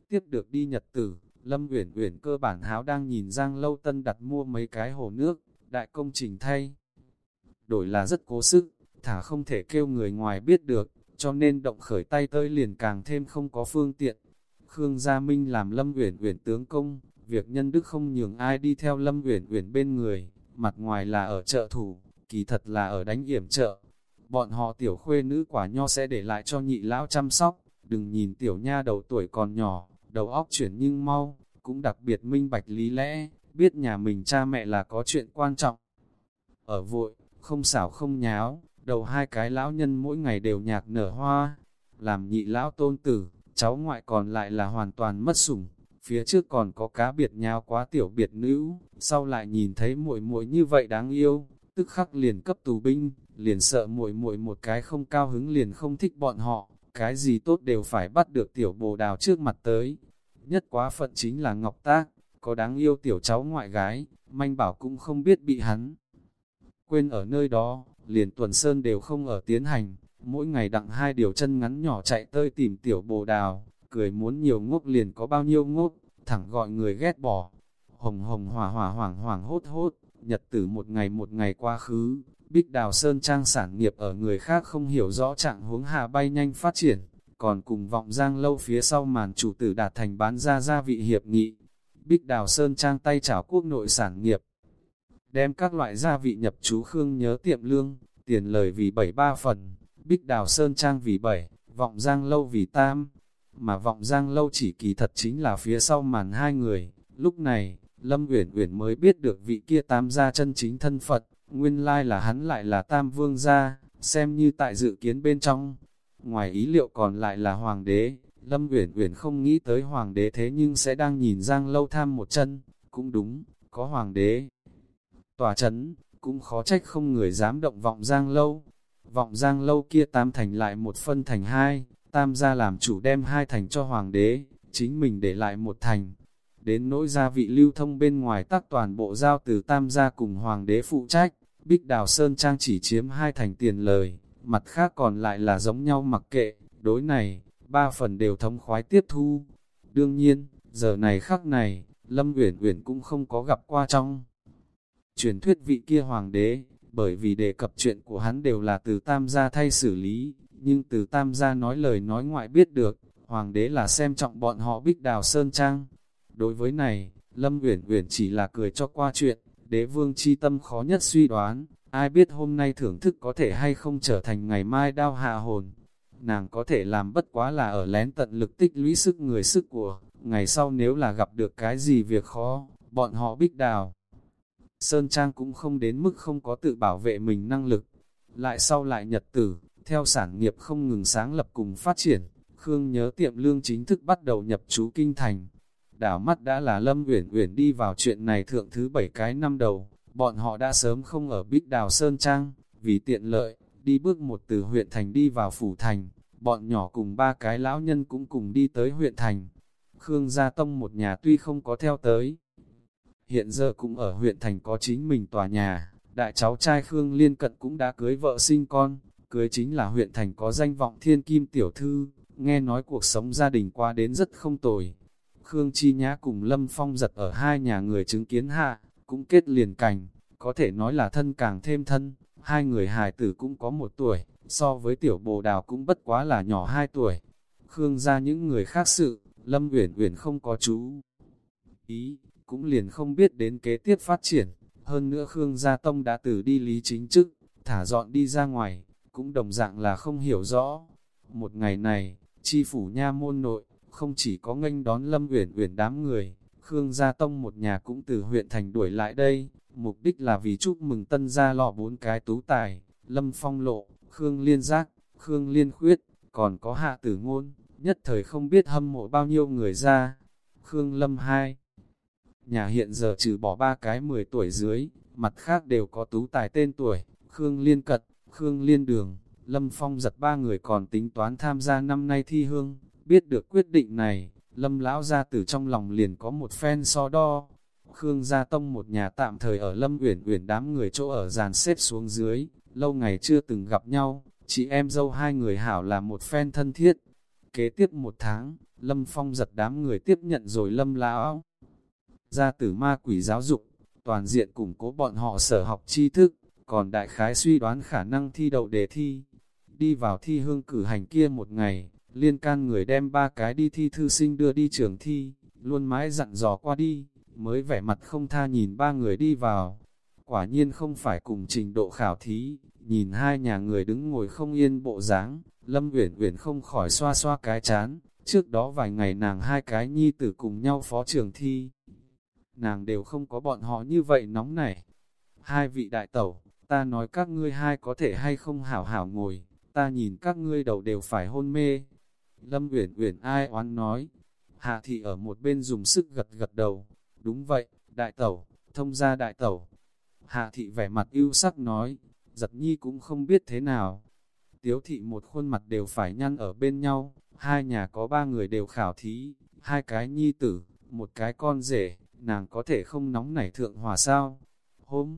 Tiếp được đi nhật tử, Lâm Uyển Uyển cơ bản háo đang nhìn Giang Lâu Tân đặt mua mấy cái hồ nước, đại công trình thay. Đổi là rất cố sức, thả không thể kêu người ngoài biết được, cho nên động khởi tay tới liền càng thêm không có phương tiện. Khương Gia Minh làm Lâm Uyển Uyển tướng công, việc nhân đức không nhường ai đi theo Lâm Uyển Uyển bên người, mặt ngoài là ở chợ thủ, kỳ thật là ở đánh yểm chợ. Bọn họ tiểu khuê nữ quả nho sẽ để lại cho nhị lão chăm sóc, đừng nhìn tiểu nha đầu tuổi còn nhỏ, đầu óc chuyển nhưng mau, cũng đặc biệt minh bạch lý lẽ, biết nhà mình cha mẹ là có chuyện quan trọng. Ở vội, không xảo không nháo, đầu hai cái lão nhân mỗi ngày đều nhạc nở hoa, làm nhị lão tôn tử, cháu ngoại còn lại là hoàn toàn mất sủng. Phía trước còn có cá biệt nhau quá tiểu biệt nữ, sau lại nhìn thấy muội muội như vậy đáng yêu, tức khắc liền cấp tù binh, liền sợ muội muội một cái không cao hứng liền không thích bọn họ, cái gì tốt đều phải bắt được tiểu bồ đào trước mặt tới. Nhất quá phận chính là Ngọc Tác, có đáng yêu tiểu cháu ngoại gái, manh bảo cũng không biết bị hắn. Quên ở nơi đó, liền tuần sơn đều không ở tiến hành, mỗi ngày đặng hai điều chân ngắn nhỏ chạy tơi tìm tiểu bồ đào, cười muốn nhiều ngốc liền có bao nhiêu ngốc, thẳng gọi người ghét bỏ. Hồng hồng hỏa hỏa hoảng hoảng hốt hốt, nhật tử một ngày một ngày qua khứ, Bích Đào Sơn Trang sản nghiệp ở người khác không hiểu rõ trạng huống hà bay nhanh phát triển, còn cùng vọng giang lâu phía sau màn chủ tử đạt thành bán ra gia vị hiệp nghị. Bích Đào Sơn Trang tay chảo quốc nội sản nghiệp, đem các loại gia vị nhập chú Khương nhớ tiệm lương, tiền lời vì bảy ba phần, Bích Đào Sơn Trang vì bảy, vọng giang lâu vì tam, mà vọng giang lâu chỉ kỳ thật chính là phía sau màn hai người. Lúc này, Lâm Uyển Uyển mới biết được vị kia tam gia chân chính thân Phật, nguyên lai là hắn lại là tam vương gia, xem như tại dự kiến bên trong. Ngoài ý liệu còn lại là hoàng đế, Lâm Uyển Uyển không nghĩ tới hoàng đế thế nhưng sẽ đang nhìn Giang Lâu tham một chân, cũng đúng, có hoàng đế. Tòa chấn, cũng khó trách không người dám động vọng Giang Lâu. Vọng Giang Lâu kia tam thành lại một phân thành hai, tam gia làm chủ đem hai thành cho hoàng đế, chính mình để lại một thành. Đến nỗi gia vị lưu thông bên ngoài tắc toàn bộ giao từ tam gia cùng hoàng đế phụ trách, Bích Đào Sơn Trang chỉ chiếm hai thành tiền lời, mặt khác còn lại là giống nhau mặc kệ, đối này, ba phần đều thống khoái tiếp thu. Đương nhiên, giờ này khắc này, Lâm Uyển Uyển cũng không có gặp qua trong. Truyền thuyết vị kia hoàng đế, bởi vì đề cập chuyện của hắn đều là từ tam gia thay xử lý, nhưng từ tam gia nói lời nói ngoại biết được, hoàng đế là xem trọng bọn họ Bích Đào Sơn Trang. Đối với này, Lâm Uyển Uyển chỉ là cười cho qua chuyện, đế vương chi tâm khó nhất suy đoán, ai biết hôm nay thưởng thức có thể hay không trở thành ngày mai đau hạ hồn. Nàng có thể làm bất quá là ở lén tận lực tích lũy sức người sức của, ngày sau nếu là gặp được cái gì việc khó, bọn họ bích đào. Sơn Trang cũng không đến mức không có tự bảo vệ mình năng lực. Lại sau lại nhật tử, theo sản nghiệp không ngừng sáng lập cùng phát triển, Khương nhớ tiệm lương chính thức bắt đầu nhập trú kinh thành, đảo mắt đã là Lâm Uyển Uyển đi vào chuyện này thượng thứ bảy cái năm đầu, bọn họ đã sớm không ở Bích Đào Sơn Trang, vì tiện lợi, đi bước một từ huyện thành đi vào phủ thành, bọn nhỏ cùng ba cái lão nhân cũng cùng đi tới huyện thành. Khương Gia Tông một nhà tuy không có theo tới, hiện giờ cũng ở huyện thành có chính mình tòa nhà, đại cháu trai Khương Liên Cận cũng đã cưới vợ sinh con, cưới chính là huyện thành có danh vọng thiên kim tiểu thư, nghe nói cuộc sống gia đình qua đến rất không tồi, Khương Chi Nhã cùng Lâm Phong giật ở hai nhà người chứng kiến hạ, cũng kết liền cảnh, có thể nói là thân càng thêm thân, hai người hài tử cũng có một tuổi, so với tiểu bồ đào cũng bất quá là nhỏ hai tuổi. Khương ra những người khác sự, Lâm Uyển Uyển không có chú ý, cũng liền không biết đến kế tiếp phát triển. Hơn nữa Khương Gia Tông đã từ đi lý chính chức, thả dọn đi ra ngoài, cũng đồng dạng là không hiểu rõ. Một ngày này, chi phủ nha môn nội, không chỉ có nghênh đón Lâm Uyển Uyển đám người, Khương Gia Tông một nhà cũng từ huyện thành đuổi lại đây, mục đích là vì chúc mừng tân gia lọ bốn cái tú tài, Lâm Phong Lộ, Khương Liên Giác, Khương Liên Khuyết, còn có Hạ Tử Ngôn, nhất thời không biết hâm mộ bao nhiêu người ra. Khương Lâm hai Nhà hiện giờ trừ bỏ ba cái 10 tuổi dưới, mặt khác đều có tú tài tên tuổi, Khương Liên Cật, Khương Liên Đường, Lâm Phong giật ba người còn tính toán tham gia năm nay thi hương, biết được quyết định này, Lâm lão ra từ trong lòng liền có một phen so đo. Khương Gia Tông một nhà tạm thời ở Lâm Uyển Uyển đám người chỗ ở dàn xếp xuống dưới, lâu ngày chưa từng gặp nhau, chị em dâu hai người hảo là một phen thân thiết. Kế tiếp một tháng, Lâm Phong giật đám người tiếp nhận rồi Lâm lão ra từ ma quỷ giáo dục, toàn diện củng cố bọn họ sở học tri thức, còn đại khái suy đoán khả năng thi đậu đề thi. Đi vào thi hương cử hành kia một ngày, liên can người đem ba cái đi thi thư sinh đưa đi trường thi, luôn mãi dặn dò qua đi, mới vẻ mặt không tha nhìn ba người đi vào. Quả nhiên không phải cùng trình độ khảo thí, nhìn hai nhà người đứng ngồi không yên bộ dáng, Lâm Uyển Uyển không khỏi xoa xoa cái chán, trước đó vài ngày nàng hai cái nhi tử cùng nhau phó trường thi. Nàng đều không có bọn họ như vậy nóng nảy. Hai vị đại tẩu, ta nói các ngươi hai có thể hay không hảo hảo ngồi, ta nhìn các ngươi đầu đều phải hôn mê. Lâm Uyển Uyển ai oán nói, Hạ thị ở một bên dùng sức gật gật đầu, đúng vậy, đại tẩu, thông gia đại tẩu. Hạ thị vẻ mặt ưu sắc nói, giật nhi cũng không biết thế nào. Tiếu thị một khuôn mặt đều phải nhăn ở bên nhau, hai nhà có ba người đều khảo thí, hai cái nhi tử, một cái con rể, nàng có thể không nóng nảy thượng hòa sao. Hôm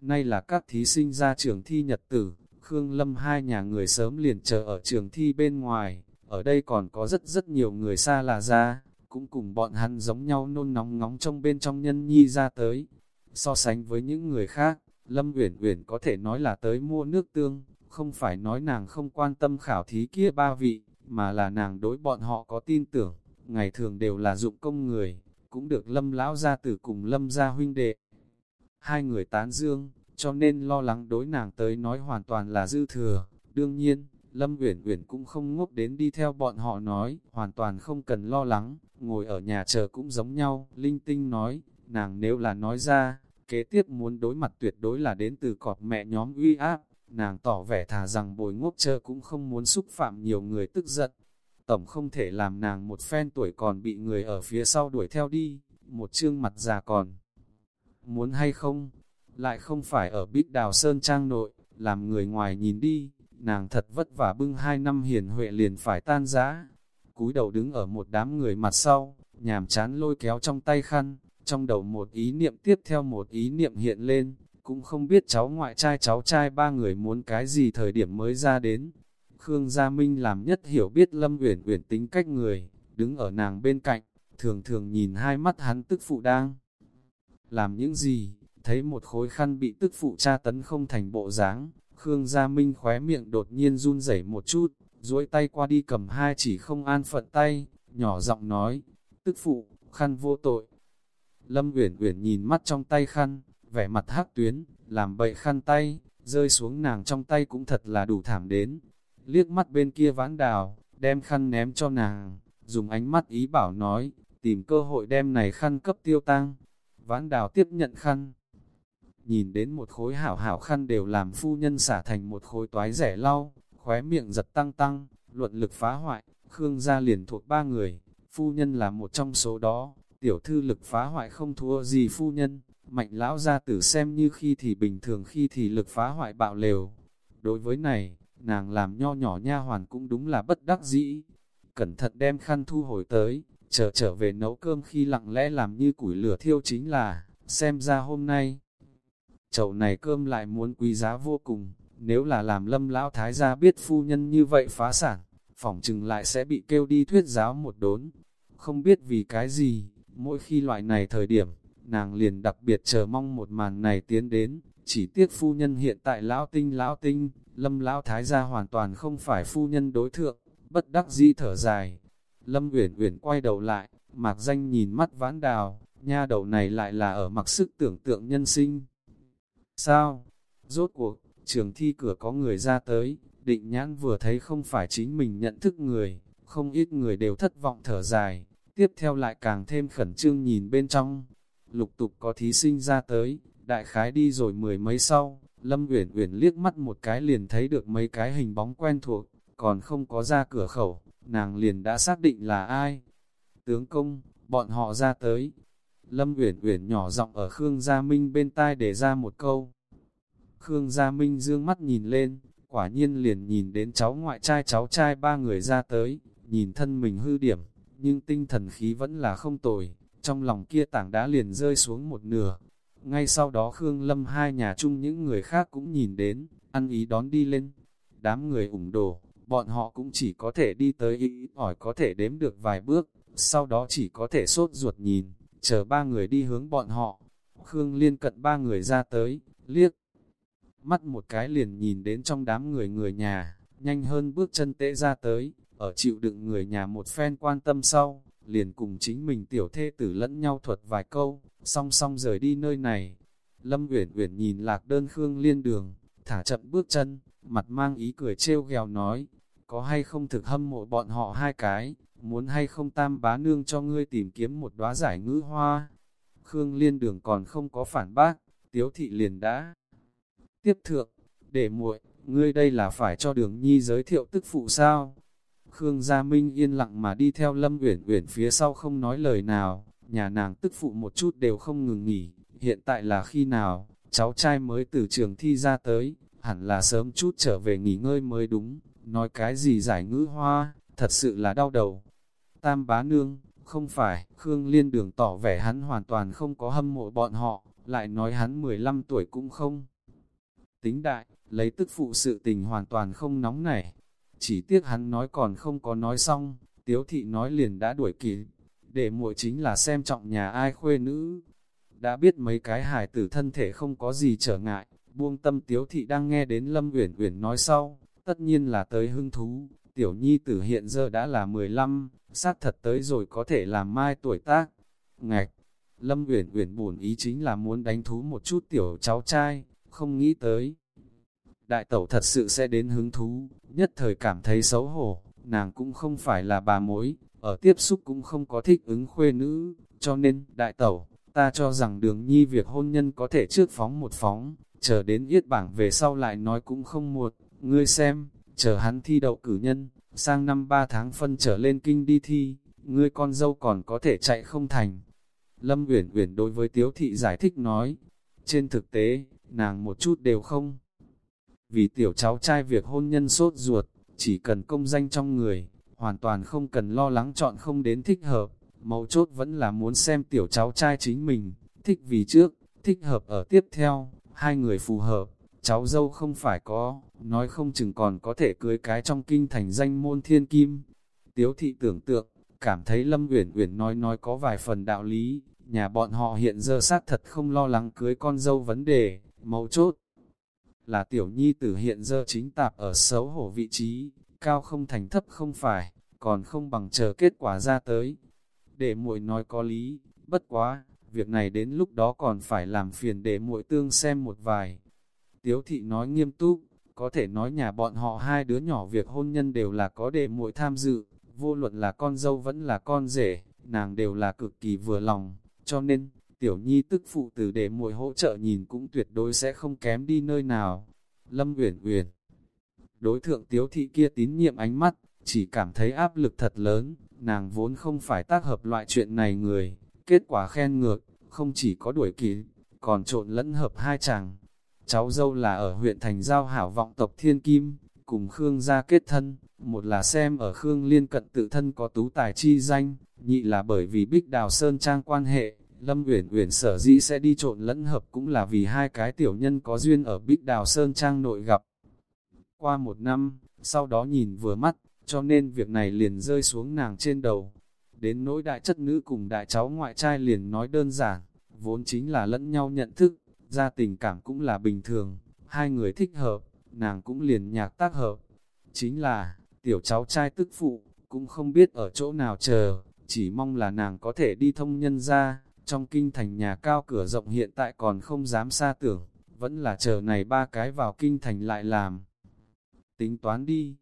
nay là các thí sinh ra trường thi nhật tử, Khương Lâm hai nhà người sớm liền chờ ở trường thi bên ngoài, ở đây còn có rất rất nhiều người xa là ra, cũng cùng bọn hắn giống nhau nôn nóng ngóng trong bên trong nhân nhi ra tới. So sánh với những người khác, Lâm Uyển Uyển có thể nói là tới mua nước tương, không phải nói nàng không quan tâm khảo thí kia ba vị, mà là nàng đối bọn họ có tin tưởng, ngày thường đều là dụng công người, cũng được Lâm lão gia tử cùng Lâm gia huynh đệ. Hai người tán dương, cho nên lo lắng đối nàng tới nói hoàn toàn là dư thừa. Đương nhiên, Lâm Uyển Uyển cũng không ngốc đến đi theo bọn họ nói, hoàn toàn không cần lo lắng, ngồi ở nhà chờ cũng giống nhau. Linh Tinh nói, nàng nếu là nói ra, kế tiếp muốn đối mặt tuyệt đối là đến từ cọp mẹ nhóm uy áp, nàng tỏ vẻ thà rằng bồi ngốc chờ cũng không muốn xúc phạm nhiều người tức giận. Tổng không thể làm nàng một phen tuổi còn bị người ở phía sau đuổi theo đi, một chương mặt già còn. Muốn hay không? Lại không phải ở bích đào sơn trang nội, làm người ngoài nhìn đi, nàng thật vất vả bưng hai năm hiền huệ liền phải tan rã. Cúi đầu đứng ở một đám người mặt sau, nhàm chán lôi kéo trong tay khăn, trong đầu một ý niệm tiếp theo một ý niệm hiện lên, cũng không biết cháu ngoại trai cháu trai ba người muốn cái gì thời điểm mới ra đến. Khương Gia Minh làm nhất hiểu biết Lâm Uyển Uyển tính cách người, đứng ở nàng bên cạnh, thường thường nhìn hai mắt hắn tức phụ đang làm những gì, thấy một khối khăn bị tức phụ tra tấn không thành bộ dáng, Khương Gia Minh khóe miệng đột nhiên run rẩy một chút, duỗi tay qua đi cầm hai chỉ không an phận tay, nhỏ giọng nói, tức phụ, khăn vô tội. Lâm Uyển Uyển nhìn mắt trong tay khăn, vẻ mặt hắc tuyến, làm bậy khăn tay, rơi xuống nàng trong tay cũng thật là đủ thảm đến. Liếc mắt bên kia vãn đào, đem khăn ném cho nàng, dùng ánh mắt ý bảo nói, tìm cơ hội đem này khăn cấp tiêu tăng. Vãn đào tiếp nhận khăn, nhìn đến một khối hảo hảo khăn đều làm phu nhân xả thành một khối toái rẻ lau, khóe miệng giật tăng tăng, luận lực phá hoại, Khương gia liền thuộc ba người, phu nhân là một trong số đó, tiểu thư lực phá hoại không thua gì phu nhân, mạnh lão gia tử xem như khi thì bình thường khi thì lực phá hoại bạo lều. Đối với này, nàng làm nho nhỏ nha hoàn cũng đúng là bất đắc dĩ. Cẩn thận đem khăn thu hồi tới, trở trở về nấu cơm khi lặng lẽ làm như củi lửa thiêu chính là, xem ra hôm nay, chậu này cơm lại muốn quý giá vô cùng, nếu là làm lâm lão thái gia biết phu nhân như vậy phá sản, phỏng chừng lại sẽ bị kêu đi thuyết giáo một đốn. Không biết vì cái gì, mỗi khi loại này thời điểm, nàng liền đặc biệt chờ mong một màn này tiến đến, chỉ tiếc phu nhân hiện tại lão tinh lão tinh, lâm lão thái gia hoàn toàn không phải phu nhân đối thượng, bất đắc dĩ thở dài. Lâm uyển uyển quay đầu lại, mạc danh nhìn mắt vãn đào, nha đầu này lại là ở mặc sức tưởng tượng nhân sinh. Sao? Rốt cuộc, trường thi cửa có người ra tới, định nhãn vừa thấy không phải chính mình nhận thức người, không ít người đều thất vọng thở dài, tiếp theo lại càng thêm khẩn trương nhìn bên trong. Lục tục có thí sinh ra tới, đại khái đi rồi mười mấy sau, Lâm Uyển Uyển liếc mắt một cái liền thấy được mấy cái hình bóng quen thuộc, còn không có ra cửa khẩu, nàng liền đã xác định là ai. Tướng công, bọn họ ra tới. Lâm Uyển Uyển nhỏ giọng ở Khương Gia Minh bên tai để ra một câu. Khương Gia Minh dương mắt nhìn lên, quả nhiên liền nhìn đến cháu ngoại trai cháu trai ba người ra tới, nhìn thân mình hư điểm, nhưng tinh thần khí vẫn là không tồi, trong lòng kia tảng đá liền rơi xuống một nửa. Ngay sau đó Khương Lâm hai nhà chung những người khác cũng nhìn đến, ăn ý đón đi lên. Đám người ủng đổ, bọn họ cũng chỉ có thể đi tới ít ỏi có thể đếm được vài bước, sau đó chỉ có thể sốt ruột nhìn, chờ ba người đi hướng bọn họ. Khương Liên cận ba người ra tới, liếc. Mắt một cái liền nhìn đến trong đám người người nhà, nhanh hơn bước chân tễ ra tới, ở chịu đựng người nhà một phen quan tâm sau, liền cùng chính mình tiểu thê tử lẫn nhau thuật vài câu, song song rời đi nơi này. Lâm Uyển Uyển nhìn lạc đơn Khương Liên đường, thả chậm bước chân, mặt mang ý cười trêu ghẹo nói, có hay không thực hâm mộ bọn họ hai cái, muốn hay không tam bá nương cho ngươi tìm kiếm một đóa giải ngữ hoa. Khương Liên đường còn không có phản bác, tiếu thị liền đã. Tiếp thượng, để muội, ngươi đây là phải cho đường nhi giới thiệu tức phụ sao? Khương Gia Minh yên lặng mà đi theo Lâm Uyển Uyển phía sau không nói lời nào, nhà nàng tức phụ một chút đều không ngừng nghỉ, hiện tại là khi nào, cháu trai mới từ trường thi ra tới, hẳn là sớm chút trở về nghỉ ngơi mới đúng, nói cái gì giải ngữ hoa, thật sự là đau đầu. Tam bá nương, không phải, Khương Liên Đường tỏ vẻ hắn hoàn toàn không có hâm mộ bọn họ, lại nói hắn 15 tuổi cũng không. Tính đại, lấy tức phụ sự tình hoàn toàn không nóng nảy. Chỉ tiếc hắn nói còn không có nói xong, tiếu thị nói liền đã đuổi kịp. Để muội chính là xem trọng nhà ai khuê nữ. Đã biết mấy cái hài tử thân thể không có gì trở ngại, buông tâm tiếu thị đang nghe đến Lâm Uyển Uyển nói sau, tất nhiên là tới hưng thú, tiểu nhi tử hiện giờ đã là 15, xác thật tới rồi có thể làm mai tuổi tác. Ngạch, Lâm Uyển Uyển buồn ý chính là muốn đánh thú một chút tiểu cháu trai, không nghĩ tới. Đại tẩu thật sự sẽ đến hứng thú, nhất thời cảm thấy xấu hổ, nàng cũng không phải là bà mối, ở tiếp xúc cũng không có thích ứng khuê nữ, cho nên, đại tẩu, ta cho rằng đường nhi việc hôn nhân có thể trước phóng một phóng, chờ đến yết bảng về sau lại nói cũng không muộn, ngươi xem, chờ hắn thi đậu cử nhân, sang năm ba tháng phân trở lên kinh đi thi, ngươi con dâu còn có thể chạy không thành. Lâm Uyển Uyển đối với Tiếu Thị giải thích nói, trên thực tế, nàng một chút đều không. Vì tiểu cháu trai việc hôn nhân sốt ruột, chỉ cần công danh trong người, hoàn toàn không cần lo lắng chọn không đến thích hợp, mấu chốt vẫn là muốn xem tiểu cháu trai chính mình, thích vì trước, thích hợp ở tiếp theo, hai người phù hợp, cháu dâu không phải có, nói không chừng còn có thể cưới cái trong kinh thành danh môn thiên kim. Tiếu thị tưởng tượng, cảm thấy Lâm Uyển Uyển nói nói có vài phần đạo lý, nhà bọn họ hiện giờ sát thật không lo lắng cưới con dâu vấn đề, mấu chốt. Là tiểu nhi tử hiện giờ chính tạp ở xấu hổ vị trí, cao không thành thấp không phải, còn không bằng chờ kết quả ra tới. Để muội nói có lý, bất quá, việc này đến lúc đó còn phải làm phiền để muội tương xem một vài. Tiếu thị nói nghiêm túc, có thể nói nhà bọn họ hai đứa nhỏ việc hôn nhân đều là có để muội tham dự, vô luận là con dâu vẫn là con rể, nàng đều là cực kỳ vừa lòng, cho nên, tiểu nhi tức phụ tử để muội hỗ trợ nhìn cũng tuyệt đối sẽ không kém đi nơi nào. Lâm Uyển Uyển Đối thượng tiếu thị kia tín nhiệm ánh mắt, chỉ cảm thấy áp lực thật lớn, nàng vốn không phải tác hợp loại chuyện này người, kết quả khen ngược, không chỉ có đuổi kỳ còn trộn lẫn hợp hai chàng. Cháu dâu là ở huyện thành giao hảo vọng tộc Thiên Kim, cùng Khương gia kết thân, một là xem ở Khương liên cận tự thân có tú tài chi danh, nhị là bởi vì Bích Đào Sơn Trang quan hệ, Lâm Uyển Uyển sở dĩ sẽ đi trộn lẫn hợp cũng là vì hai cái tiểu nhân có duyên ở Bích Đào Sơn Trang nội gặp. Qua một năm, sau đó nhìn vừa mắt, cho nên việc này liền rơi xuống nàng trên đầu. Đến nỗi đại chất nữ cùng đại cháu ngoại trai liền nói đơn giản, vốn chính là lẫn nhau nhận thức, ra tình cảm cũng là bình thường, hai người thích hợp, nàng cũng liền nhạc tác hợp. Chính là, tiểu cháu trai tức phụ, cũng không biết ở chỗ nào chờ, chỉ mong là nàng có thể đi thông nhân ra, trong kinh thành nhà cao cửa rộng hiện tại còn không dám xa tưởng, vẫn là chờ này ba cái vào kinh thành lại làm. Tính toán đi,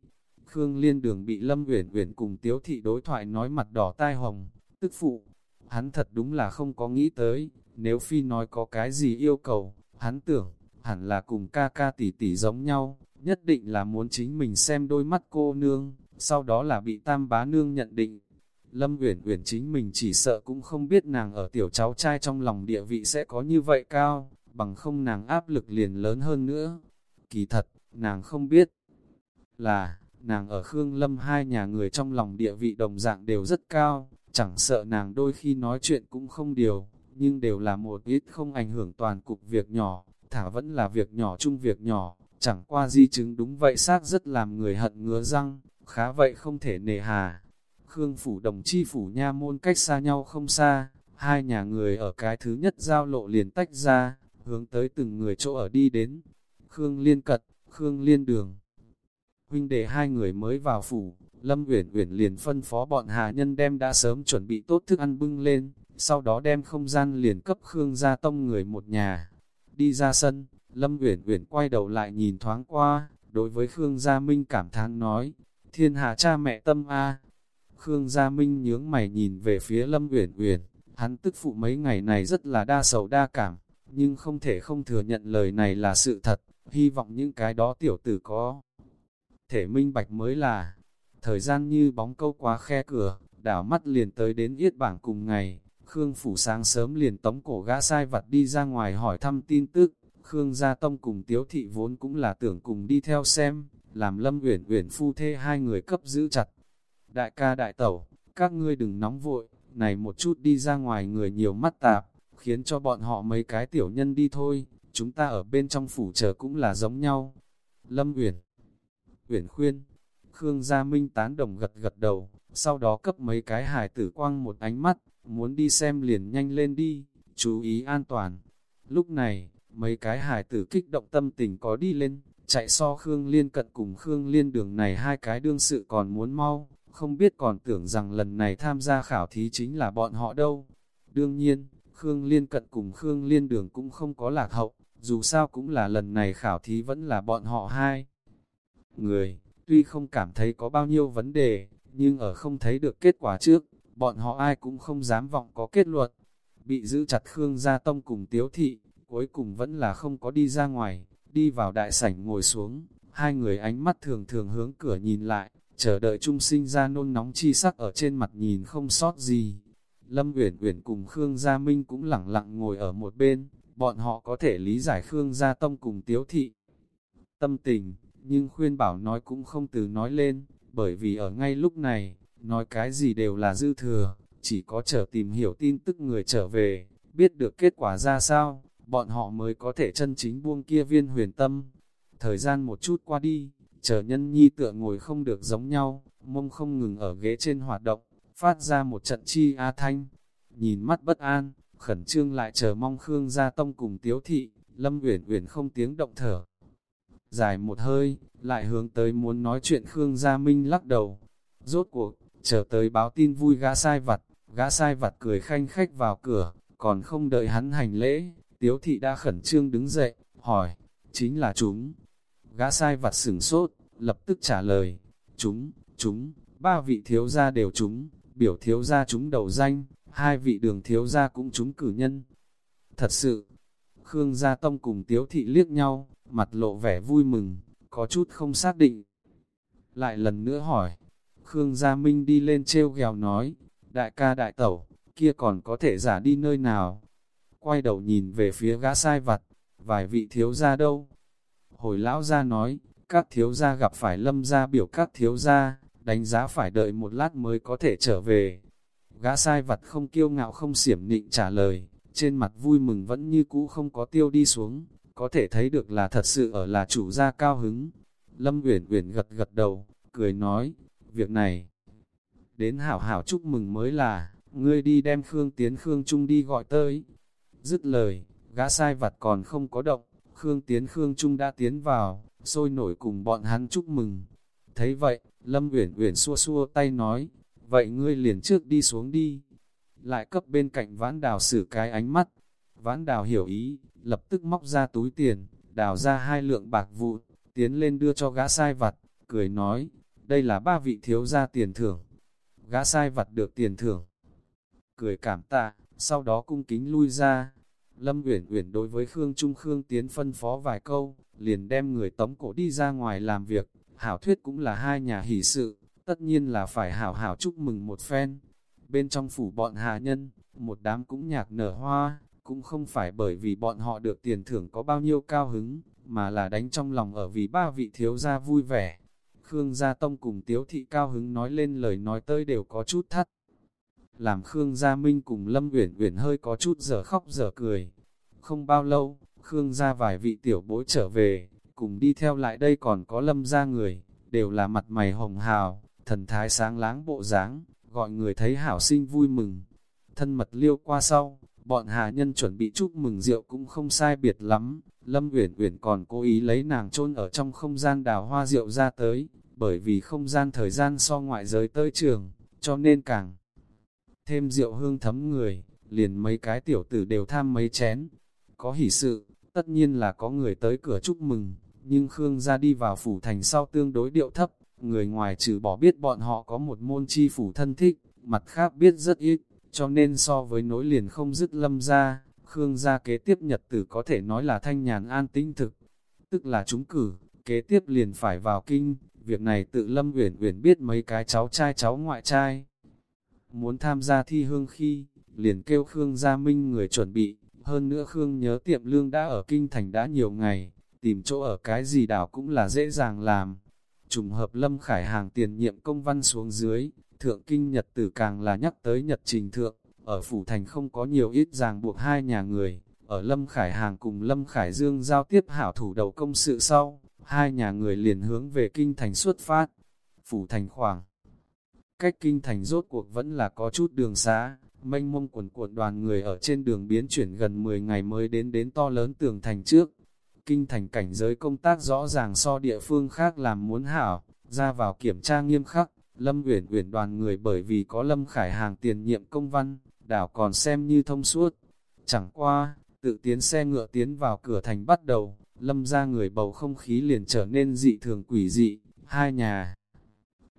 Khương Liên Đường bị Lâm Uyển Uyển cùng Tiếu Thị đối thoại nói mặt đỏ tai hồng, tức phụ, hắn thật đúng là không có nghĩ tới, nếu Phi nói có cái gì yêu cầu, hắn tưởng, hẳn là cùng ca ca tỷ tỷ giống nhau, nhất định là muốn chính mình xem đôi mắt cô nương, sau đó là bị tam bá nương nhận định. Lâm Uyển Uyển chính mình chỉ sợ cũng không biết nàng ở tiểu cháu trai trong lòng địa vị sẽ có như vậy cao, bằng không nàng áp lực liền lớn hơn nữa. Kỳ thật, nàng không biết là, nàng ở Khương Lâm hai nhà người trong lòng địa vị đồng dạng đều rất cao, chẳng sợ nàng đôi khi nói chuyện cũng không điều, nhưng đều là một ít không ảnh hưởng toàn cục việc nhỏ, thả vẫn là việc nhỏ chung việc nhỏ, chẳng qua di chứng đúng vậy xác rất làm người hận ngứa răng, khá vậy không thể nề hà. Khương phủ đồng chi phủ nha môn cách xa nhau không xa, hai nhà người ở cái thứ nhất giao lộ liền tách ra, hướng tới từng người chỗ ở đi đến. Khương liên cật, Khương liên đường. Huynh đệ hai người mới vào phủ, Lâm Uyển Uyển liền phân phó bọn hạ nhân đem đã sớm chuẩn bị tốt thức ăn bưng lên, sau đó đem không gian liền cấp Khương gia tông người một nhà. Đi ra sân, Lâm Uyển Uyển quay đầu lại nhìn thoáng qua, đối với Khương Gia Minh cảm thán nói, thiên hạ cha mẹ tâm a. Khương Gia Minh nhướng mày nhìn về phía Lâm Uyển Uyển, hắn tức phụ mấy ngày này rất là đa sầu đa cảm, nhưng không thể không thừa nhận lời này là sự thật, hy vọng những cái đó tiểu tử có thể minh bạch mới là. Thời gian như bóng câu qua khe cửa, đảo mắt liền tới đến yết bảng cùng ngày, Khương Phủ sáng sớm liền tống cổ gã sai vặt đi ra ngoài hỏi thăm tin tức, Khương Gia Tông cùng Tiếu Thị vốn cũng là tưởng cùng đi theo xem, làm Lâm Uyển Uyển phu thê hai người cấp giữ chặt. Đại ca đại tẩu, các ngươi đừng nóng vội, này một chút đi ra ngoài người nhiều mắt tạp, khiến cho bọn họ mấy cái tiểu nhân đi thôi, chúng ta ở bên trong phủ chờ cũng là giống nhau. Lâm Uyển Uyển khuyên, Khương Gia Minh tán đồng gật gật đầu, sau đó cấp mấy cái hải tử quang một ánh mắt, muốn đi xem liền nhanh lên đi, chú ý an toàn. Lúc này, mấy cái hải tử kích động tâm tình có đi lên, chạy so Khương Liên cận cùng Khương Liên đường này hai cái đương sự còn muốn mau, không biết còn tưởng rằng lần này tham gia khảo thí chính là bọn họ đâu. Đương nhiên, Khương Liên cận cùng Khương Liên đường cũng không có lạc hậu, dù sao cũng là lần này khảo thí vẫn là bọn họ hai. Người, tuy không cảm thấy có bao nhiêu vấn đề, nhưng ở không thấy được kết quả trước, bọn họ ai cũng không dám vọng có kết luận. Bị giữ chặt Khương Gia Tông cùng Tiếu Thị, cuối cùng vẫn là không có đi ra ngoài, đi vào đại sảnh ngồi xuống, hai người ánh mắt thường thường hướng cửa nhìn lại, chờ đợi trung sinh ra nôn nóng chi sắc ở trên mặt nhìn không sót gì. Lâm Uyển Uyển cùng Khương Gia Minh cũng lặng lặng ngồi ở một bên, bọn họ có thể lý giải Khương Gia Tông cùng Tiếu Thị. Tâm tình, nhưng khuyên bảo nói cũng không từ nói lên, bởi vì ở ngay lúc này, nói cái gì đều là dư thừa, chỉ có chờ tìm hiểu tin tức người trở về, biết được kết quả ra sao, bọn họ mới có thể chân chính buông kia viên huyền tâm. Thời gian một chút qua đi, chờ nhân nhi tựa ngồi không được giống nhau, mông không ngừng ở ghế trên hoạt động, phát ra một trận chi a thanh. Nhìn mắt bất an, khẩn trương lại chờ mong Khương Gia Tông cùng Tiếu Thị, Lâm Uyển Uyển không tiếng động thở. Dài một hơi, lại hướng tới muốn nói chuyện Khương Gia Minh lắc đầu. Rốt cuộc, chờ tới báo tin vui gã sai vặt, gã sai vặt cười khanh khách vào cửa, còn không đợi hắn hành lễ, Tiếu thị đã khẩn trương đứng dậy, hỏi, chính là chúng. Gã sai vặt sửng sốt, lập tức trả lời, chúng, chúng, ba vị thiếu gia đều chúng, biểu thiếu gia chúng đầu danh, hai vị đường thiếu gia cũng chúng cử nhân. Thật sự, Khương Gia Tông cùng Tiếu thị liếc nhau, mặt lộ vẻ vui mừng, có chút không xác định. Lại lần nữa hỏi, Khương Gia Minh đi lên treo ghèo nói, đại ca đại tẩu, kia còn có thể giả đi nơi nào? quay đầu nhìn về phía gã sai vặt, vài vị thiếu gia đâu. Hồi lão gia nói, các thiếu gia gặp phải lâm gia biểu các thiếu gia, đánh giá phải đợi một lát mới có thể trở về. Gã sai vặt không kiêu ngạo không xiểm nịnh trả lời, trên mặt vui mừng vẫn như cũ không có tiêu đi xuống, có thể thấy được là thật sự ở là chủ gia cao hứng. Lâm Uyển Uyển gật gật đầu, cười nói, việc này, đến hảo hảo chúc mừng mới là, ngươi đi đem Khương Tiến Khương Trung đi gọi tới, Dứt lời, gã sai vặt còn không có động, Khương Tiến Khương Trung đã tiến vào, sôi nổi cùng bọn hắn chúc mừng. Thấy vậy, Lâm Uyển Uyển xua xua tay nói, vậy ngươi liền trước đi xuống đi. Lại cấp bên cạnh vãn đào xử cái ánh mắt. Vãn đào hiểu ý, lập tức móc ra túi tiền, đào ra hai lượng bạc vụ, tiến lên đưa cho gã sai vặt, cười nói, đây là ba vị thiếu gia tiền thưởng. Gã sai vặt được tiền thưởng. Cười cảm tạ, sau đó cung kính lui ra. Lâm Uyển Uyển đối với Khương Trung Khương Tiến phân phó vài câu, liền đem người tống cổ đi ra ngoài làm việc, hảo thuyết cũng là hai nhà hỷ sự, tất nhiên là phải hảo hảo chúc mừng một phen. Bên trong phủ bọn hạ nhân, một đám cũng nhạc nở hoa, cũng không phải bởi vì bọn họ được tiền thưởng có bao nhiêu cao hứng, mà là đánh trong lòng ở vì ba vị thiếu gia vui vẻ. Khương Gia Tông cùng Tiếu Thị cao hứng nói lên lời nói tơi đều có chút thắt. Làm Khương Gia Minh cùng Lâm Uyển Uyển hơi có chút giờ khóc giờ cười. Không bao lâu, Khương Gia vài vị tiểu bối trở về, cùng đi theo lại đây còn có Lâm Gia người, đều là mặt mày hồng hào, thần thái sáng láng bộ dáng, gọi người thấy hảo sinh vui mừng. Thân mật liêu qua sau, bọn hà nhân chuẩn bị chúc mừng rượu cũng không sai biệt lắm, Lâm Uyển Uyển còn cố ý lấy nàng chôn ở trong không gian đào hoa rượu ra tới, bởi vì không gian thời gian so ngoại giới tới trường, cho nên càng thêm rượu hương thấm người, liền mấy cái tiểu tử đều tham mấy chén. Có hỷ sự, tất nhiên là có người tới cửa chúc mừng, nhưng Khương gia đi vào phủ thành sau tương đối điệu thấp, người ngoài trừ bỏ biết bọn họ có một môn chi phủ thân thích, mặt khác biết rất ít, cho nên so với nối liền không dứt lâm ra, Khương gia kế tiếp nhật tử có thể nói là thanh nhàn an tinh thực, tức là chúng cử, kế tiếp liền phải vào kinh, việc này tự Lâm Uyển Uyển biết mấy cái cháu trai cháu ngoại trai. Muốn tham gia thi hương khi, liền kêu Khương Gia Minh người chuẩn bị, hơn nữa Khương nhớ tiệm lương đã ở kinh thành đã nhiều ngày, tìm chỗ ở cái gì đảo cũng là dễ dàng làm. Trùng hợp Lâm Khải hàng tiền nhiệm công văn xuống dưới, thượng kinh nhật tử càng là nhắc tới nhật trình thượng, ở phủ thành không có nhiều ít ràng buộc hai nhà người, ở Lâm Khải hàng cùng Lâm Khải Dương giao tiếp hảo thủ đầu công sự sau, hai nhà người liền hướng về kinh thành xuất phát. Phủ thành khoảng cách kinh thành rốt cuộc vẫn là có chút đường xá, mênh mông quần cuộn đoàn người ở trên đường biến chuyển gần 10 ngày mới đến đến to lớn tường thành trước. Kinh thành cảnh giới công tác rõ ràng so địa phương khác làm muốn hảo, ra vào kiểm tra nghiêm khắc, Lâm Uyển Uyển đoàn người bởi vì có Lâm Khải hàng tiền nhiệm công văn, đảo còn xem như thông suốt. Chẳng qua, tự tiến xe ngựa tiến vào cửa thành bắt đầu, lâm ra người bầu không khí liền trở nên dị thường quỷ dị, hai nhà.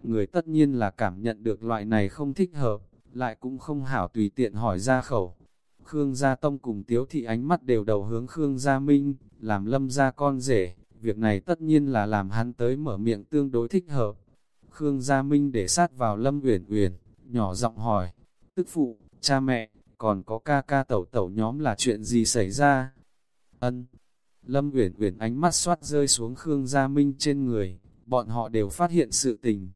Người tất nhiên là cảm nhận được loại này không thích hợp, lại cũng không hảo tùy tiện hỏi ra khẩu. Khương Gia Tông cùng Tiếu Thị ánh mắt đều đầu hướng Khương Gia Minh, làm lâm gia con rể, việc này tất nhiên là làm hắn tới mở miệng tương đối thích hợp. Khương Gia Minh để sát vào Lâm Uyển Uyển, nhỏ giọng hỏi, tức phụ, cha mẹ, còn có ca ca tẩu tẩu nhóm là chuyện gì xảy ra? Ân, Lâm Uyển Uyển ánh mắt xoát rơi xuống Khương Gia Minh trên người, bọn họ đều phát hiện sự tình.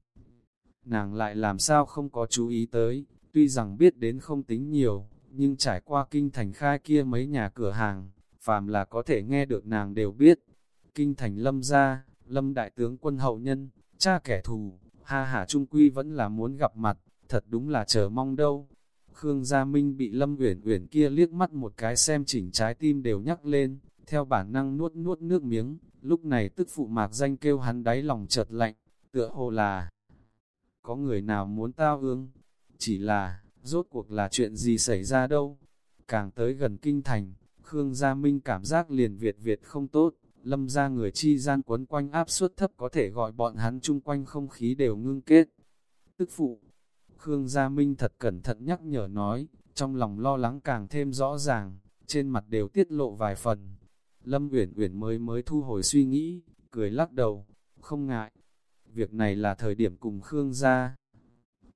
Nàng lại làm sao không có chú ý tới, tuy rằng biết đến không tính nhiều, nhưng trải qua kinh thành khai kia mấy nhà cửa hàng, phàm là có thể nghe được nàng đều biết. Kinh thành lâm gia, lâm đại tướng quân hậu nhân, cha kẻ thù, ha hả trung quy vẫn là muốn gặp mặt, thật đúng là chờ mong đâu. Khương Gia Minh bị Lâm Uyển Uyển kia liếc mắt một cái xem chỉnh trái tim đều nhắc lên, theo bản năng nuốt nuốt nước miếng, lúc này tức phụ mạc danh kêu hắn đáy lòng chợt lạnh, tựa hồ là có người nào muốn tao ương, chỉ là, rốt cuộc là chuyện gì xảy ra đâu. Càng tới gần kinh thành, Khương Gia Minh cảm giác liền Việt Việt không tốt, lâm ra người chi gian quấn quanh áp suất thấp có thể gọi bọn hắn chung quanh không khí đều ngưng kết. Tức phụ, Khương Gia Minh thật cẩn thận nhắc nhở nói, trong lòng lo lắng càng thêm rõ ràng, trên mặt đều tiết lộ vài phần. Lâm Uyển Uyển mới mới thu hồi suy nghĩ, cười lắc đầu, không ngại. Việc này là thời điểm cùng Khương gia.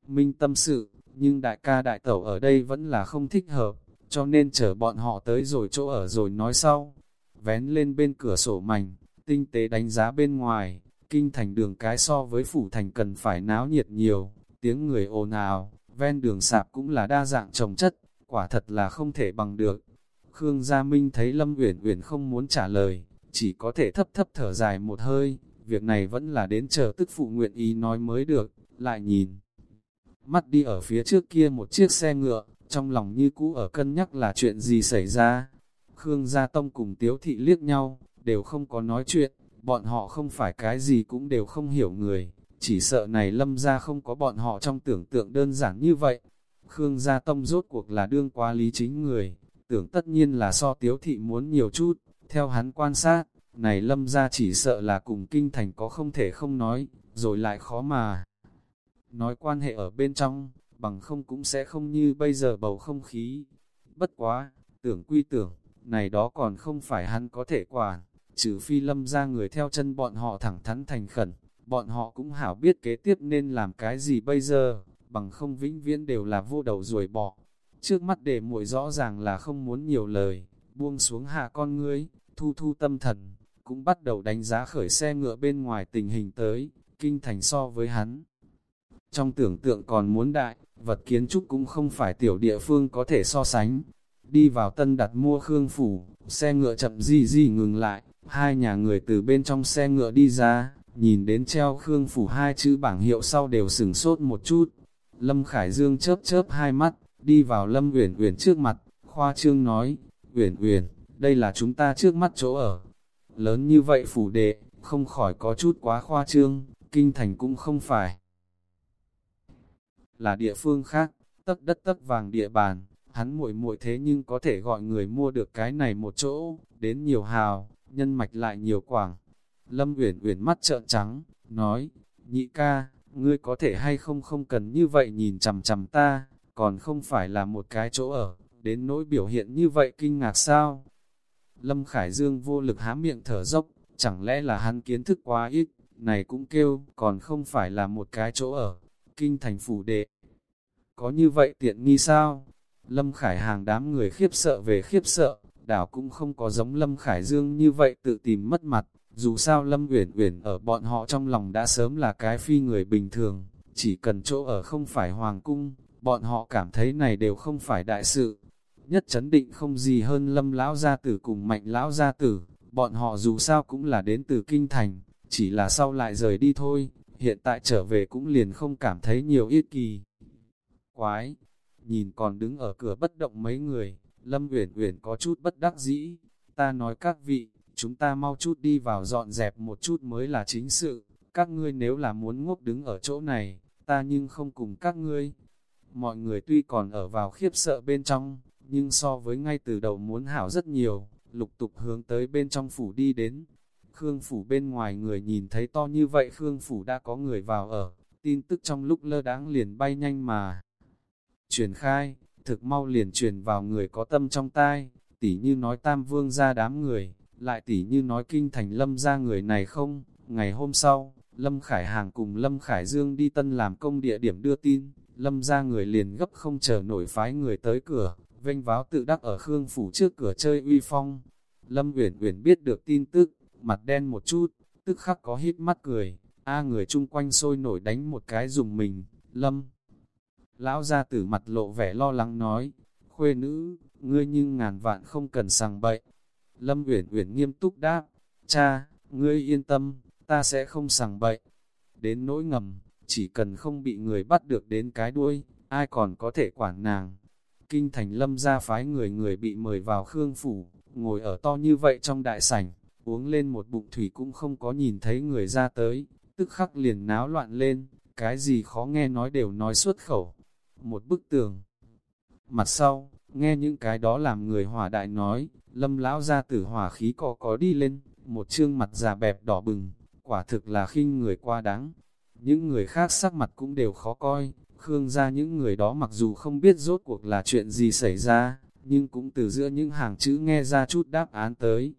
Minh tâm sự, nhưng đại ca đại tẩu ở đây vẫn là không thích hợp, cho nên chờ bọn họ tới rồi chỗ ở rồi nói sau. Vén lên bên cửa sổ mảnh, tinh tế đánh giá bên ngoài, kinh thành đường cái so với phủ thành cần phải náo nhiệt nhiều, tiếng người ồn ào, ven đường sạp cũng là đa dạng trồng chất, quả thật là không thể bằng được. Khương Gia Minh thấy Lâm Uyển Uyển không muốn trả lời, chỉ có thể thấp thấp thở dài một hơi, việc này vẫn là đến chờ tức phụ nguyện ý nói mới được, lại nhìn. Mắt đi ở phía trước kia một chiếc xe ngựa, trong lòng như cũ ở cân nhắc là chuyện gì xảy ra. Khương Gia Tông cùng Tiếu Thị liếc nhau, đều không có nói chuyện, bọn họ không phải cái gì cũng đều không hiểu người, chỉ sợ này lâm ra không có bọn họ trong tưởng tượng đơn giản như vậy. Khương Gia Tông rốt cuộc là đương quá lý chính người, tưởng tất nhiên là so tiếu thị muốn nhiều chút, theo hắn quan sát, này lâm ra chỉ sợ là cùng kinh thành có không thể không nói, rồi lại khó mà. Nói quan hệ ở bên trong, bằng không cũng sẽ không như bây giờ bầu không khí. Bất quá, tưởng quy tưởng, này đó còn không phải hắn có thể quản, trừ phi lâm ra người theo chân bọn họ thẳng thắn thành khẩn, bọn họ cũng hảo biết kế tiếp nên làm cái gì bây giờ, bằng không vĩnh viễn đều là vô đầu ruồi bỏ. Trước mắt để muội rõ ràng là không muốn nhiều lời, buông xuống hạ con ngươi, thu thu tâm thần, cũng bắt đầu đánh giá khởi xe ngựa bên ngoài tình hình tới, kinh thành so với hắn. Trong tưởng tượng còn muốn đại, vật kiến trúc cũng không phải tiểu địa phương có thể so sánh. Đi vào tân đặt mua khương phủ, xe ngựa chậm di di ngừng lại, hai nhà người từ bên trong xe ngựa đi ra, nhìn đến treo khương phủ hai chữ bảng hiệu sau đều sửng sốt một chút. Lâm Khải Dương chớp chớp hai mắt, đi vào Lâm Uyển Uyển trước mặt, khoa trương nói, Uyển Uyển, đây là chúng ta trước mắt chỗ ở. Lớn như vậy phủ đệ, không khỏi có chút quá khoa trương, kinh thành cũng không phải. Là địa phương khác, tất đất tất vàng địa bàn, hắn muội muội thế nhưng có thể gọi người mua được cái này một chỗ, đến nhiều hào, nhân mạch lại nhiều quảng. Lâm Uyển Uyển mắt trợn trắng, nói, nhị ca, ngươi có thể hay không không cần như vậy nhìn chằm chằm ta, còn không phải là một cái chỗ ở, đến nỗi biểu hiện như vậy kinh ngạc sao? Lâm Khải Dương vô lực há miệng thở dốc, chẳng lẽ là hắn kiến thức quá ít, này cũng kêu, còn không phải là một cái chỗ ở, kinh thành phủ đệ. Có như vậy tiện nghi sao? Lâm Khải hàng đám người khiếp sợ về khiếp sợ, đảo cũng không có giống Lâm Khải Dương như vậy tự tìm mất mặt, dù sao Lâm Uyển Uyển ở bọn họ trong lòng đã sớm là cái phi người bình thường, chỉ cần chỗ ở không phải hoàng cung, bọn họ cảm thấy này đều không phải đại sự. Nhất chấn định không gì hơn Lâm lão gia tử cùng Mạnh lão gia tử, bọn họ dù sao cũng là đến từ kinh thành, chỉ là sau lại rời đi thôi, hiện tại trở về cũng liền không cảm thấy nhiều ít kỳ. Quái, nhìn còn đứng ở cửa bất động mấy người, Lâm Uyển Uyển có chút bất đắc dĩ, ta nói các vị, chúng ta mau chút đi vào dọn dẹp một chút mới là chính sự, các ngươi nếu là muốn ngốc đứng ở chỗ này, ta nhưng không cùng các ngươi. Mọi người tuy còn ở vào khiếp sợ bên trong, nhưng so với ngay từ đầu muốn hảo rất nhiều, lục tục hướng tới bên trong phủ đi đến. Khương phủ bên ngoài người nhìn thấy to như vậy Khương phủ đã có người vào ở, tin tức trong lúc lơ đáng liền bay nhanh mà. Truyền khai, thực mau liền truyền vào người có tâm trong tai, tỉ như nói tam vương ra đám người, lại tỉ như nói kinh thành lâm ra người này không, ngày hôm sau, Lâm Khải Hàng cùng Lâm Khải Dương đi tân làm công địa điểm đưa tin, Lâm ra người liền gấp không chờ nổi phái người tới cửa, vênh váo tự đắc ở Khương Phủ trước cửa chơi uy phong. Lâm Uyển Uyển biết được tin tức, mặt đen một chút, tức khắc có hít mắt cười, a người chung quanh sôi nổi đánh một cái dùng mình, Lâm. Lão ra tử mặt lộ vẻ lo lắng nói, khuê nữ, ngươi nhưng ngàn vạn không cần sằng bậy, Lâm Uyển Uyển nghiêm túc đáp, cha, ngươi yên tâm, ta sẽ không sằng bậy. Đến nỗi ngầm, chỉ cần không bị người bắt được đến cái đuôi, ai còn có thể quản nàng. Kinh thành lâm ra phái người người bị mời vào khương phủ, ngồi ở to như vậy trong đại sảnh, uống lên một bụng thủy cũng không có nhìn thấy người ra tới, tức khắc liền náo loạn lên, cái gì khó nghe nói đều nói xuất khẩu. Một bức tường. Mặt sau, nghe những cái đó làm người hỏa đại nói, lâm lão ra tử hỏa khí có có đi lên, một trương mặt già bẹp đỏ bừng, quả thực là khinh người qua đáng. Những người khác sắc mặt cũng đều khó coi, Khương ra những người đó mặc dù không biết rốt cuộc là chuyện gì xảy ra, nhưng cũng từ giữa những hàng chữ nghe ra chút đáp án tới.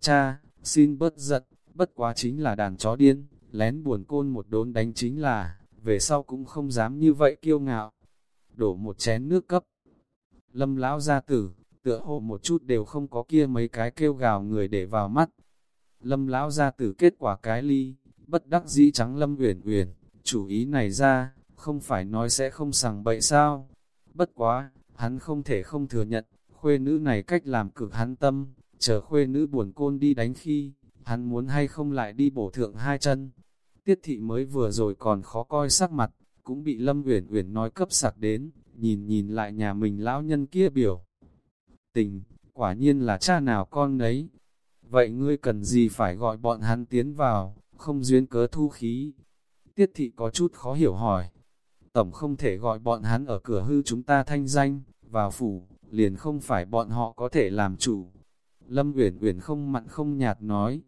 Cha, xin bớt giận, bất quá chính là đàn chó điên, lén buồn côn một đốn đánh chính là, về sau cũng không dám như vậy kiêu ngạo. Đổ một chén nước cấp. Lâm lão gia tử, tựa hồ một chút đều không có kia mấy cái kêu gào người để vào mắt. Lâm lão gia tử kết quả cái ly, bất đắc dĩ trắng Lâm Uyển Uyển, chủ ý này ra, không phải nói sẽ không sằng bậy sao? Bất quá, hắn không thể không thừa nhận, khuê nữ này cách làm cực hắn tâm, chờ khuê nữ buồn côn đi đánh khi, hắn muốn hay không lại đi bổ thượng hai chân. Tiết thị mới vừa rồi còn khó coi sắc mặt, cũng bị Lâm Uyển Uyển nói cấp sặc đến, nhìn nhìn lại nhà mình lão nhân kia biểu tình, quả nhiên là cha nào con nấy. Vậy ngươi cần gì phải gọi bọn hắn tiến vào, không duyên cớ thu khí? Tiết thị có chút khó hiểu hỏi. Tổng không thể gọi bọn hắn ở cửa hư chúng ta thanh danh, vào phủ, liền không phải bọn họ có thể làm chủ. Lâm Uyển Uyển không mặn không nhạt nói,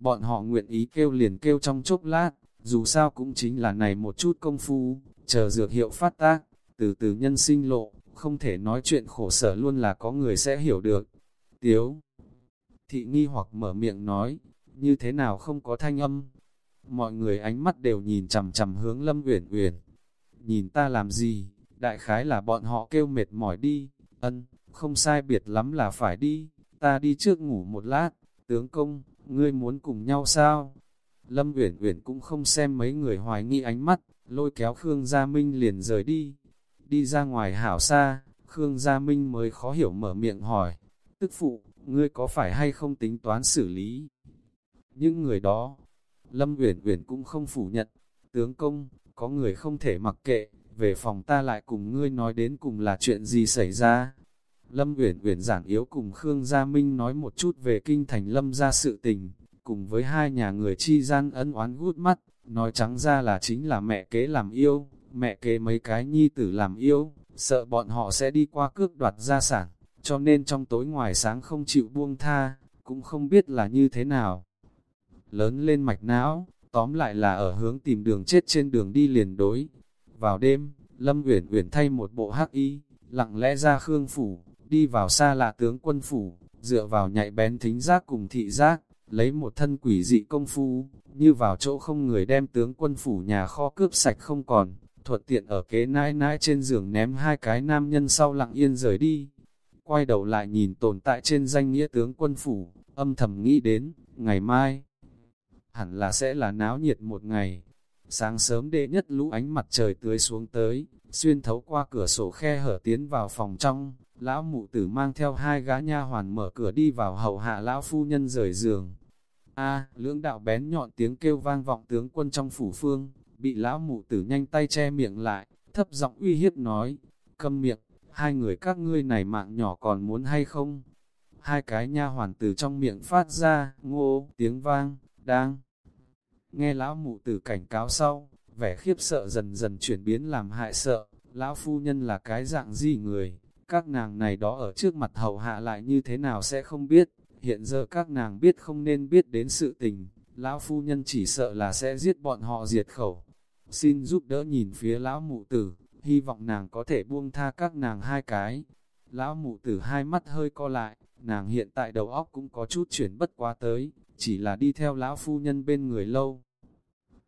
bọn họ nguyện ý kêu liền kêu trong chốc lát, dù sao cũng chính là này một chút công phu, chờ dược hiệu phát tác, từ từ nhân sinh lộ, không thể nói chuyện khổ sở luôn là có người sẽ hiểu được. Tiếu, thị nghi hoặc mở miệng nói, như thế nào không có thanh âm. mọi người ánh mắt đều nhìn chằm chằm hướng Lâm Uyển Uyển. Nhìn ta làm gì? Đại khái là bọn họ kêu mệt mỏi đi. Ân, không sai biệt lắm là phải đi. Ta đi trước ngủ một lát. Tướng công, ngươi muốn cùng nhau sao? Lâm Uyển Uyển cũng không xem mấy người hoài nghi ánh mắt, lôi kéo Khương Gia Minh liền rời đi. Đi ra ngoài hảo xa, Khương Gia Minh mới khó hiểu mở miệng hỏi, tức phụ, ngươi có phải hay không tính toán xử lý? Những người đó, Lâm Uyển Uyển cũng không phủ nhận, tướng công, có người không thể mặc kệ, về phòng ta lại cùng ngươi nói đến cùng là chuyện gì xảy ra. Lâm Uyển Uyển giản yếu cùng Khương Gia Minh nói một chút về kinh thành Lâm gia sự tình, cùng với hai nhà người chi gian ân oán gút mắt, nói trắng ra là chính là mẹ kế làm yêu, mẹ kế mấy cái nhi tử làm yêu, sợ bọn họ sẽ đi qua cước đoạt gia sản, cho nên trong tối ngoài sáng không chịu buông tha, cũng không biết là như thế nào. Lớn lên mạch não, tóm lại là ở hướng tìm đường chết trên đường đi liền đối. Vào đêm, Lâm Uyển Uyển thay một bộ hắc y, lặng lẽ ra khương phủ, đi vào xa là tướng quân phủ, dựa vào nhạy bén thính giác cùng thị giác, lấy một thân quỷ dị công phu, như vào chỗ không người đem tướng quân phủ nhà kho cướp sạch không còn, thuật tiện ở kế nãi nãi trên giường ném hai cái nam nhân sau lặng yên rời đi. Quay đầu lại nhìn tồn tại trên danh nghĩa tướng quân phủ, âm thầm nghĩ đến, ngày mai, hẳn là sẽ là náo nhiệt một ngày. Sáng sớm đệ nhất lũ ánh mặt trời tưới xuống tới, xuyên thấu qua cửa sổ khe hở tiến vào phòng trong, lão mụ tử mang theo hai gã nha hoàn mở cửa đi vào hậu hạ lão phu nhân rời giường. A, lưỡng đạo bén nhọn tiếng kêu vang vọng tướng quân trong phủ phương, bị lão mụ tử nhanh tay che miệng lại, thấp giọng uy hiếp nói, câm miệng, hai người các ngươi này mạng nhỏ còn muốn hay không? Hai cái nha hoàn từ trong miệng phát ra, ngô, tiếng vang, đang. Nghe lão mụ tử cảnh cáo sau, vẻ khiếp sợ dần dần chuyển biến làm hại sợ, lão phu nhân là cái dạng gì người, các nàng này đó ở trước mặt hầu hạ lại như thế nào sẽ không biết, hiện giờ các nàng biết không nên biết đến sự tình, lão phu nhân chỉ sợ là sẽ giết bọn họ diệt khẩu. Xin giúp đỡ nhìn phía lão mụ tử, hy vọng nàng có thể buông tha các nàng hai cái. Lão mụ tử hai mắt hơi co lại, nàng hiện tại đầu óc cũng có chút chuyển bất quá tới, chỉ là đi theo lão phu nhân bên người lâu.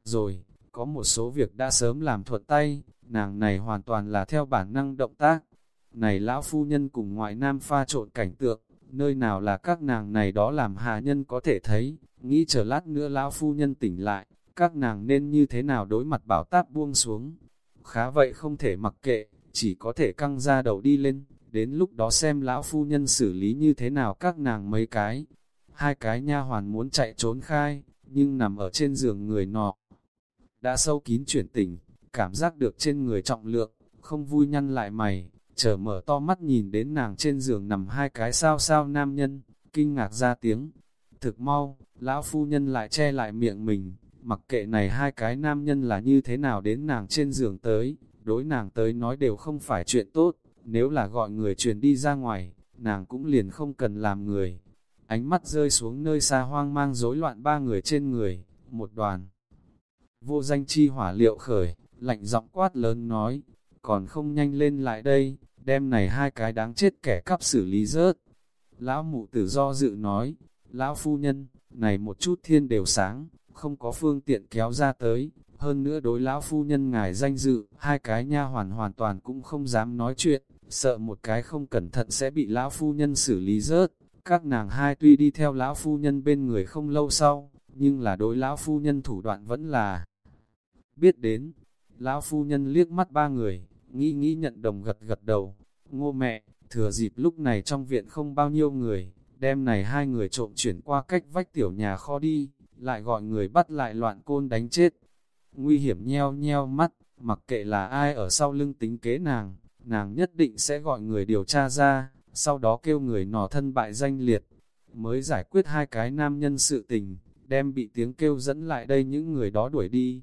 Rồi, có một số việc đã sớm làm thuật tay, nàng này hoàn toàn là theo bản năng động tác. Này lão phu nhân cùng ngoại nam pha trộn cảnh tượng, nơi nào là các nàng này đó làm hạ nhân có thể thấy, nghĩ chờ lát nữa lão phu nhân tỉnh lại, các nàng nên như thế nào đối mặt bảo táp buông xuống. Khá vậy không thể mặc kệ, chỉ có thể căng ra đầu đi lên, đến lúc đó xem lão phu nhân xử lý như thế nào các nàng mấy cái. Hai cái nha hoàn muốn chạy trốn khai, nhưng nằm ở trên giường người nọ. Đã sâu kín chuyển tỉnh, cảm giác được trên người trọng lượng, không vui nhăn lại mày, chờ mở to mắt nhìn đến nàng trên giường nằm hai cái sao sao nam nhân, kinh ngạc ra tiếng. Thực mau, lão phu nhân lại che lại miệng mình, mặc kệ này hai cái nam nhân là như thế nào đến nàng trên giường tới, đối nàng tới nói đều không phải chuyện tốt, nếu là gọi người truyền đi ra ngoài, nàng cũng liền không cần làm người. Ánh mắt rơi xuống nơi xa hoang mang rối loạn ba người trên người, một đoàn. Vô danh chi hỏa liệu khởi, lạnh giọng quát lớn nói, còn không nhanh lên lại đây, đem này hai cái đáng chết kẻ cắp xử lý rớt. Lão mụ tử do dự nói, lão phu nhân, này một chút thiên đều sáng, không có phương tiện kéo ra tới, hơn nữa đối lão phu nhân ngài danh dự, hai cái nha hoàn hoàn toàn cũng không dám nói chuyện, sợ một cái không cẩn thận sẽ bị lão phu nhân xử lý rớt. Các nàng hai tuy đi theo lão phu nhân bên người không lâu sau, nhưng là đối lão phu nhân thủ đoạn vẫn là biết đến. Lão phu nhân liếc mắt ba người, nghĩ nghĩ nhận đồng gật gật đầu. Ngô mẹ, thừa dịp lúc này trong viện không bao nhiêu người, đem này hai người trộm chuyển qua cách vách tiểu nhà kho đi, lại gọi người bắt lại loạn côn đánh chết. Nguy hiểm nheo nheo mắt, mặc kệ là ai ở sau lưng tính kế nàng, nàng nhất định sẽ gọi người điều tra ra, sau đó kêu người nỏ thân bại danh liệt, mới giải quyết hai cái nam nhân sự tình, đem bị tiếng kêu dẫn lại đây những người đó đuổi đi.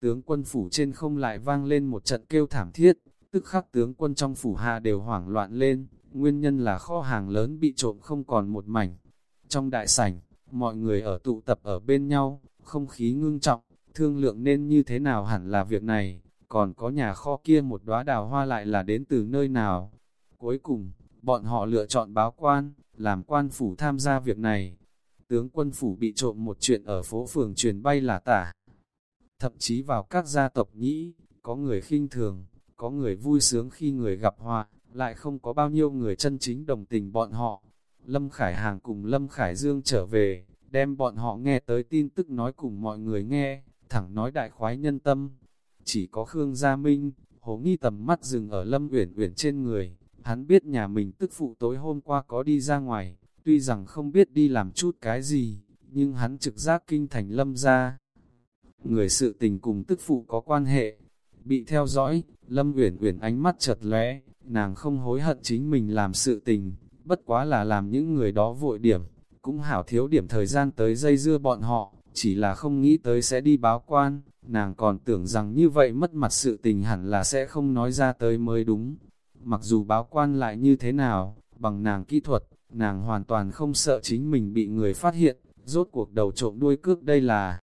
Tướng quân phủ trên không lại vang lên một trận kêu thảm thiết, tức khắc tướng quân trong phủ hạ đều hoảng loạn lên, nguyên nhân là kho hàng lớn bị trộm không còn một mảnh. Trong đại sảnh, mọi người ở tụ tập ở bên nhau, không khí ngưng trọng, thương lượng nên như thế nào hẳn là việc này, còn có nhà kho kia một đóa đào hoa lại là đến từ nơi nào. Cuối cùng, bọn họ lựa chọn báo quan, làm quan phủ tham gia việc này. tướng quân phủ bị trộm một chuyện ở phố phường truyền bay là tả. Thậm chí vào các gia tộc nhĩ, có người khinh thường, có người vui sướng khi người gặp họa, lại không có bao nhiêu người chân chính đồng tình bọn họ. Lâm Khải Hàng cùng Lâm Khải Dương trở về, đem bọn họ nghe tới tin tức nói cùng mọi người nghe, thẳng nói đại khoái nhân tâm. Chỉ có Khương Gia Minh, hồ nghi tầm mắt dừng ở Lâm Uyển Uyển trên người, hắn biết nhà mình tức phụ tối hôm qua có đi ra ngoài, tuy rằng không biết đi làm chút cái gì, nhưng hắn trực giác kinh thành Lâm gia. Người sự tình cùng tức phụ có quan hệ, bị theo dõi, Lâm Uyển Uyển ánh mắt chợt lóe, nàng không hối hận chính mình làm sự tình, bất quá là làm những người đó vội điểm, cũng hảo thiếu điểm thời gian tới dây dưa bọn họ, chỉ là không nghĩ tới sẽ đi báo quan, nàng còn tưởng rằng như vậy mất mặt sự tình hẳn là sẽ không nói ra tới mới đúng. Mặc dù báo quan lại như thế nào, bằng nàng kỹ thuật, nàng hoàn toàn không sợ chính mình bị người phát hiện, rốt cuộc đầu trộm đuôi cước đây là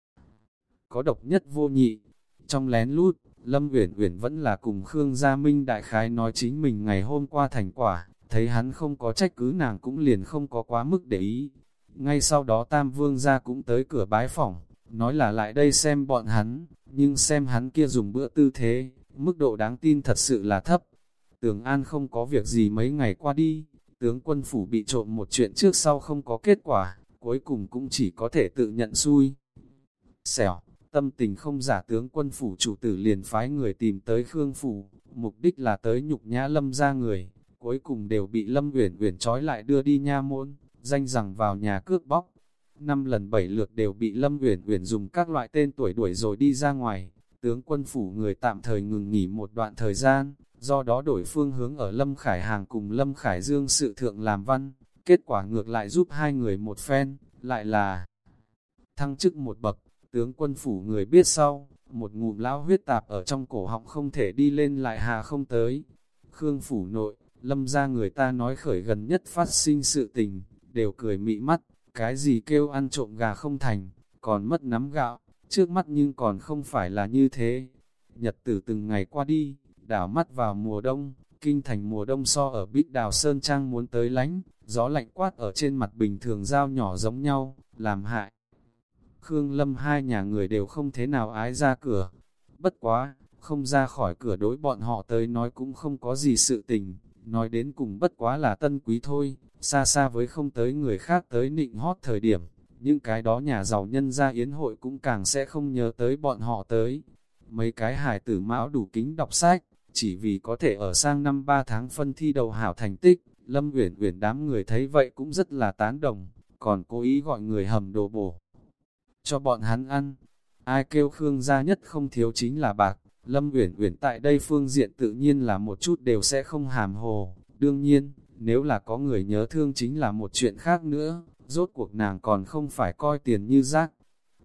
có độc nhất vô nhị. Trong lén lút, Lâm Uyển Uyển vẫn là cùng Khương Gia Minh đại khái nói chính mình ngày hôm qua thành quả, thấy hắn không có trách cứ nàng cũng liền không có quá mức để ý. Ngay sau đó Tam Vương gia cũng tới cửa bái phỏng, nói là lại đây xem bọn hắn, nhưng xem hắn kia dùng bữa tư thế, mức độ đáng tin thật sự là thấp. Tường An không có việc gì mấy ngày qua đi, tướng quân phủ bị trộm một chuyện trước sau không có kết quả, cuối cùng cũng chỉ có thể tự nhận xui. Xẻo, tâm tình không giả tướng quân phủ chủ tử liền phái người tìm tới Khương Phủ, mục đích là tới nhục nhã lâm ra người, cuối cùng đều bị lâm uyển uyển trói lại đưa đi nha môn, danh rằng vào nhà cướp bóc. Năm lần bảy lượt đều bị lâm uyển uyển dùng các loại tên tuổi đuổi rồi đi ra ngoài, tướng quân phủ người tạm thời ngừng nghỉ một đoạn thời gian, do đó đổi phương hướng ở Lâm Khải Hàng cùng Lâm Khải Dương sự thượng làm văn, kết quả ngược lại giúp hai người một phen, lại là thăng chức một bậc, tướng quân phủ người biết sau, một ngụm lão huyết tạp ở trong cổ họng không thể đi lên lại hà không tới. Khương phủ nội, lâm ra người ta nói khởi gần nhất phát sinh sự tình, đều cười mị mắt, cái gì kêu ăn trộm gà không thành, còn mất nắm gạo, trước mắt nhưng còn không phải là như thế. Nhật tử từng ngày qua đi, đảo mắt vào mùa đông, kinh thành mùa đông so ở bít đào Sơn Trang muốn tới lánh, gió lạnh quát ở trên mặt bình thường dao nhỏ giống nhau, làm hại. Khương Lâm hai nhà người đều không thế nào ái ra cửa. Bất quá, không ra khỏi cửa đối bọn họ tới nói cũng không có gì sự tình, nói đến cùng bất quá là tân quý thôi, xa xa với không tới người khác tới nịnh hót thời điểm, những cái đó nhà giàu nhân gia yến hội cũng càng sẽ không nhớ tới bọn họ tới. Mấy cái hải tử mão đủ kính đọc sách, chỉ vì có thể ở sang năm 3 tháng phân thi đầu hảo thành tích, Lâm Uyển Uyển đám người thấy vậy cũng rất là tán đồng, còn cố ý gọi người hầm đồ bổ cho bọn hắn ăn. Ai kêu Khương gia nhất không thiếu chính là bạc, Lâm Uyển Uyển tại đây phương diện tự nhiên là một chút đều sẽ không hàm hồ. Đương nhiên, nếu là có người nhớ thương chính là một chuyện khác nữa, rốt cuộc nàng còn không phải coi tiền như rác.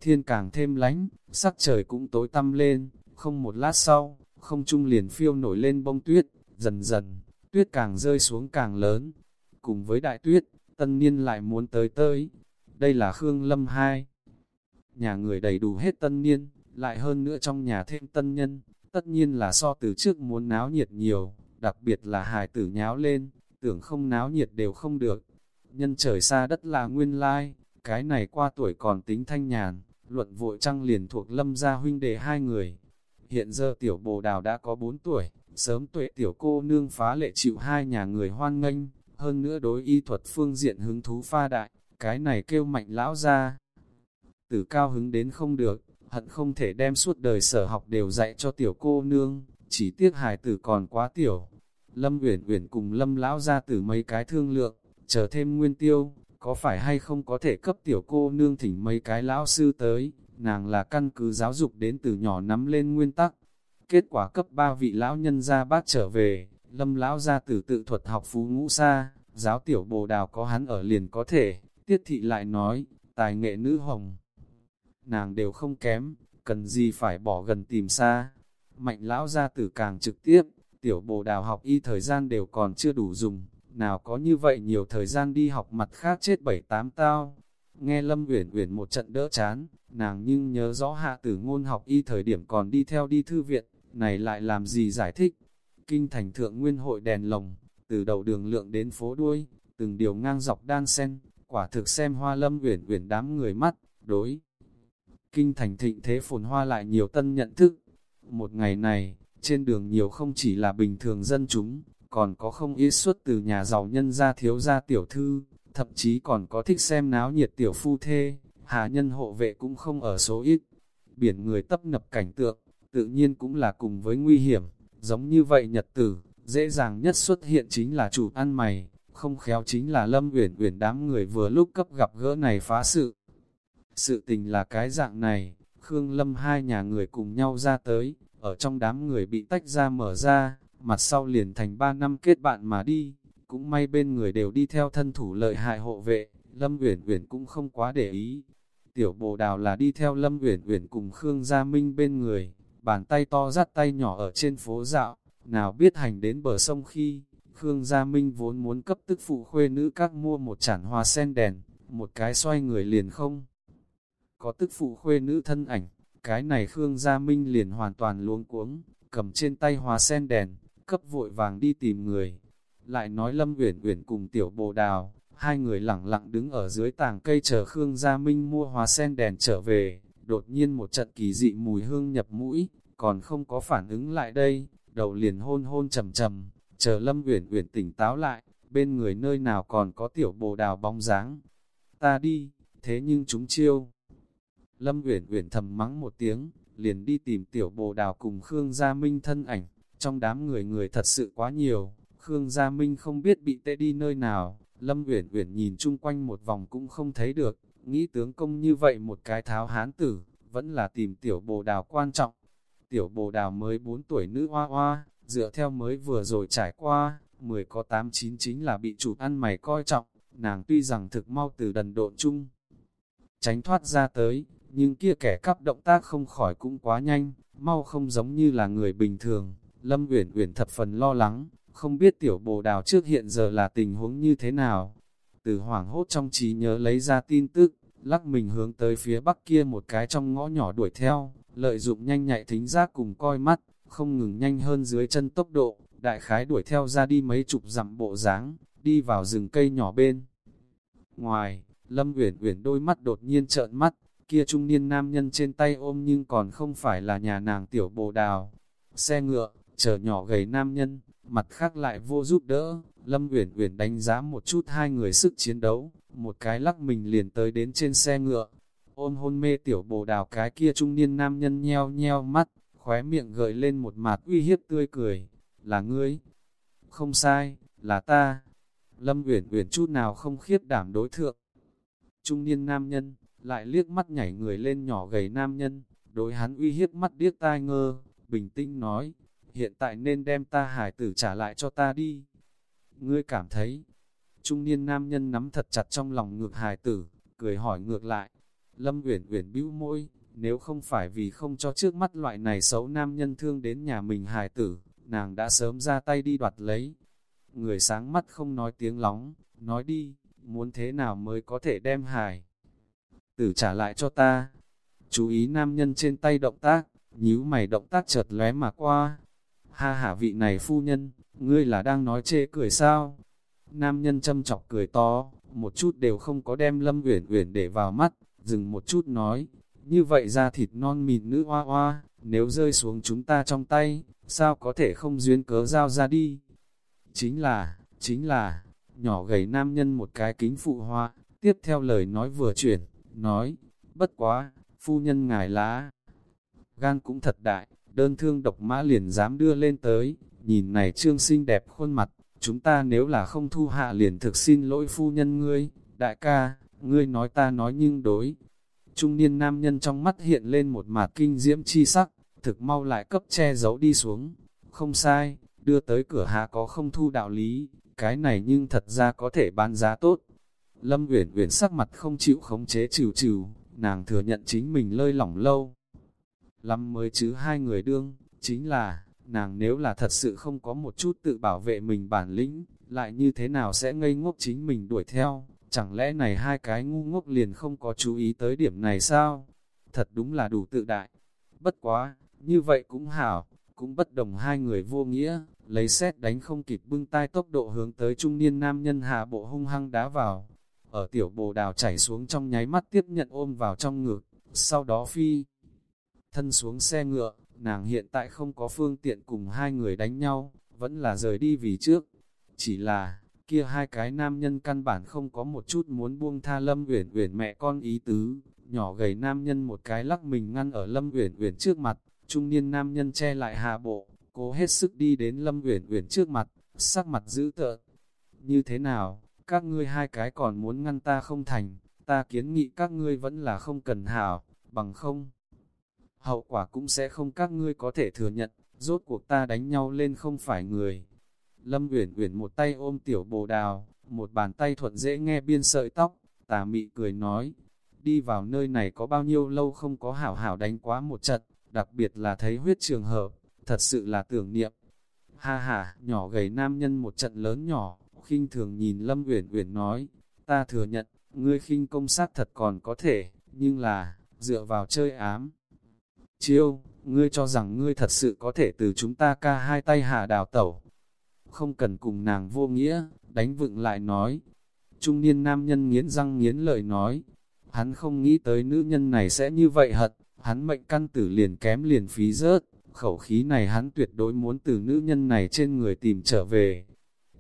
Thiên càng thêm lánh, sắc trời cũng tối tăm lên, không một lát sau, không trung liền phiêu nổi lên bông tuyết, dần dần, tuyết càng rơi xuống càng lớn. Cùng với đại tuyết, tân niên lại muốn tới tới. Đây là Khương Lâm 2 nhà người đầy đủ hết tân niên, lại hơn nữa trong nhà thêm tân nhân, tất nhiên là so từ trước muốn náo nhiệt nhiều, đặc biệt là hài tử nháo lên, tưởng không náo nhiệt đều không được. Nhân trời xa đất là nguyên lai, cái này qua tuổi còn tính thanh nhàn, luận vội trăng liền thuộc lâm gia huynh đệ hai người. Hiện giờ tiểu bồ đào đã có 4 tuổi, sớm tuệ tiểu cô nương phá lệ chịu hai nhà người hoan nghênh, hơn nữa đối y thuật phương diện hứng thú pha đại, cái này kêu mạnh lão ra tử cao hứng đến không được, hận không thể đem suốt đời sở học đều dạy cho tiểu cô nương, chỉ tiếc hài tử còn quá tiểu. Lâm Uyển Uyển cùng Lâm lão ra từ mấy cái thương lượng, chờ thêm nguyên tiêu, có phải hay không có thể cấp tiểu cô nương thỉnh mấy cái lão sư tới, nàng là căn cứ giáo dục đến từ nhỏ nắm lên nguyên tắc. Kết quả cấp ba vị lão nhân gia bác trở về, Lâm lão ra tử tự thuật học phú ngũ xa, giáo tiểu bồ đào có hắn ở liền có thể, tiết thị lại nói, tài nghệ nữ hồng nàng đều không kém, cần gì phải bỏ gần tìm xa. Mạnh lão gia tử càng trực tiếp, tiểu bồ đào học y thời gian đều còn chưa đủ dùng, nào có như vậy nhiều thời gian đi học mặt khác chết bảy tám tao. Nghe Lâm Uyển Uyển một trận đỡ chán, nàng nhưng nhớ rõ hạ tử ngôn học y thời điểm còn đi theo đi thư viện, này lại làm gì giải thích. Kinh thành thượng nguyên hội đèn lồng, từ đầu đường lượng đến phố đuôi, từng điều ngang dọc đan sen, quả thực xem hoa lâm uyển uyển đám người mắt, đối. Kinh thành thịnh thế phồn hoa lại nhiều tân nhận thức. Một ngày này, trên đường nhiều không chỉ là bình thường dân chúng, còn có không ít xuất từ nhà giàu nhân gia thiếu gia tiểu thư, thậm chí còn có thích xem náo nhiệt tiểu phu thê, hà nhân hộ vệ cũng không ở số ít. Biển người tấp nập cảnh tượng, tự nhiên cũng là cùng với nguy hiểm, giống như vậy nhật tử, dễ dàng nhất xuất hiện chính là chủ ăn mày, không khéo chính là Lâm Uyển Uyển đám người vừa lúc cấp gặp gỡ này phá sự. Sự tình là cái dạng này, Khương Lâm hai nhà người cùng nhau ra tới, ở trong đám người bị tách ra mở ra, mặt sau liền thành ba năm kết bạn mà đi, cũng may bên người đều đi theo thân thủ lợi hại hộ vệ, Lâm Uyển Uyển cũng không quá để ý. Tiểu Bồ Đào là đi theo Lâm Uyển Uyển cùng Khương Gia Minh bên người, bàn tay to dắt tay nhỏ ở trên phố dạo, nào biết hành đến bờ sông khi, Khương Gia Minh vốn muốn cấp tức phụ khuê nữ các mua một chản hoa sen đèn, một cái xoay người liền không. Có tức phụ khuê nữ thân ảnh, cái này Khương Gia Minh liền hoàn toàn luống cuống, cầm trên tay hoa sen đèn, cấp vội vàng đi tìm người. Lại nói Lâm Uyển Uyển cùng tiểu bồ đào, hai người lặng lặng đứng ở dưới tàng cây chờ Khương Gia Minh mua hoa sen đèn trở về, đột nhiên một trận kỳ dị mùi hương nhập mũi, còn không có phản ứng lại đây, đầu liền hôn hôn trầm trầm, chờ Lâm Uyển Uyển tỉnh táo lại, bên người nơi nào còn có tiểu bồ đào bóng dáng. Ta đi, thế nhưng chúng chiêu. Lâm Uyển Uyển thầm mắng một tiếng, liền đi tìm tiểu bồ đào cùng Khương Gia Minh thân ảnh, trong đám người người thật sự quá nhiều, Khương Gia Minh không biết bị tệ đi nơi nào, Lâm Uyển Uyển nhìn chung quanh một vòng cũng không thấy được, nghĩ tướng công như vậy một cái tháo hán tử, vẫn là tìm tiểu bồ đào quan trọng. Tiểu bồ đào mới 4 tuổi nữ hoa hoa, dựa theo mới vừa rồi trải qua, 10 có 8 9 chính là bị chủ ăn mày coi trọng, nàng tuy rằng thực mau từ đần độn chung. Tránh thoát ra tới, nhưng kia kẻ cắp động tác không khỏi cũng quá nhanh, mau không giống như là người bình thường. Lâm Uyển Uyển thập phần lo lắng, không biết tiểu bồ đào trước hiện giờ là tình huống như thế nào. Từ hoảng hốt trong trí nhớ lấy ra tin tức, lắc mình hướng tới phía bắc kia một cái trong ngõ nhỏ đuổi theo, lợi dụng nhanh nhạy thính giác cùng coi mắt, không ngừng nhanh hơn dưới chân tốc độ, đại khái đuổi theo ra đi mấy chục dặm bộ dáng đi vào rừng cây nhỏ bên. Ngoài, Lâm Uyển Uyển đôi mắt đột nhiên trợn mắt, kia trung niên nam nhân trên tay ôm nhưng còn không phải là nhà nàng tiểu bồ đào. Xe ngựa, chở nhỏ gầy nam nhân, mặt khác lại vô giúp đỡ, Lâm Uyển Uyển đánh giá một chút hai người sức chiến đấu, một cái lắc mình liền tới đến trên xe ngựa, ôm hôn mê tiểu bồ đào cái kia trung niên nam nhân nheo nheo mắt, khóe miệng gợi lên một mặt uy hiếp tươi cười, là ngươi, không sai, là ta. Lâm Uyển Uyển chút nào không khiếp đảm đối thượng. Trung niên nam nhân, lại liếc mắt nhảy người lên nhỏ gầy nam nhân, đối hắn uy hiếp mắt điếc tai ngơ, bình tĩnh nói, hiện tại nên đem ta hải tử trả lại cho ta đi. Ngươi cảm thấy, trung niên nam nhân nắm thật chặt trong lòng ngược hải tử, cười hỏi ngược lại, Lâm Uyển Uyển bĩu môi, nếu không phải vì không cho trước mắt loại này xấu nam nhân thương đến nhà mình hài tử, nàng đã sớm ra tay đi đoạt lấy. Người sáng mắt không nói tiếng lóng, nói đi, muốn thế nào mới có thể đem hài tử trả lại cho ta. Chú ý nam nhân trên tay động tác, nhíu mày động tác chợt lóe mà qua. Ha hả vị này phu nhân, ngươi là đang nói chê cười sao? Nam nhân châm chọc cười to, một chút đều không có đem Lâm Uyển Uyển để vào mắt, dừng một chút nói, như vậy ra thịt non mịn nữ hoa hoa, nếu rơi xuống chúng ta trong tay, sao có thể không duyên cớ giao ra đi? Chính là, chính là, nhỏ gầy nam nhân một cái kính phụ hoa, tiếp theo lời nói vừa chuyển, nói, bất quá, phu nhân ngài lá. Gan cũng thật đại, đơn thương độc mã liền dám đưa lên tới, nhìn này trương xinh đẹp khuôn mặt, chúng ta nếu là không thu hạ liền thực xin lỗi phu nhân ngươi, đại ca, ngươi nói ta nói nhưng đối. Trung niên nam nhân trong mắt hiện lên một mạt kinh diễm chi sắc, thực mau lại cấp che giấu đi xuống. Không sai, đưa tới cửa hạ có không thu đạo lý, cái này nhưng thật ra có thể bán giá tốt. Lâm Uyển Uyển sắc mặt không chịu khống chế trừ trừ, nàng thừa nhận chính mình lơi lỏng lâu. Lắm mới chứ hai người đương, chính là, nàng nếu là thật sự không có một chút tự bảo vệ mình bản lĩnh, lại như thế nào sẽ ngây ngốc chính mình đuổi theo, chẳng lẽ này hai cái ngu ngốc liền không có chú ý tới điểm này sao? Thật đúng là đủ tự đại. Bất quá, như vậy cũng hảo, cũng bất đồng hai người vô nghĩa, lấy xét đánh không kịp bưng tay tốc độ hướng tới trung niên nam nhân hạ bộ hung hăng đá vào. ở tiểu bồ đào chảy xuống trong nháy mắt tiếp nhận ôm vào trong ngực, sau đó phi. Thân xuống xe ngựa, nàng hiện tại không có phương tiện cùng hai người đánh nhau, vẫn là rời đi vì trước. Chỉ là, kia hai cái nam nhân căn bản không có một chút muốn buông tha Lâm Uyển Uyển mẹ con ý tứ, nhỏ gầy nam nhân một cái lắc mình ngăn ở Lâm Uyển Uyển trước mặt, trung niên nam nhân che lại hạ bộ, cố hết sức đi đến Lâm Uyển Uyển trước mặt, sắc mặt dữ tợn. Như thế nào, các ngươi hai cái còn muốn ngăn ta không thành, ta kiến nghị các ngươi vẫn là không cần hảo, bằng không. Hậu quả cũng sẽ không các ngươi có thể thừa nhận, rốt cuộc ta đánh nhau lên không phải người. Lâm Uyển Uyển một tay ôm tiểu bồ đào, một bàn tay thuận dễ nghe biên sợi tóc, tà mị cười nói, đi vào nơi này có bao nhiêu lâu không có hảo hảo đánh quá một trận, đặc biệt là thấy huyết trường hợp, thật sự là tưởng niệm. Ha ha, nhỏ gầy nam nhân một trận lớn nhỏ, khinh thường nhìn Lâm Uyển Uyển nói, ta thừa nhận, ngươi khinh công sát thật còn có thể, nhưng là, dựa vào chơi ám. Chiêu, ngươi cho rằng ngươi thật sự có thể từ chúng ta ca hai tay hạ đào tẩu. Không cần cùng nàng vô nghĩa, đánh vựng lại nói. Trung niên nam nhân nghiến răng nghiến lợi nói, hắn không nghĩ tới nữ nhân này sẽ như vậy hận, hắn mệnh căn tử liền kém liền phí rớt, khẩu khí này hắn tuyệt đối muốn từ nữ nhân này trên người tìm trở về.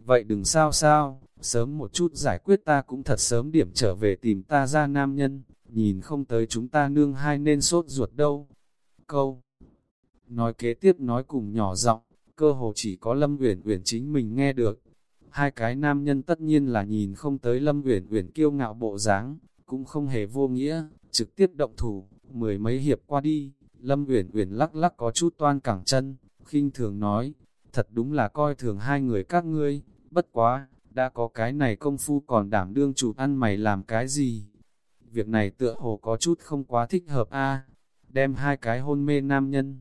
Vậy đừng sao sao, sớm một chút giải quyết ta cũng thật sớm điểm trở về tìm ta ra nam nhân, nhìn không tới chúng ta nương hai nên sốt ruột đâu. Câu Nói kế tiếp nói cùng nhỏ giọng, cơ hồ chỉ có Lâm Uyển Uyển chính mình nghe được. Hai cái nam nhân tất nhiên là nhìn không tới Lâm Uyển Uyển kiêu ngạo bộ dáng, cũng không hề vô nghĩa, trực tiếp động thủ, mười mấy hiệp qua đi, Lâm Uyển Uyển lắc lắc có chút toan cẳng chân, khinh thường nói, thật đúng là coi thường hai người các ngươi, bất quá, đã có cái này công phu còn đảm đương chủ ăn mày làm cái gì? Việc này tựa hồ có chút không quá thích hợp a đem hai cái hôn mê nam nhân,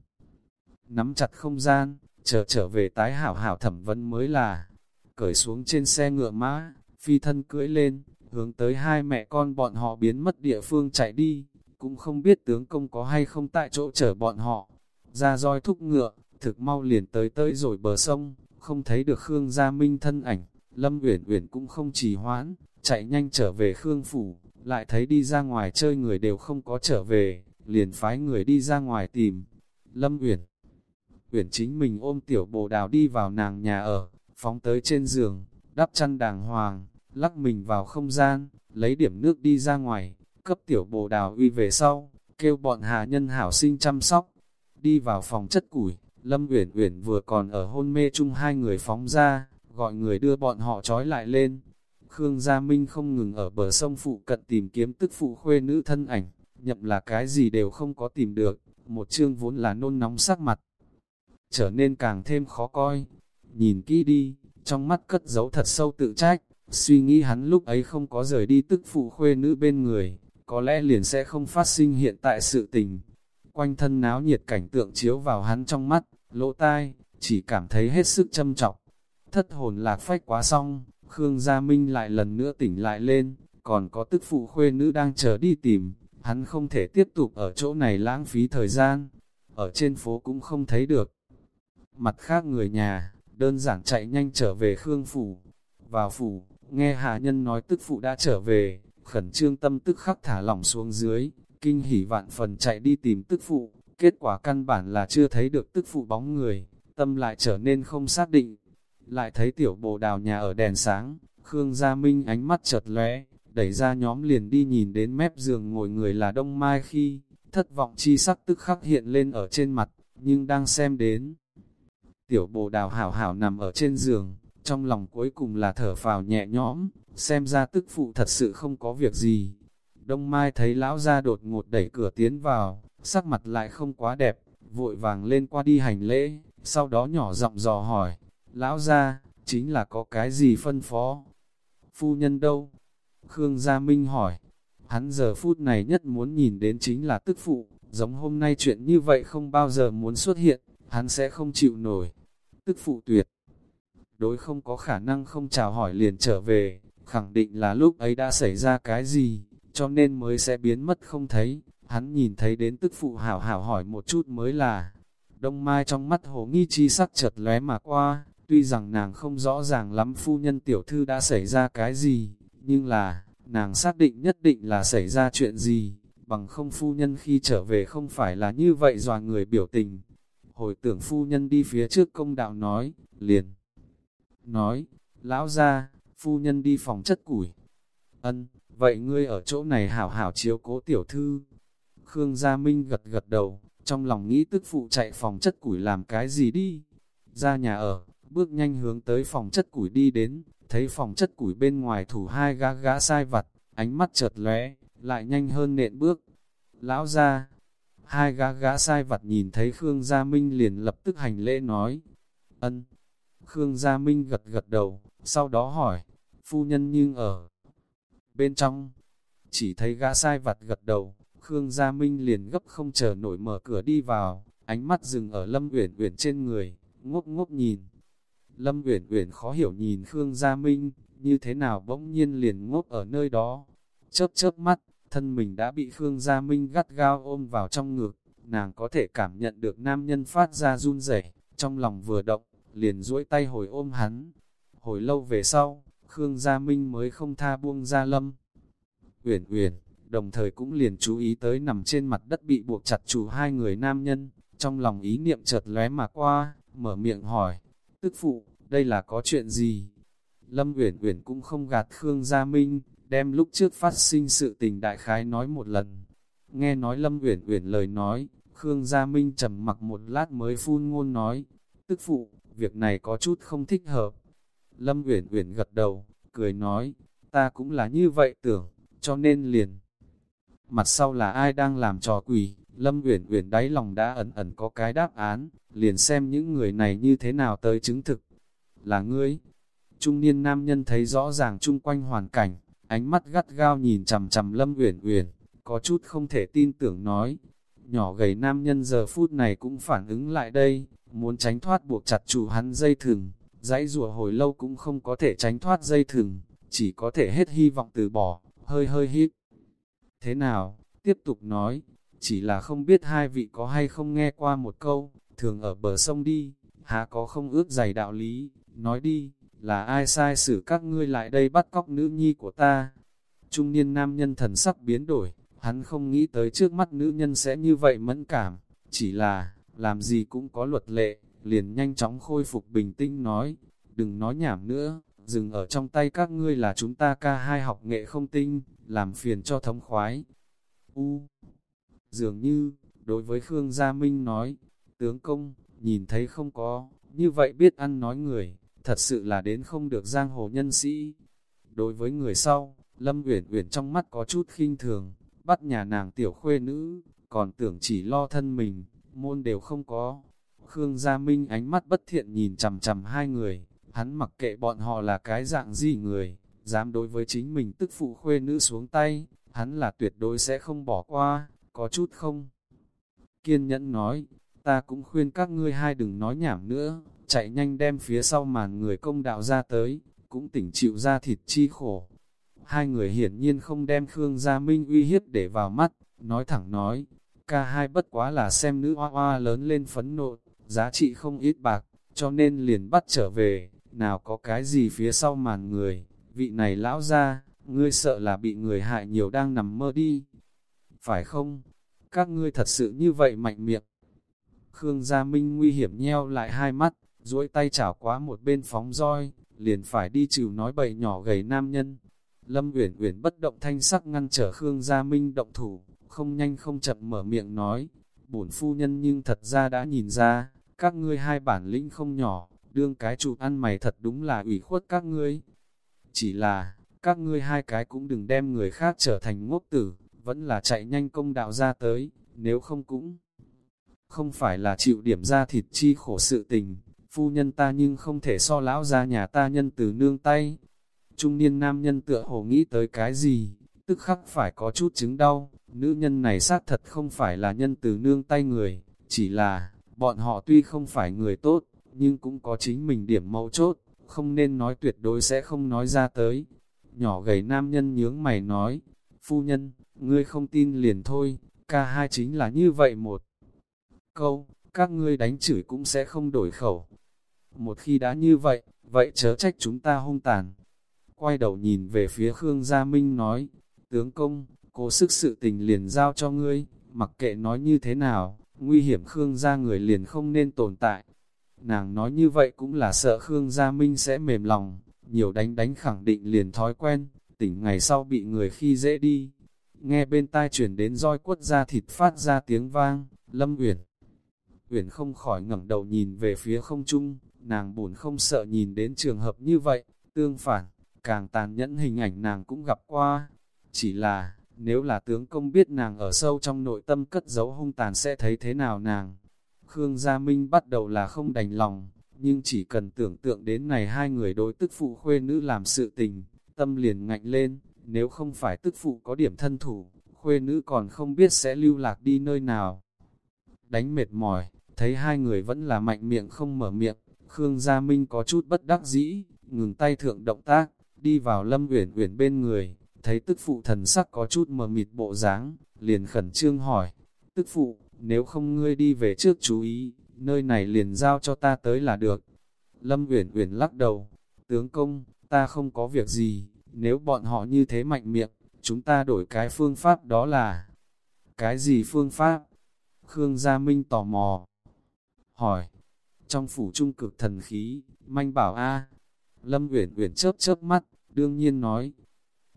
nắm chặt không gian, chờ trở về tái hảo hảo thẩm vấn mới là, cởi xuống trên xe ngựa mã, phi thân cưỡi lên, hướng tới hai mẹ con bọn họ biến mất địa phương chạy đi, cũng không biết tướng công có hay không tại chỗ chở bọn họ. Ra roi thúc ngựa, thực mau liền tới tới rồi bờ sông, không thấy được Khương Gia Minh thân ảnh, Lâm Uyển Uyển cũng không trì hoãn, chạy nhanh trở về Khương phủ, lại thấy đi ra ngoài chơi người đều không có trở về, liền phái người đi ra ngoài tìm. Lâm Uyển Uyển chính mình ôm tiểu bồ đào đi vào nàng nhà ở, phóng tới trên giường, đắp chăn đàng hoàng, lắc mình vào không gian, lấy điểm nước đi ra ngoài, cấp tiểu bồ đào uy về sau, kêu bọn hạ nhân hảo sinh chăm sóc. Đi vào phòng chất củi, Lâm Uyển Uyển vừa còn ở hôn mê chung hai người phóng ra, gọi người đưa bọn họ trói lại lên. Khương Gia Minh không ngừng ở bờ sông phụ cận tìm kiếm tức phụ khuê nữ thân ảnh, nhậm là cái gì đều không có tìm được, một chương vốn là nôn nóng sắc mặt. Trở nên càng thêm khó coi, nhìn kỹ đi, trong mắt cất giấu thật sâu tự trách, suy nghĩ hắn lúc ấy không có rời đi tức phụ khuê nữ bên người, có lẽ liền sẽ không phát sinh hiện tại sự tình. Quanh thân náo nhiệt cảnh tượng chiếu vào hắn trong mắt, lỗ tai, chỉ cảm thấy hết sức châm trọng. Thất hồn lạc phách quá xong, Khương Gia Minh lại lần nữa tỉnh lại lên, còn có tức phụ khuê nữ đang chờ đi tìm, hắn không thể tiếp tục ở chỗ này lãng phí thời gian, ở trên phố cũng không thấy được. Mặt khác người nhà, đơn giản chạy nhanh trở về Khương Phủ. Vào phủ, nghe hà nhân nói tức phụ đã trở về, khẩn trương tâm tức khắc thả lỏng xuống dưới, kinh hỉ vạn phần chạy đi tìm tức phụ, kết quả căn bản là chưa thấy được tức phụ bóng người, tâm lại trở nên không xác định. Lại thấy tiểu bồ đào nhà ở đèn sáng, Khương Gia Minh ánh mắt chợt lóe, đẩy ra nhóm liền đi nhìn đến mép giường ngồi người là Đông Mai khi, thất vọng chi sắc tức khắc hiện lên ở trên mặt, nhưng đang xem đến. Tiểu bồ đào hảo hảo nằm ở trên giường, trong lòng cuối cùng là thở phào nhẹ nhõm, xem ra tức phụ thật sự không có việc gì. Đông Mai thấy lão ra đột ngột đẩy cửa tiến vào, sắc mặt lại không quá đẹp, vội vàng lên qua đi hành lễ, sau đó nhỏ giọng dò hỏi, lão ra, chính là có cái gì phân phó? Phu nhân đâu? Khương Gia Minh hỏi, hắn giờ phút này nhất muốn nhìn đến chính là tức phụ, giống hôm nay chuyện như vậy không bao giờ muốn xuất hiện, hắn sẽ không chịu nổi. Tức phụ tuyệt, đối không có khả năng không chào hỏi liền trở về, khẳng định là lúc ấy đã xảy ra cái gì, cho nên mới sẽ biến mất không thấy. Hắn nhìn thấy đến tức phụ hảo hảo hỏi một chút mới là, đông mai trong mắt hồ nghi chi sắc chợt lóe mà qua, tuy rằng nàng không rõ ràng lắm phu nhân tiểu thư đã xảy ra cái gì, nhưng là, nàng xác định nhất định là xảy ra chuyện gì, bằng không phu nhân khi trở về không phải là như vậy dò người biểu tình. Hồi tưởng phu nhân đi phía trước công đạo nói, liền. Nói, lão ra, phu nhân đi phòng chất củi. Ân, vậy ngươi ở chỗ này hảo hảo chiếu cố tiểu thư. Khương Gia Minh gật gật đầu, trong lòng nghĩ tức phụ chạy phòng chất củi làm cái gì đi. Ra nhà ở, bước nhanh hướng tới phòng chất củi đi đến, thấy phòng chất củi bên ngoài thủ hai gã gã sai vặt, ánh mắt chợt lóe, lại nhanh hơn nện bước. Lão ra, hai gã gã sai vặt nhìn thấy Khương Gia Minh liền lập tức hành lễ nói, ân. Khương Gia Minh gật gật đầu, sau đó hỏi, phu nhân nhưng ở bên trong, chỉ thấy gã sai vặt gật đầu, Khương Gia Minh liền gấp không chờ nổi mở cửa đi vào, ánh mắt dừng ở Lâm Uyển Uyển trên người, ngốc ngốc nhìn. Lâm Uyển Uyển khó hiểu nhìn Khương Gia Minh, như thế nào bỗng nhiên liền ngốc ở nơi đó. Chớp chớp mắt, thân mình đã bị Khương Gia Minh gắt gao ôm vào trong ngực, nàng có thể cảm nhận được nam nhân phát ra run rẩy, trong lòng vừa động, liền duỗi tay hồi ôm hắn. Hồi lâu về sau, Khương Gia Minh mới không tha buông ra Lâm. Uyển Uyển, đồng thời cũng liền chú ý tới nằm trên mặt đất bị buộc chặt chủ hai người nam nhân, trong lòng ý niệm chợt lóe mà qua, mở miệng hỏi, tức phụ, đây là có chuyện gì? Lâm Uyển Uyển cũng không gạt Khương Gia Minh, đem lúc trước phát sinh sự tình đại khái nói một lần. Nghe nói Lâm Uyển Uyển lời nói, Khương Gia Minh trầm mặc một lát mới phun ngôn nói, tức phụ, việc này có chút không thích hợp. Lâm Uyển Uyển gật đầu, cười nói, ta cũng là như vậy tưởng, cho nên liền. Mặt sau là ai đang làm trò quỷ, Lâm Uyển Uyển đáy lòng đã ẩn ẩn có cái đáp án, liền xem những người này như thế nào tới chứng thực. Là ngươi. Trung niên nam nhân thấy rõ ràng chung quanh hoàn cảnh, ánh mắt gắt gao nhìn chằm chằm Lâm Uyển Uyển, có chút không thể tin tưởng nói. Nhỏ gầy nam nhân giờ phút này cũng phản ứng lại đây, muốn tránh thoát buộc chặt chủ hắn dây thừng, dãy rùa hồi lâu cũng không có thể tránh thoát dây thừng, chỉ có thể hết hy vọng từ bỏ, hơi hơi hít. Thế nào? Tiếp tục nói, chỉ là không biết hai vị có hay không nghe qua một câu, thường ở bờ sông đi, há có không ước giày đạo lý, nói đi, là ai sai xử các ngươi lại đây bắt cóc nữ nhi của ta. Trung niên nam nhân thần sắc biến đổi, hắn không nghĩ tới trước mắt nữ nhân sẽ như vậy mẫn cảm, chỉ là, làm gì cũng có luật lệ, liền nhanh chóng khôi phục bình tĩnh nói, đừng nói nhảm nữa, dừng ở trong tay các ngươi là chúng ta ca hai học nghệ không tinh, làm phiền cho thống khoái. U Dường như, đối với Khương Gia Minh nói, tướng công, nhìn thấy không có, như vậy biết ăn nói người, thật sự là đến không được giang hồ nhân sĩ. Đối với người sau, Lâm Uyển Uyển trong mắt có chút khinh thường, bắt nhà nàng tiểu khuê nữ, còn tưởng chỉ lo thân mình, môn đều không có. Khương Gia Minh ánh mắt bất thiện nhìn chằm chằm hai người, hắn mặc kệ bọn họ là cái dạng gì người, dám đối với chính mình tức phụ khuê nữ xuống tay, hắn là tuyệt đối sẽ không bỏ qua có chút không? Kiên nhẫn nói, ta cũng khuyên các ngươi hai đừng nói nhảm nữa, chạy nhanh đem phía sau màn người công đạo ra tới, cũng tỉnh chịu ra thịt chi khổ. Hai người hiển nhiên không đem Khương Gia Minh uy hiếp để vào mắt, nói thẳng nói, ca hai bất quá là xem nữ hoa hoa lớn lên phấn nộ, giá trị không ít bạc, cho nên liền bắt trở về, nào có cái gì phía sau màn người, vị này lão ra, ngươi sợ là bị người hại nhiều đang nằm mơ đi phải không? Các ngươi thật sự như vậy mạnh miệng. Khương Gia Minh nguy hiểm nheo lại hai mắt, duỗi tay chảo quá một bên phóng roi, liền phải đi trừ nói bậy nhỏ gầy nam nhân. Lâm Uyển Uyển bất động thanh sắc ngăn trở Khương Gia Minh động thủ, không nhanh không chậm mở miệng nói, bổn phu nhân nhưng thật ra đã nhìn ra, các ngươi hai bản lĩnh không nhỏ, đương cái chủ ăn mày thật đúng là ủy khuất các ngươi. Chỉ là, các ngươi hai cái cũng đừng đem người khác trở thành ngốc tử, vẫn là chạy nhanh công đạo ra tới, nếu không cũng không phải là chịu điểm ra thịt chi khổ sự tình, phu nhân ta nhưng không thể so lão ra nhà ta nhân từ nương tay. Trung niên nam nhân tựa hồ nghĩ tới cái gì, tức khắc phải có chút chứng đau, nữ nhân này xác thật không phải là nhân từ nương tay người, chỉ là, bọn họ tuy không phải người tốt, nhưng cũng có chính mình điểm mấu chốt, không nên nói tuyệt đối sẽ không nói ra tới. Nhỏ gầy nam nhân nhướng mày nói, phu nhân, ngươi không tin liền thôi, ca hai chính là như vậy một câu, các ngươi đánh chửi cũng sẽ không đổi khẩu. Một khi đã như vậy, vậy chớ trách chúng ta hung tàn. quay đầu nhìn về phía Khương Gia Minh nói, tướng công, cố sức sự tình liền giao cho ngươi, mặc kệ nói như thế nào, nguy hiểm Khương Gia người liền không nên tồn tại. Nàng nói như vậy cũng là sợ Khương Gia Minh sẽ mềm lòng, nhiều đánh đánh khẳng định liền thói quen, tỉnh ngày sau bị người khi dễ đi. Nghe bên tai chuyển đến roi quất ra thịt phát ra tiếng vang, Lâm Uyển Uyển không khỏi ngẩng đầu nhìn về phía không trung, nàng buồn không sợ nhìn đến trường hợp như vậy, tương phản, càng tàn nhẫn hình ảnh nàng cũng gặp qua. Chỉ là, nếu là tướng công biết nàng ở sâu trong nội tâm cất giấu hung tàn sẽ thấy thế nào nàng. Khương Gia Minh bắt đầu là không đành lòng, nhưng chỉ cần tưởng tượng đến này hai người đối tức phụ khuê nữ làm sự tình, tâm liền ngạnh lên, nếu không phải tức phụ có điểm thân thủ, khuê nữ còn không biết sẽ lưu lạc đi nơi nào. Đánh mệt mỏi, thấy hai người vẫn là mạnh miệng không mở miệng, Khương Gia Minh có chút bất đắc dĩ, ngừng tay thượng động tác, đi vào Lâm Uyển Uyển bên người, thấy tức phụ thần sắc có chút mờ mịt bộ dáng, liền khẩn trương hỏi, tức phụ, nếu không ngươi đi về trước chú ý, nơi này liền giao cho ta tới là được. Lâm Uyển Uyển lắc đầu, tướng công, ta không có việc gì, nếu bọn họ như thế mạnh miệng, chúng ta đổi cái phương pháp đó là... Cái gì phương pháp? Khương Gia Minh tò mò. Hỏi, trong phủ trung cực thần khí, manh bảo A. Lâm Uyển Uyển chớp chớp mắt, đương nhiên nói.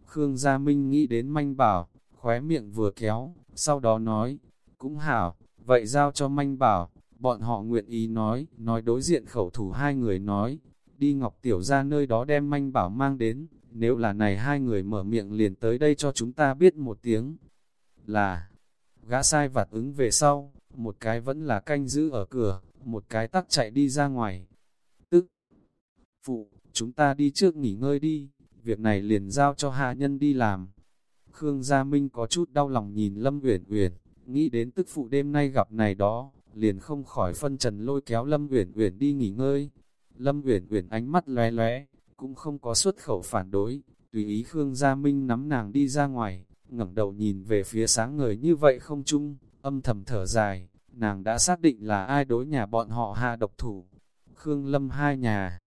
Khương Gia Minh nghĩ đến manh bảo, khóe miệng vừa kéo, sau đó nói, cũng hảo, vậy giao cho manh bảo, bọn họ nguyện ý nói, nói đối diện khẩu thủ hai người nói, đi Ngọc Tiểu ra nơi đó đem manh bảo mang đến, nếu là này hai người mở miệng liền tới đây cho chúng ta biết một tiếng, là, gã sai vặt ứng về sau, một cái vẫn là canh giữ ở cửa, một cái tắc chạy đi ra ngoài. Tức, phụ, chúng ta đi trước nghỉ ngơi đi, việc này liền giao cho hạ nhân đi làm. Khương Gia Minh có chút đau lòng nhìn Lâm Uyển Uyển, nghĩ đến tức phụ đêm nay gặp này đó, liền không khỏi phân trần lôi kéo Lâm Uyển Uyển đi nghỉ ngơi. Lâm Uyển Uyển ánh mắt lóe lóe, cũng không có xuất khẩu phản đối, tùy ý Khương Gia Minh nắm nàng đi ra ngoài, ngẩng đầu nhìn về phía sáng ngời như vậy không chung, âm thầm thở dài, nàng đã xác định là ai đối nhà bọn họ hạ độc thủ. Khương Lâm hai nhà.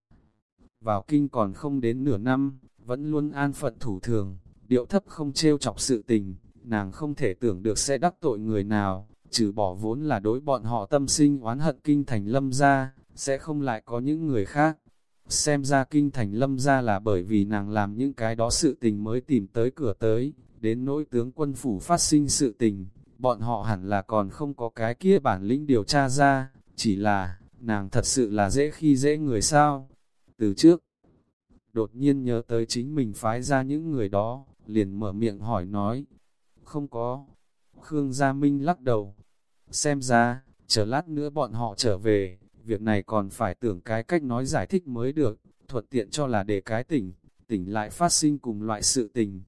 Vào kinh còn không đến nửa năm, vẫn luôn an phận thủ thường, điệu thấp không trêu chọc sự tình, nàng không thể tưởng được sẽ đắc tội người nào, trừ bỏ vốn là đối bọn họ tâm sinh oán hận kinh thành lâm ra, sẽ không lại có những người khác. Xem ra kinh thành lâm ra là bởi vì nàng làm những cái đó sự tình mới tìm tới cửa tới, đến nỗi tướng quân phủ phát sinh sự tình, bọn họ hẳn là còn không có cái kia bản lĩnh điều tra ra, chỉ là, nàng thật sự là dễ khi dễ người sao. Từ trước, đột nhiên nhớ tới chính mình phái ra những người đó, liền mở miệng hỏi nói, không có. Khương Gia Minh lắc đầu, xem ra, chờ lát nữa bọn họ trở về, việc này còn phải tưởng cái cách nói giải thích mới được, thuận tiện cho là để cái tỉnh, tỉnh lại phát sinh cùng loại sự tình.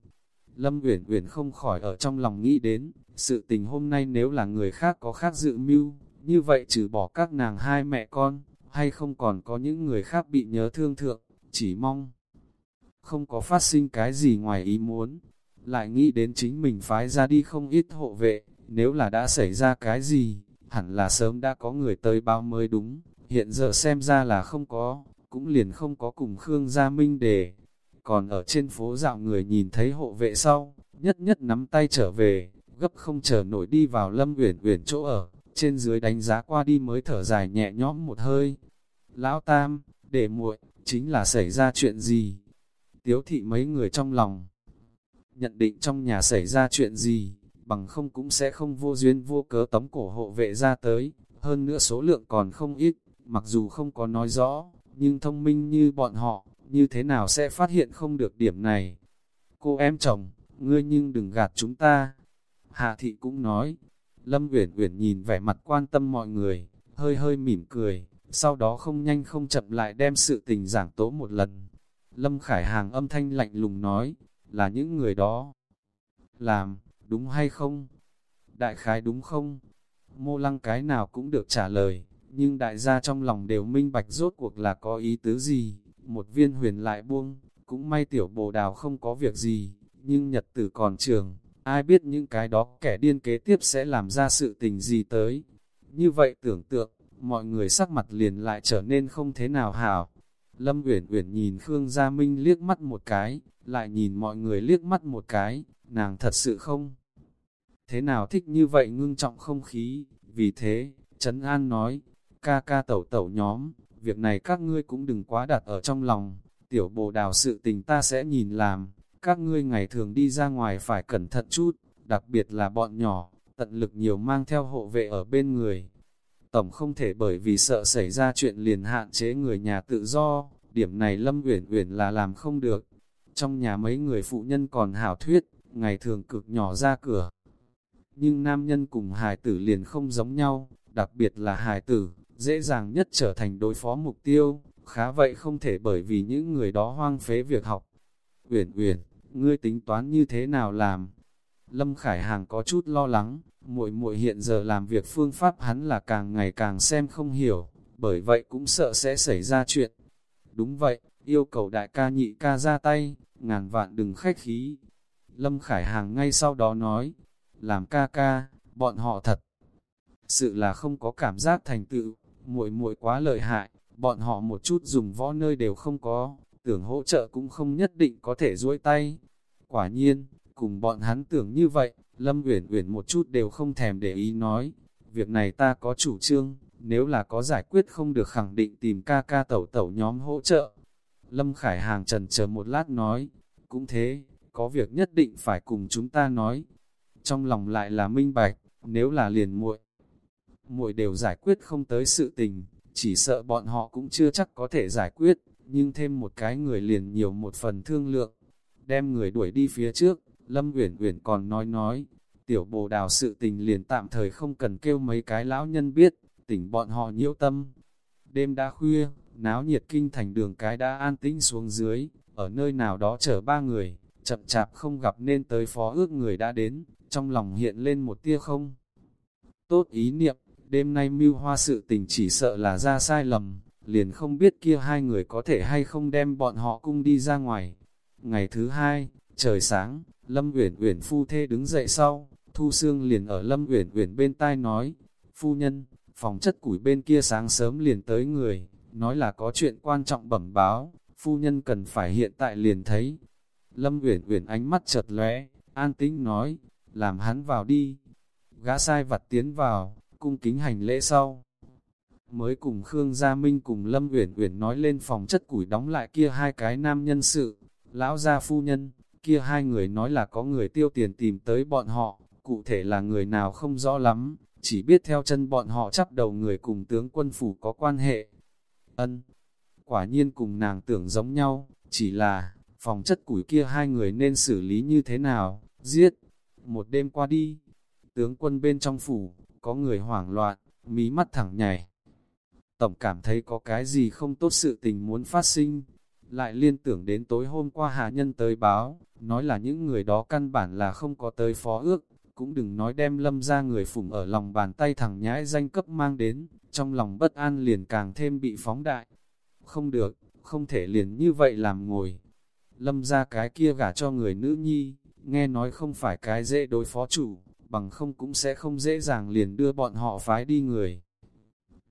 Lâm Uyển Uyển không khỏi ở trong lòng nghĩ đến, sự tình hôm nay nếu là người khác có khác dự mưu, như vậy trừ bỏ các nàng hai mẹ con, hay không còn có những người khác bị nhớ thương thượng, chỉ mong. Không có phát sinh cái gì ngoài ý muốn, lại nghĩ đến chính mình phái ra đi không ít hộ vệ, nếu là đã xảy ra cái gì, hẳn là sớm đã có người tới báo mới đúng, hiện giờ xem ra là không có, cũng liền không có cùng Khương Gia Minh để. Còn ở trên phố dạo người nhìn thấy hộ vệ sau, nhất nhất nắm tay trở về, gấp không chờ nổi đi vào Lâm Uyển Uyển chỗ ở, trên dưới đánh giá qua đi mới thở dài nhẹ nhõm một hơi. Lão Tam, để muội, chính là xảy ra chuyện gì? Tiếu thị mấy người trong lòng, nhận định trong nhà xảy ra chuyện gì, bằng không cũng sẽ không vô duyên vô cớ tống cổ hộ vệ ra tới, hơn nữa số lượng còn không ít, mặc dù không có nói rõ, nhưng thông minh như bọn họ, như thế nào sẽ phát hiện không được điểm này. Cô em chồng, ngươi nhưng đừng gạt chúng ta. Hạ thị cũng nói, Lâm Uyển Uyển nhìn vẻ mặt quan tâm mọi người, hơi hơi mỉm cười, sau đó không nhanh không chậm lại đem sự tình giảng tố một lần. Lâm Khải Hàng âm thanh lạnh lùng nói, là những người đó. Làm, đúng hay không? Đại khái đúng không? Mô lăng cái nào cũng được trả lời, nhưng đại gia trong lòng đều minh bạch rốt cuộc là có ý tứ gì. Một viên huyền lại buông, cũng may tiểu bồ đào không có việc gì, nhưng nhật tử còn trường, ai biết những cái đó kẻ điên kế tiếp sẽ làm ra sự tình gì tới. Như vậy tưởng tượng, mọi người sắc mặt liền lại trở nên không thế nào hảo. Lâm Uyển Uyển nhìn Khương Gia Minh liếc mắt một cái, lại nhìn mọi người liếc mắt một cái, nàng thật sự không. Thế nào thích như vậy ngưng trọng không khí, vì thế, Trấn An nói, ca ca tẩu tẩu nhóm, việc này các ngươi cũng đừng quá đặt ở trong lòng, tiểu bồ đào sự tình ta sẽ nhìn làm, các ngươi ngày thường đi ra ngoài phải cẩn thận chút, đặc biệt là bọn nhỏ, tận lực nhiều mang theo hộ vệ ở bên người. Tổng không thể bởi vì sợ xảy ra chuyện liền hạn chế người nhà tự do, điểm này Lâm Uyển Uyển là làm không được. Trong nhà mấy người phụ nhân còn hảo thuyết, ngày thường cực nhỏ ra cửa. Nhưng nam nhân cùng hài tử liền không giống nhau, đặc biệt là hài tử, dễ dàng nhất trở thành đối phó mục tiêu, khá vậy không thể bởi vì những người đó hoang phế việc học. Uyển Uyển, ngươi tính toán như thế nào làm? Lâm Khải Hàng có chút lo lắng, muội muội hiện giờ làm việc phương pháp hắn là càng ngày càng xem không hiểu, bởi vậy cũng sợ sẽ xảy ra chuyện. Đúng vậy, yêu cầu đại ca nhị ca ra tay, ngàn vạn đừng khách khí. Lâm Khải Hàng ngay sau đó nói, làm ca ca, bọn họ thật. Sự là không có cảm giác thành tựu, muội muội quá lợi hại, bọn họ một chút dùng võ nơi đều không có, tưởng hỗ trợ cũng không nhất định có thể duỗi tay. Quả nhiên, cùng bọn hắn tưởng như vậy, Lâm Uyển Uyển một chút đều không thèm để ý nói, việc này ta có chủ trương, nếu là có giải quyết không được khẳng định tìm ca ca tẩu tẩu nhóm hỗ trợ. Lâm Khải Hàng trần chờ một lát nói, cũng thế, có việc nhất định phải cùng chúng ta nói. Trong lòng lại là minh bạch, nếu là liền muội, muội đều giải quyết không tới sự tình, chỉ sợ bọn họ cũng chưa chắc có thể giải quyết, nhưng thêm một cái người liền nhiều một phần thương lượng, đem người đuổi đi phía trước, Lâm Uyển Uyển còn nói nói, tiểu bồ đào sự tình liền tạm thời không cần kêu mấy cái lão nhân biết, tỉnh bọn họ nhiễu tâm. Đêm đã khuya, náo nhiệt kinh thành đường cái đã an tĩnh xuống dưới, ở nơi nào đó chở ba người, chậm chạp không gặp nên tới phó ước người đã đến, trong lòng hiện lên một tia không. Tốt ý niệm, đêm nay mưu hoa sự tình chỉ sợ là ra sai lầm, liền không biết kia hai người có thể hay không đem bọn họ cung đi ra ngoài. Ngày thứ hai, trời sáng, Lâm Uyển Uyển phu thê đứng dậy sau, Thu Sương liền ở Lâm Uyển Uyển bên tai nói, phu nhân, phòng chất củi bên kia sáng sớm liền tới người, nói là có chuyện quan trọng bẩm báo, phu nhân cần phải hiện tại liền thấy. Lâm Uyển Uyển ánh mắt chợt lóe, an tĩnh nói, làm hắn vào đi. Gã sai vặt tiến vào, cung kính hành lễ sau. Mới cùng Khương Gia Minh cùng Lâm Uyển Uyển nói lên phòng chất củi đóng lại kia hai cái nam nhân sự, lão gia phu nhân, kia hai người nói là có người tiêu tiền tìm tới bọn họ, cụ thể là người nào không rõ lắm, chỉ biết theo chân bọn họ chắp đầu người cùng tướng quân phủ có quan hệ. Ân, quả nhiên cùng nàng tưởng giống nhau, chỉ là, phòng chất củi kia hai người nên xử lý như thế nào, giết. Một đêm qua đi, tướng quân bên trong phủ, có người hoảng loạn, mí mắt thẳng nhảy. Tổng cảm thấy có cái gì không tốt sự tình muốn phát sinh, lại liên tưởng đến tối hôm qua hạ nhân tới báo, nói là những người đó căn bản là không có tới phó ước, cũng đừng nói đem lâm ra người phủng ở lòng bàn tay thẳng nhãi danh cấp mang đến, trong lòng bất an liền càng thêm bị phóng đại. Không được, không thể liền như vậy làm ngồi. Lâm ra cái kia gả cho người nữ nhi, nghe nói không phải cái dễ đối phó chủ, bằng không cũng sẽ không dễ dàng liền đưa bọn họ phái đi người.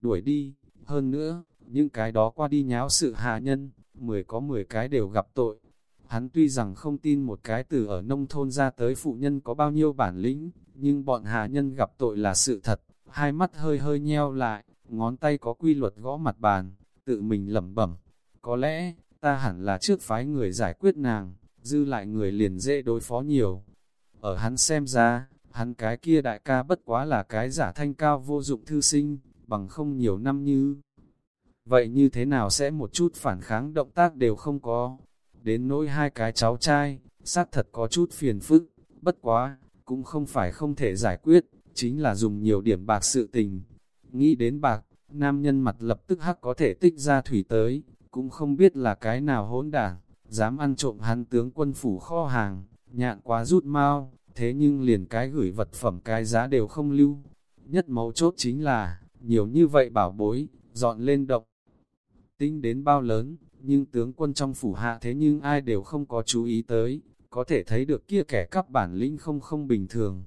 Đuổi đi, hơn nữa, những cái đó qua đi nháo sự hạ nhân, mười có mười cái đều gặp tội. Hắn tuy rằng không tin một cái từ ở nông thôn ra tới phụ nhân có bao nhiêu bản lĩnh, nhưng bọn hạ nhân gặp tội là sự thật, hai mắt hơi hơi nheo lại, ngón tay có quy luật gõ mặt bàn, tự mình lẩm bẩm. Có lẽ, ta hẳn là trước phái người giải quyết nàng, dư lại người liền dễ đối phó nhiều. Ở hắn xem ra, hắn cái kia đại ca bất quá là cái giả thanh cao vô dụng thư sinh, bằng không nhiều năm như vậy như thế nào sẽ một chút phản kháng động tác đều không có. Đến nỗi hai cái cháu trai, xác thật có chút phiền phức, bất quá, cũng không phải không thể giải quyết, chính là dùng nhiều điểm bạc sự tình. Nghĩ đến bạc, nam nhân mặt lập tức hắc có thể tích ra thủy tới, cũng không biết là cái nào hỗn đảng, dám ăn trộm hắn tướng quân phủ kho hàng, nhạn quá rút mau, thế nhưng liền cái gửi vật phẩm cái giá đều không lưu. Nhất mấu chốt chính là, nhiều như vậy bảo bối, dọn lên động, tinh đến bao lớn, nhưng tướng quân trong phủ hạ thế nhưng ai đều không có chú ý tới, có thể thấy được kia kẻ cắp bản lĩnh không không bình thường.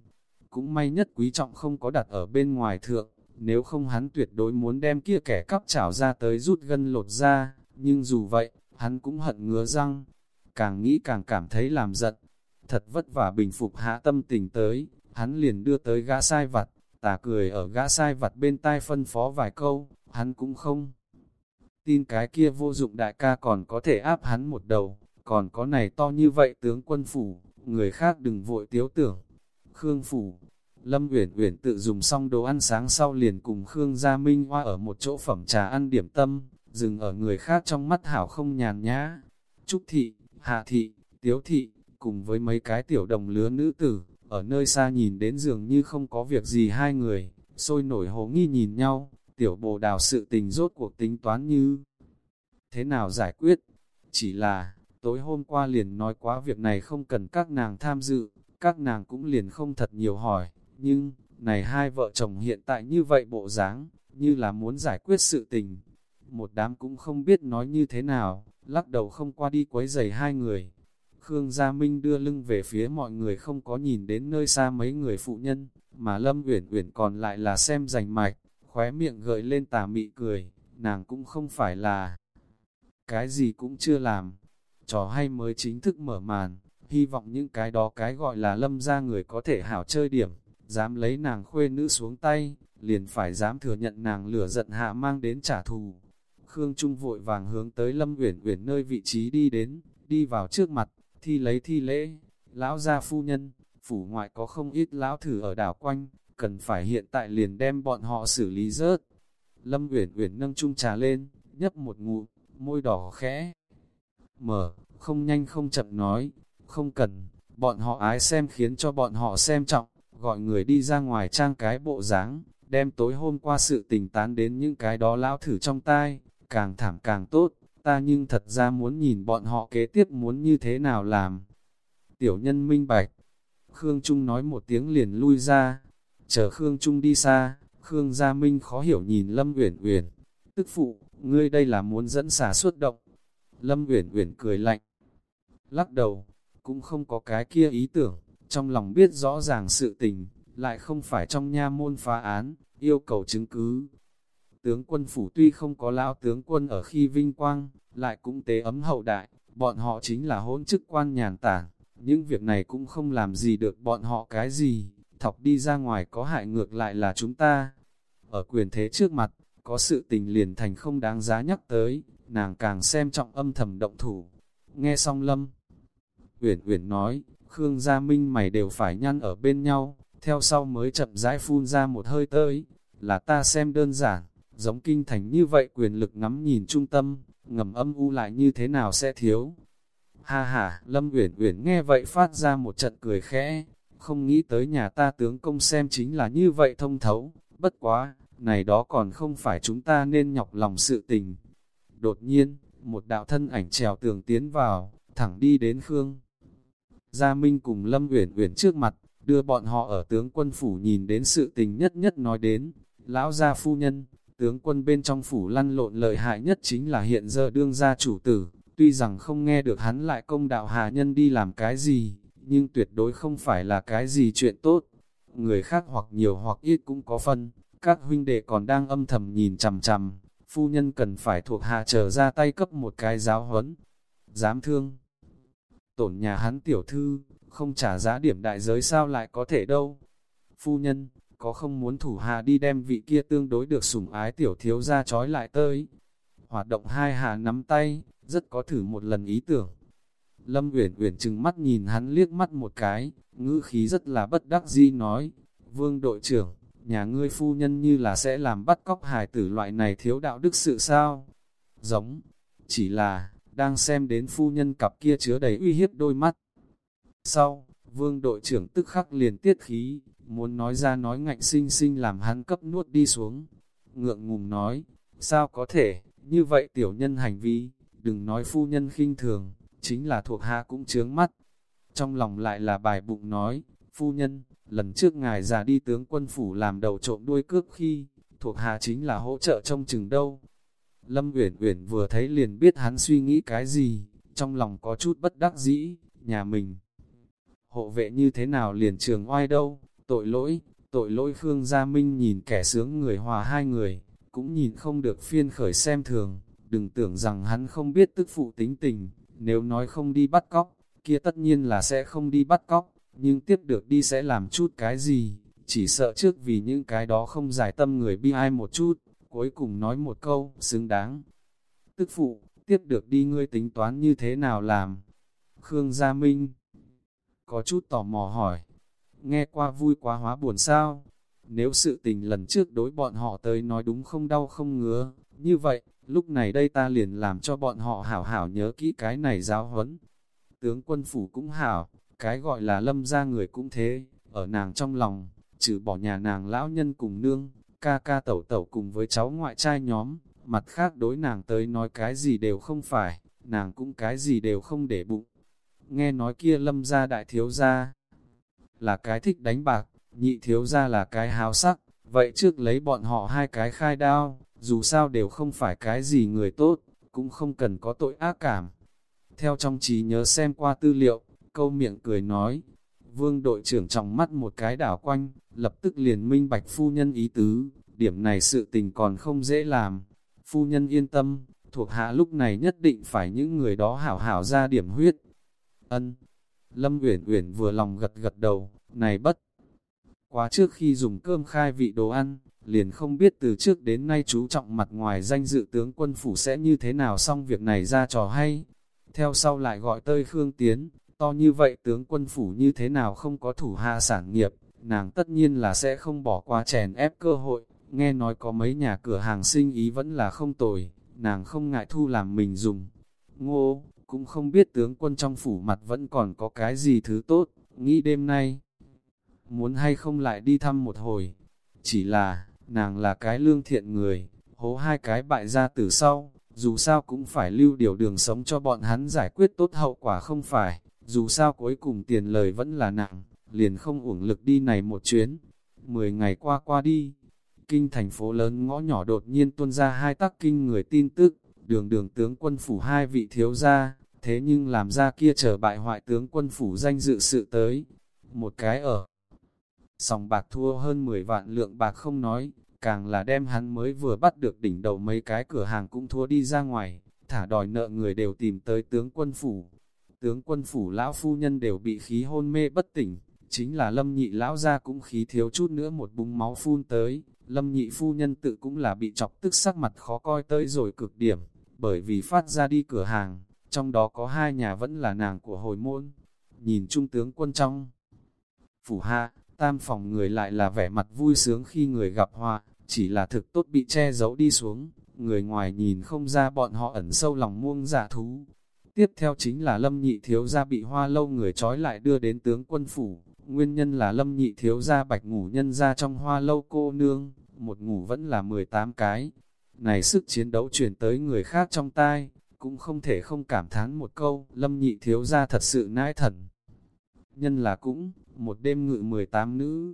Cũng may nhất quý trọng không có đặt ở bên ngoài thượng, nếu không hắn tuyệt đối muốn đem kia kẻ cắp chảo ra tới rút gân lột ra, nhưng dù vậy, hắn cũng hận ngứa răng, càng nghĩ càng cảm thấy làm giận. Thật vất vả bình phục hạ tâm tình tới, hắn liền đưa tới gã sai vặt, tà cười ở gã sai vặt bên tai phân phó vài câu, hắn cũng không. Tin cái kia vô dụng đại ca còn có thể áp hắn một đầu, còn có này to như vậy tướng quân phủ, người khác đừng vội tiếu tưởng. Khương phủ, Lâm Uyển Uyển tự dùng xong đồ ăn sáng sau liền cùng Khương Gia Minh Hoa ở một chỗ phẩm trà ăn điểm tâm, dừng ở người khác trong mắt hảo không nhàn nhã. Trúc thị, Hạ thị, Tiếu thị, cùng với mấy cái tiểu đồng lứa nữ tử, ở nơi xa nhìn đến dường như không có việc gì hai người, sôi nổi hồ nghi nhìn nhau, tiểu bồ đào sự tình rốt cuộc tính toán như thế nào giải quyết. Chỉ là, tối hôm qua liền nói quá việc này không cần các nàng tham dự, các nàng cũng liền không thật nhiều hỏi, nhưng, này hai vợ chồng hiện tại như vậy bộ dáng, như là muốn giải quyết sự tình. Một đám cũng không biết nói như thế nào, lắc đầu không qua đi quấy giày hai người. Khương Gia Minh đưa lưng về phía mọi người không có nhìn đến nơi xa mấy người phụ nhân, mà Lâm Uyển Uyển còn lại là xem rành mạch, khóe miệng gợi lên tà mị cười, nàng cũng không phải là cái gì cũng chưa làm, trò hay mới chính thức mở màn, hy vọng những cái đó cái gọi là lâm Gia người có thể hảo chơi điểm, dám lấy nàng khuê nữ xuống tay, liền phải dám thừa nhận nàng lửa giận hạ mang đến trả thù. Khương Trung vội vàng hướng tới Lâm Uyển Uyển nơi vị trí đi đến, đi vào trước mặt, thi lấy thi lễ, lão gia phu nhân, phủ ngoại có không ít lão thử ở đảo quanh, cần phải hiện tại liền đem bọn họ xử lý rớt. Lâm Uyển Uyển nâng chung trà lên, nhấp một ngụm, môi đỏ khẽ. Mở, không nhanh không chậm nói, không cần, bọn họ ái xem khiến cho bọn họ xem trọng, gọi người đi ra ngoài trang cái bộ dáng, đem tối hôm qua sự tình tán đến những cái đó lão thử trong tai, càng thảm càng tốt, ta nhưng thật ra muốn nhìn bọn họ kế tiếp muốn như thế nào làm. Tiểu nhân minh bạch, Khương Trung nói một tiếng liền lui ra, chờ Khương Trung đi xa, Khương Gia Minh khó hiểu nhìn Lâm Uyển Uyển, tức phụ, ngươi đây là muốn dẫn xả xuất động. Lâm Uyển Uyển cười lạnh, lắc đầu, cũng không có cái kia ý tưởng, trong lòng biết rõ ràng sự tình, lại không phải trong nha môn phá án, yêu cầu chứng cứ. Tướng quân phủ tuy không có lão tướng quân ở khi vinh quang, lại cũng tế ấm hậu đại, bọn họ chính là hôn chức quan nhàn tản, những việc này cũng không làm gì được bọn họ cái gì, thọc đi ra ngoài có hại ngược lại là chúng ta. Ở quyền thế trước mặt, có sự tình liền thành không đáng giá nhắc tới, nàng càng xem trọng âm thầm động thủ. Nghe xong lâm, Uyển Uyển nói, Khương Gia Minh mày đều phải nhăn ở bên nhau, theo sau mới chậm rãi phun ra một hơi tới, là ta xem đơn giản, giống kinh thành như vậy quyền lực ngắm nhìn trung tâm, ngầm âm u lại như thế nào sẽ thiếu. Ha ha, Lâm Uyển Uyển nghe vậy phát ra một trận cười khẽ, không nghĩ tới nhà ta tướng công xem chính là như vậy thông thấu, bất quá, này đó còn không phải chúng ta nên nhọc lòng sự tình. Đột nhiên, một đạo thân ảnh trèo tường tiến vào, thẳng đi đến Khương. Gia Minh cùng Lâm Uyển Uyển trước mặt, đưa bọn họ ở tướng quân phủ nhìn đến sự tình nhất nhất nói đến. Lão gia phu nhân, tướng quân bên trong phủ lăn lộn lợi hại nhất chính là hiện giờ đương gia chủ tử, tuy rằng không nghe được hắn lại công đạo hà nhân đi làm cái gì, nhưng tuyệt đối không phải là cái gì chuyện tốt. Người khác hoặc nhiều hoặc ít cũng có phân, các huynh đệ còn đang âm thầm nhìn chằm chằm, phu nhân cần phải thuộc hạ trở ra tay cấp một cái giáo huấn. Dám thương, tổn nhà hắn tiểu thư, không trả giá điểm đại giới sao lại có thể đâu. Phu nhân, có không muốn thủ hạ đi đem vị kia tương đối được sủng ái tiểu thiếu ra trói lại tới. Hoạt động hai hạ nắm tay, rất có thử một lần ý tưởng. Lâm Uyển Uyển chừng mắt nhìn hắn liếc mắt một cái, ngữ khí rất là bất đắc dĩ nói, Vương đội trưởng, nhà ngươi phu nhân như là sẽ làm bắt cóc hài tử loại này thiếu đạo đức sự sao? Giống, chỉ là, đang xem đến phu nhân cặp kia chứa đầy uy hiếp đôi mắt. Sau, vương đội trưởng tức khắc liền tiết khí, muốn nói ra nói ngạnh sinh sinh làm hắn cấp nuốt đi xuống. Ngượng ngùng nói, sao có thể, như vậy tiểu nhân hành vi, đừng nói phu nhân khinh thường, chính là thuộc hạ cũng chướng mắt. Trong lòng lại là bài bụng nói, phu nhân, lần trước ngài già đi tướng quân phủ làm đầu trộm đuôi cướp khi, thuộc hạ chính là hỗ trợ trong chừng đâu, Lâm Uyển Uyển vừa thấy liền biết hắn suy nghĩ cái gì, trong lòng có chút bất đắc dĩ, nhà mình. Hộ vệ như thế nào liền trường oai đâu, tội lỗi, tội lỗi Khương Gia Minh nhìn kẻ sướng người hòa hai người, cũng nhìn không được phiên khởi xem thường, Đừng tưởng rằng hắn không biết tức phụ tính tình, nếu nói không đi bắt cóc, kia tất nhiên là sẽ không đi bắt cóc, nhưng tiếp được đi sẽ làm chút cái gì, chỉ sợ trước vì những cái đó không giải tâm người bi ai một chút, cuối cùng nói một câu, xứng đáng. Tức phụ, tiếp được đi ngươi tính toán như thế nào làm? Khương Gia Minh có chút tò mò hỏi, nghe qua vui quá hóa buồn sao? Nếu sự tình lần trước đối bọn họ tới nói đúng không đau không ngứa, như vậy, lúc này đây ta liền làm cho bọn họ hảo hảo nhớ kỹ cái này giáo huấn. Tướng quân phủ cũng hảo, cái gọi là lâm ra người cũng thế, ở nàng trong lòng, trừ bỏ nhà nàng lão nhân cùng nương, ca ca tẩu tẩu cùng với cháu ngoại trai nhóm, mặt khác đối nàng tới nói cái gì đều không phải, nàng cũng cái gì đều không để bụng. Nghe nói kia lâm ra đại thiếu gia là cái thích đánh bạc, nhị thiếu gia là cái háo sắc, vậy trước lấy bọn họ hai cái khai đao, dù sao đều không phải cái gì người tốt, cũng không cần có tội ác cảm. Theo trong trí nhớ xem qua tư liệu, câu miệng cười nói, vương đội trưởng trọng mắt một cái đảo quanh, lập tức liền minh bạch phu nhân ý tứ, điểm này sự tình còn không dễ làm. Phu nhân yên tâm, thuộc hạ lúc này nhất định phải những người đó hảo hảo ra điểm huyết. Ân, Lâm Uyển Uyển vừa lòng gật gật đầu, này bất. Quá trước khi dùng cơm khai vị đồ ăn, liền không biết từ trước đến nay chú trọng mặt ngoài danh dự tướng quân phủ sẽ như thế nào xong việc này ra trò hay. Theo sau lại gọi tơi Khương Tiến, to như vậy tướng quân phủ như thế nào không có thủ hạ sản nghiệp, nàng tất nhiên là sẽ không bỏ qua chèn ép cơ hội, nghe nói có mấy nhà cửa hàng sinh ý vẫn là không tồi, nàng không ngại thu làm mình dùng. Ngô, cũng không biết tướng quân trong phủ mặt vẫn còn có cái gì thứ tốt, nghĩ đêm nay, muốn hay không lại đi thăm một hồi, chỉ là, nàng là cái lương thiện người, hố hai cái bại ra từ sau, dù sao cũng phải lưu điều đường sống cho bọn hắn giải quyết tốt hậu quả không phải, dù sao cuối cùng tiền lời vẫn là nặng, liền không uổng lực đi này một chuyến. Mười ngày qua qua đi, kinh thành phố lớn ngõ nhỏ đột nhiên tuôn ra hai tắc kinh người tin tức, đường đường tướng quân phủ hai vị thiếu gia, thế nhưng làm ra kia trở bại hoại tướng quân phủ danh dự sự tới. Một cái ở sòng bạc thua hơn 10 vạn lượng bạc không nói, càng là đem hắn mới vừa bắt được đỉnh đầu mấy cái cửa hàng cũng thua đi ra ngoài, thả đòi nợ người đều tìm tới tướng quân phủ. Tướng quân phủ lão phu nhân đều bị khí hôn mê bất tỉnh, chính là lâm nhị lão ra cũng khí thiếu chút nữa một búng máu phun tới, lâm nhị phu nhân tự cũng là bị chọc tức sắc mặt khó coi tới rồi cực điểm, bởi vì phát ra đi cửa hàng, trong đó có hai nhà vẫn là nàng của hồi môn. Nhìn trung tướng quân trong phủ hạ, tam phòng người lại là vẻ mặt vui sướng khi người gặp hoa, chỉ là thực tốt bị che giấu đi xuống, người ngoài nhìn không ra bọn họ ẩn sâu lòng muông giả thú. Tiếp theo chính là lâm nhị thiếu gia bị hoa lâu người trói lại đưa đến tướng quân phủ, nguyên nhân là lâm nhị thiếu gia bạch ngủ nhân ra trong hoa lâu cô nương, một ngủ vẫn là 18 cái. Này sức chiến đấu chuyển tới người khác trong tai, cũng không thể không cảm thán một câu, lâm nhị thiếu gia thật sự nãi thần. Nhân là cũng, một đêm ngự 18 nữ.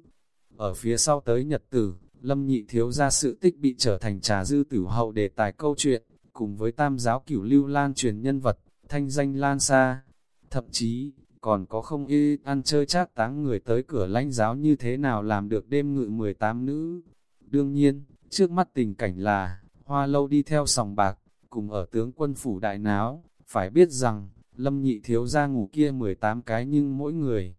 Ở phía sau tới nhật tử, lâm nhị thiếu gia sự tích bị trở thành trà dư tử hậu đề tài câu chuyện, cùng với tam giáo cửu lưu lan truyền nhân vật, thanh danh lan xa. Thậm chí, còn có không y ăn chơi chát táng người tới cửa lãnh giáo như thế nào làm được đêm ngự 18 nữ. Đương nhiên, trước mắt tình cảnh là, hoa lâu đi theo sòng bạc, cùng ở tướng quân phủ đại náo, phải biết rằng, lâm nhị thiếu gia ngủ kia 18 cái nhưng mỗi người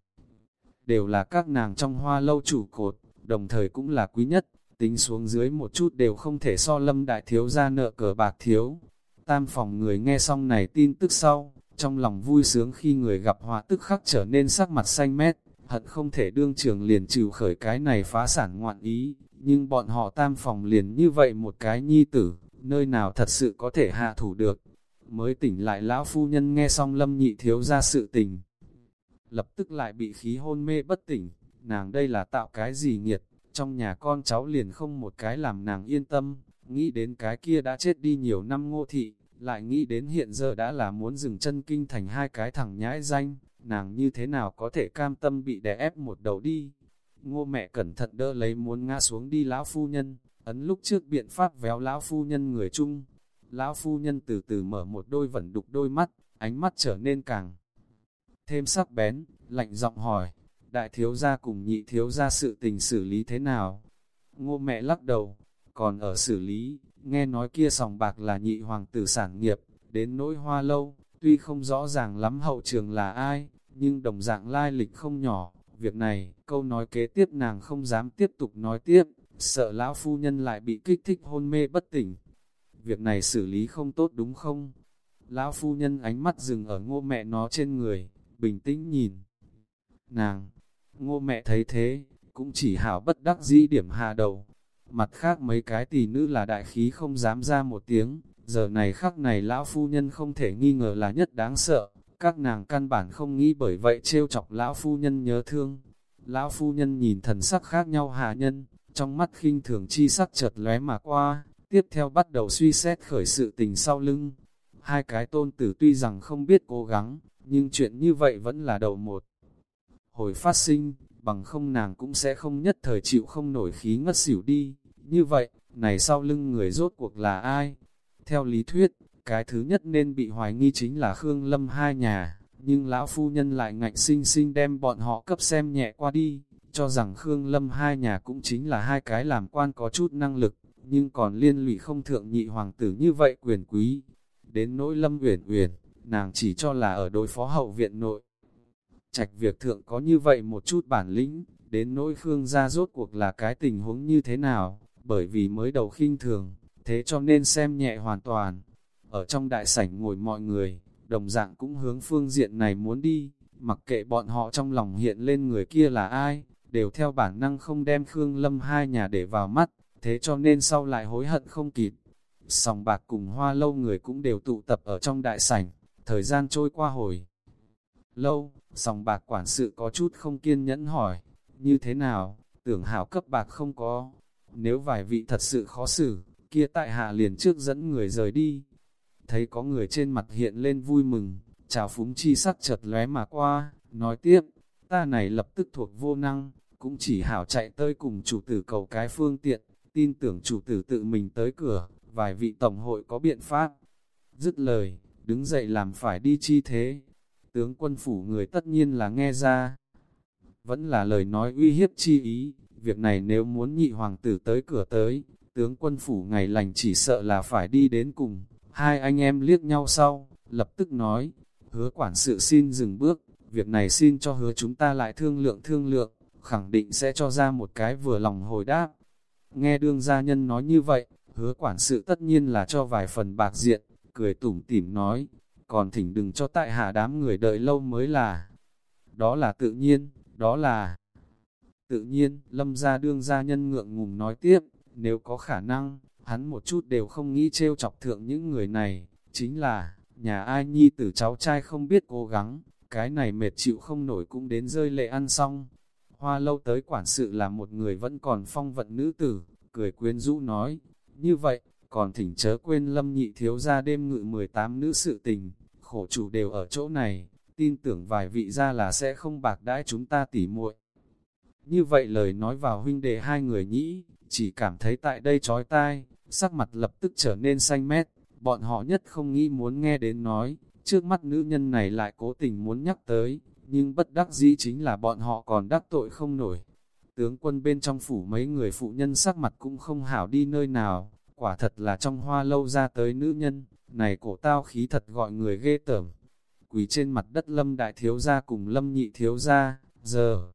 đều là các nàng trong hoa lâu chủ cột, đồng thời cũng là quý nhất, tính xuống dưới một chút đều không thể so lâm đại thiếu gia nợ cờ bạc thiếu. Tam phòng người nghe xong này tin tức sau, trong lòng vui sướng khi người gặp họa tức khắc trở nên sắc mặt xanh mét, hận không thể đương trường liền trừ khởi cái này phá sản ngoạn ý, nhưng bọn họ tam phòng liền như vậy một cái nhi tử, nơi nào thật sự có thể hạ thủ được. Mới tỉnh lại lão phu nhân nghe xong lâm nhị thiếu ra sự tình. Lập tức lại bị khí hôn mê bất tỉnh, nàng đây là tạo cái gì nghiệt, trong nhà con cháu liền không một cái làm nàng yên tâm, nghĩ đến cái kia đã chết đi nhiều năm ngô thị, lại nghĩ đến hiện giờ đã là muốn dừng chân kinh thành hai cái thằng nhãi danh, nàng như thế nào có thể cam tâm bị đè ép một đầu đi. Ngô mẹ cẩn thận đỡ lấy muốn ngã xuống đi lão phu nhân, ấn lúc trước biện pháp véo lão phu nhân người chung. Lão phu nhân từ từ mở một đôi vẩn đục đôi mắt, ánh mắt trở nên càng thêm sắc bén, lạnh giọng hỏi, đại thiếu gia cùng nhị thiếu gia sự tình xử lý thế nào? Ngô mẹ lắc đầu, còn ở xử lý, nghe nói kia sòng bạc là nhị hoàng tử sản nghiệp, đến nỗi hoa lâu, tuy không rõ ràng lắm hậu trường là ai, nhưng đồng dạng lai lịch không nhỏ, việc này, câu nói kế tiếp nàng không dám tiếp tục nói tiếp, sợ lão phu nhân lại bị kích thích hôn mê bất tỉnh. Việc này xử lý không tốt đúng không? Lão phu nhân ánh mắt dừng ở ngô mẹ nó trên người, bình tĩnh nhìn. Nàng, ngô mẹ thấy thế, cũng chỉ hảo bất đắc dĩ điểm hạ đầu. Mặt khác mấy cái tỷ nữ là đại khí không dám ra một tiếng, giờ này khắc này lão phu nhân không thể nghi ngờ là nhất đáng sợ, các nàng căn bản không nghĩ bởi vậy trêu chọc lão phu nhân nhớ thương. Lão phu nhân nhìn thần sắc khác nhau hạ nhân, trong mắt khinh thường chi sắc chợt lóe mà qua, tiếp theo bắt đầu suy xét khởi sự tình sau lưng. Hai cái tôn tử tuy rằng không biết cố gắng, nhưng chuyện như vậy vẫn là đầu một. Hồi phát sinh, bằng không nàng cũng sẽ không nhất thời chịu không nổi khí ngất xỉu đi. Như vậy, này sau lưng người rốt cuộc là ai? Theo lý thuyết, cái thứ nhất nên bị hoài nghi chính là Khương Lâm hai nhà, nhưng lão phu nhân lại ngạnh sinh sinh đem bọn họ cấp xem nhẹ qua đi, cho rằng Khương Lâm hai nhà cũng chính là hai cái làm quan có chút năng lực, nhưng còn liên lụy không thượng nhị hoàng tử như vậy quyền quý. Đến nỗi Lâm Uyển Uyển, nàng chỉ cho là ở đối phó hậu viện nội. Trạch việc thượng có như vậy một chút bản lĩnh, đến nỗi Khương gia rốt cuộc là cái tình huống như thế nào, bởi vì mới đầu khinh thường, thế cho nên xem nhẹ hoàn toàn. Ở trong đại sảnh ngồi mọi người, đồng dạng cũng hướng phương diện này muốn đi, mặc kệ bọn họ trong lòng hiện lên người kia là ai, đều theo bản năng không đem Khương Lâm hai nhà để vào mắt, thế cho nên sau lại hối hận không kịp. Sòng bạc cùng hoa lâu người cũng đều tụ tập ở trong đại sảnh, thời gian trôi qua hồi. Lâu, sòng bạc quản sự có chút không kiên nhẫn hỏi, như thế nào, tưởng hảo cấp bạc không có. Nếu vài vị thật sự khó xử, kia tại hạ liền trước dẫn người rời đi. Thấy có người trên mặt hiện lên vui mừng, chào phúng chi sắc chợt lóe mà qua, nói tiếp, ta này lập tức thuộc vô năng, cũng chỉ hảo chạy tới cùng chủ tử cầu cái phương tiện, tin tưởng chủ tử tự mình tới cửa, vài vị tổng hội có biện pháp. Dứt lời, đứng dậy làm phải đi chi thế. Tướng quân phủ người tất nhiên là nghe ra. Vẫn là lời nói uy hiếp chi ý, việc này nếu muốn nhị hoàng tử tới cửa tới, tướng quân phủ ngày lành chỉ sợ là phải đi đến cùng. Hai anh em liếc nhau sau, lập tức nói, hứa quản sự xin dừng bước, việc này xin cho hứa chúng ta lại thương lượng thương lượng, khẳng định sẽ cho ra một cái vừa lòng hồi đáp. Nghe đương gia nhân nói như vậy, hứa quản sự tất nhiên là cho vài phần bạc diện, cười tủm tỉm nói, còn thỉnh đừng cho tại hạ đám người đợi lâu mới là. Đó là tự nhiên, đó là... Tự nhiên, lâm gia đương gia nhân ngượng ngùng nói tiếp, nếu có khả năng, hắn một chút đều không nghĩ trêu chọc thượng những người này, chính là, nhà ai nhi tử cháu trai không biết cố gắng, cái này mệt chịu không nổi cũng đến rơi lệ ăn xong. Hoa lâu tới quản sự là một người vẫn còn phong vận nữ tử, cười quyến rũ nói, như vậy, còn thỉnh chớ quên lâm nhị thiếu ra đêm ngự 18 nữ sự tình, khổ chủ đều ở chỗ này, tin tưởng vài vị ra là sẽ không bạc đãi chúng ta tỉ muội. Như vậy lời nói vào huynh đệ hai người nhĩ, chỉ cảm thấy tại đây trói tai, sắc mặt lập tức trở nên xanh mét, bọn họ nhất không nghĩ muốn nghe đến nói, trước mắt nữ nhân này lại cố tình muốn nhắc tới, nhưng bất đắc dĩ chính là bọn họ còn đắc tội không nổi. Tướng quân bên trong phủ mấy người phụ nhân sắc mặt cũng không hảo đi nơi nào, quả thật là trong hoa lâu ra tới nữ nhân, này cổ tao khí thật gọi người ghê tởm. Quỳ trên mặt đất lâm đại thiếu gia cùng lâm nhị thiếu gia, giờ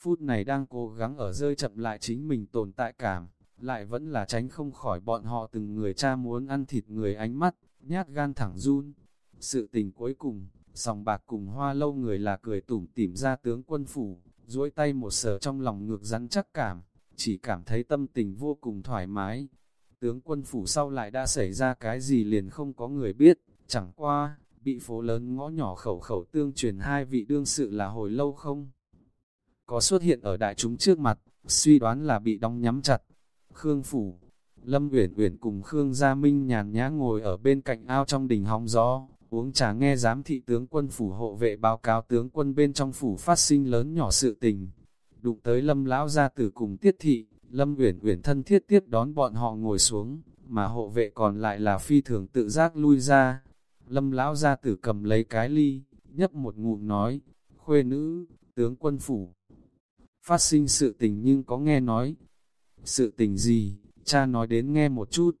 phút này đang cố gắng ở rơi chậm lại chính mình tồn tại cảm, lại vẫn là tránh không khỏi bọn họ từng người cha muốn ăn thịt người ánh mắt, nhát gan thẳng run. Sự tình cuối cùng, sòng bạc cùng hoa lâu người là cười tủm tỉm ra tướng quân phủ, duỗi tay một sờ trong lòng ngược rắn chắc cảm, chỉ cảm thấy tâm tình vô cùng thoải mái. Tướng quân phủ sau lại đã xảy ra cái gì liền không có người biết, chẳng qua, bị phố lớn ngõ nhỏ khẩu khẩu tương truyền hai vị đương sự là hồi lâu không? Có xuất hiện ở đại chúng trước mặt, suy đoán là bị đóng nhắm chặt. Khương Phủ, Lâm Uyển Uyển cùng Khương Gia Minh nhàn nhã ngồi ở bên cạnh ao trong đình hóng gió, uống trà nghe giám thị tướng quân phủ hộ vệ báo cáo tướng quân bên trong phủ phát sinh lớn nhỏ sự tình. Đụng tới Lâm lão gia tử cùng tiết thị, Lâm Uyển Uyển thân thiết tiếp đón bọn họ ngồi xuống, mà hộ vệ còn lại là phi thường tự giác lui ra. Lâm lão gia tử cầm lấy cái ly, nhấp một ngụm nói, khuê nữ, tướng quân phủ. Phát sinh sự tình nhưng có nghe nói, sự tình gì, cha nói đến nghe một chút.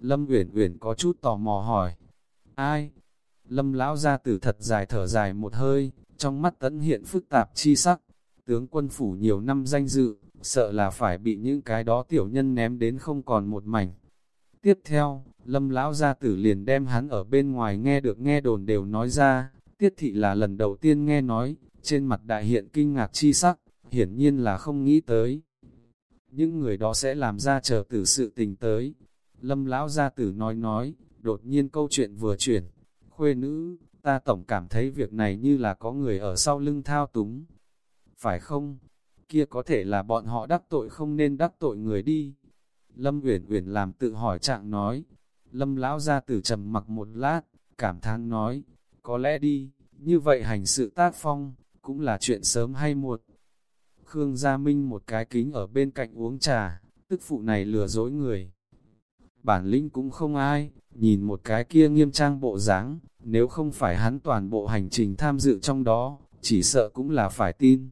Lâm Uyển Uyển có chút tò mò hỏi, ai? Lâm lão gia tử thật dài thở dài một hơi, trong mắt tấn hiện phức tạp chi sắc. Tướng quân phủ nhiều năm danh dự, sợ là phải bị những cái đó tiểu nhân ném đến không còn một mảnh. Tiếp theo, lâm lão gia tử liền đem hắn ở bên ngoài nghe được nghe đồn đều nói ra, tiết thị là lần đầu tiên nghe nói, trên mặt đại hiện kinh ngạc chi sắc, hiển nhiên là không nghĩ tới. Những người đó sẽ làm ra chờ tử sự tình tới. Lâm lão gia tử nói nói, đột nhiên câu chuyện vừa chuyển. Khuê nữ, ta tổng cảm thấy việc này như là có người ở sau lưng thao túng. Phải không? Kia có thể là bọn họ đắc tội không nên đắc tội người đi. Lâm Uyển Uyển làm tự hỏi trạng nói. Lâm lão gia tử trầm mặc một lát, cảm thán nói, có lẽ đi, như vậy hành sự tác phong, cũng là chuyện sớm hay muộn. Khương Gia Minh một cái kính ở bên cạnh uống trà, tức phụ này lừa dối người. Bản lĩnh cũng không ai, nhìn một cái kia nghiêm trang bộ dáng, nếu không phải hắn toàn bộ hành trình tham dự trong đó, chỉ sợ cũng là phải tin.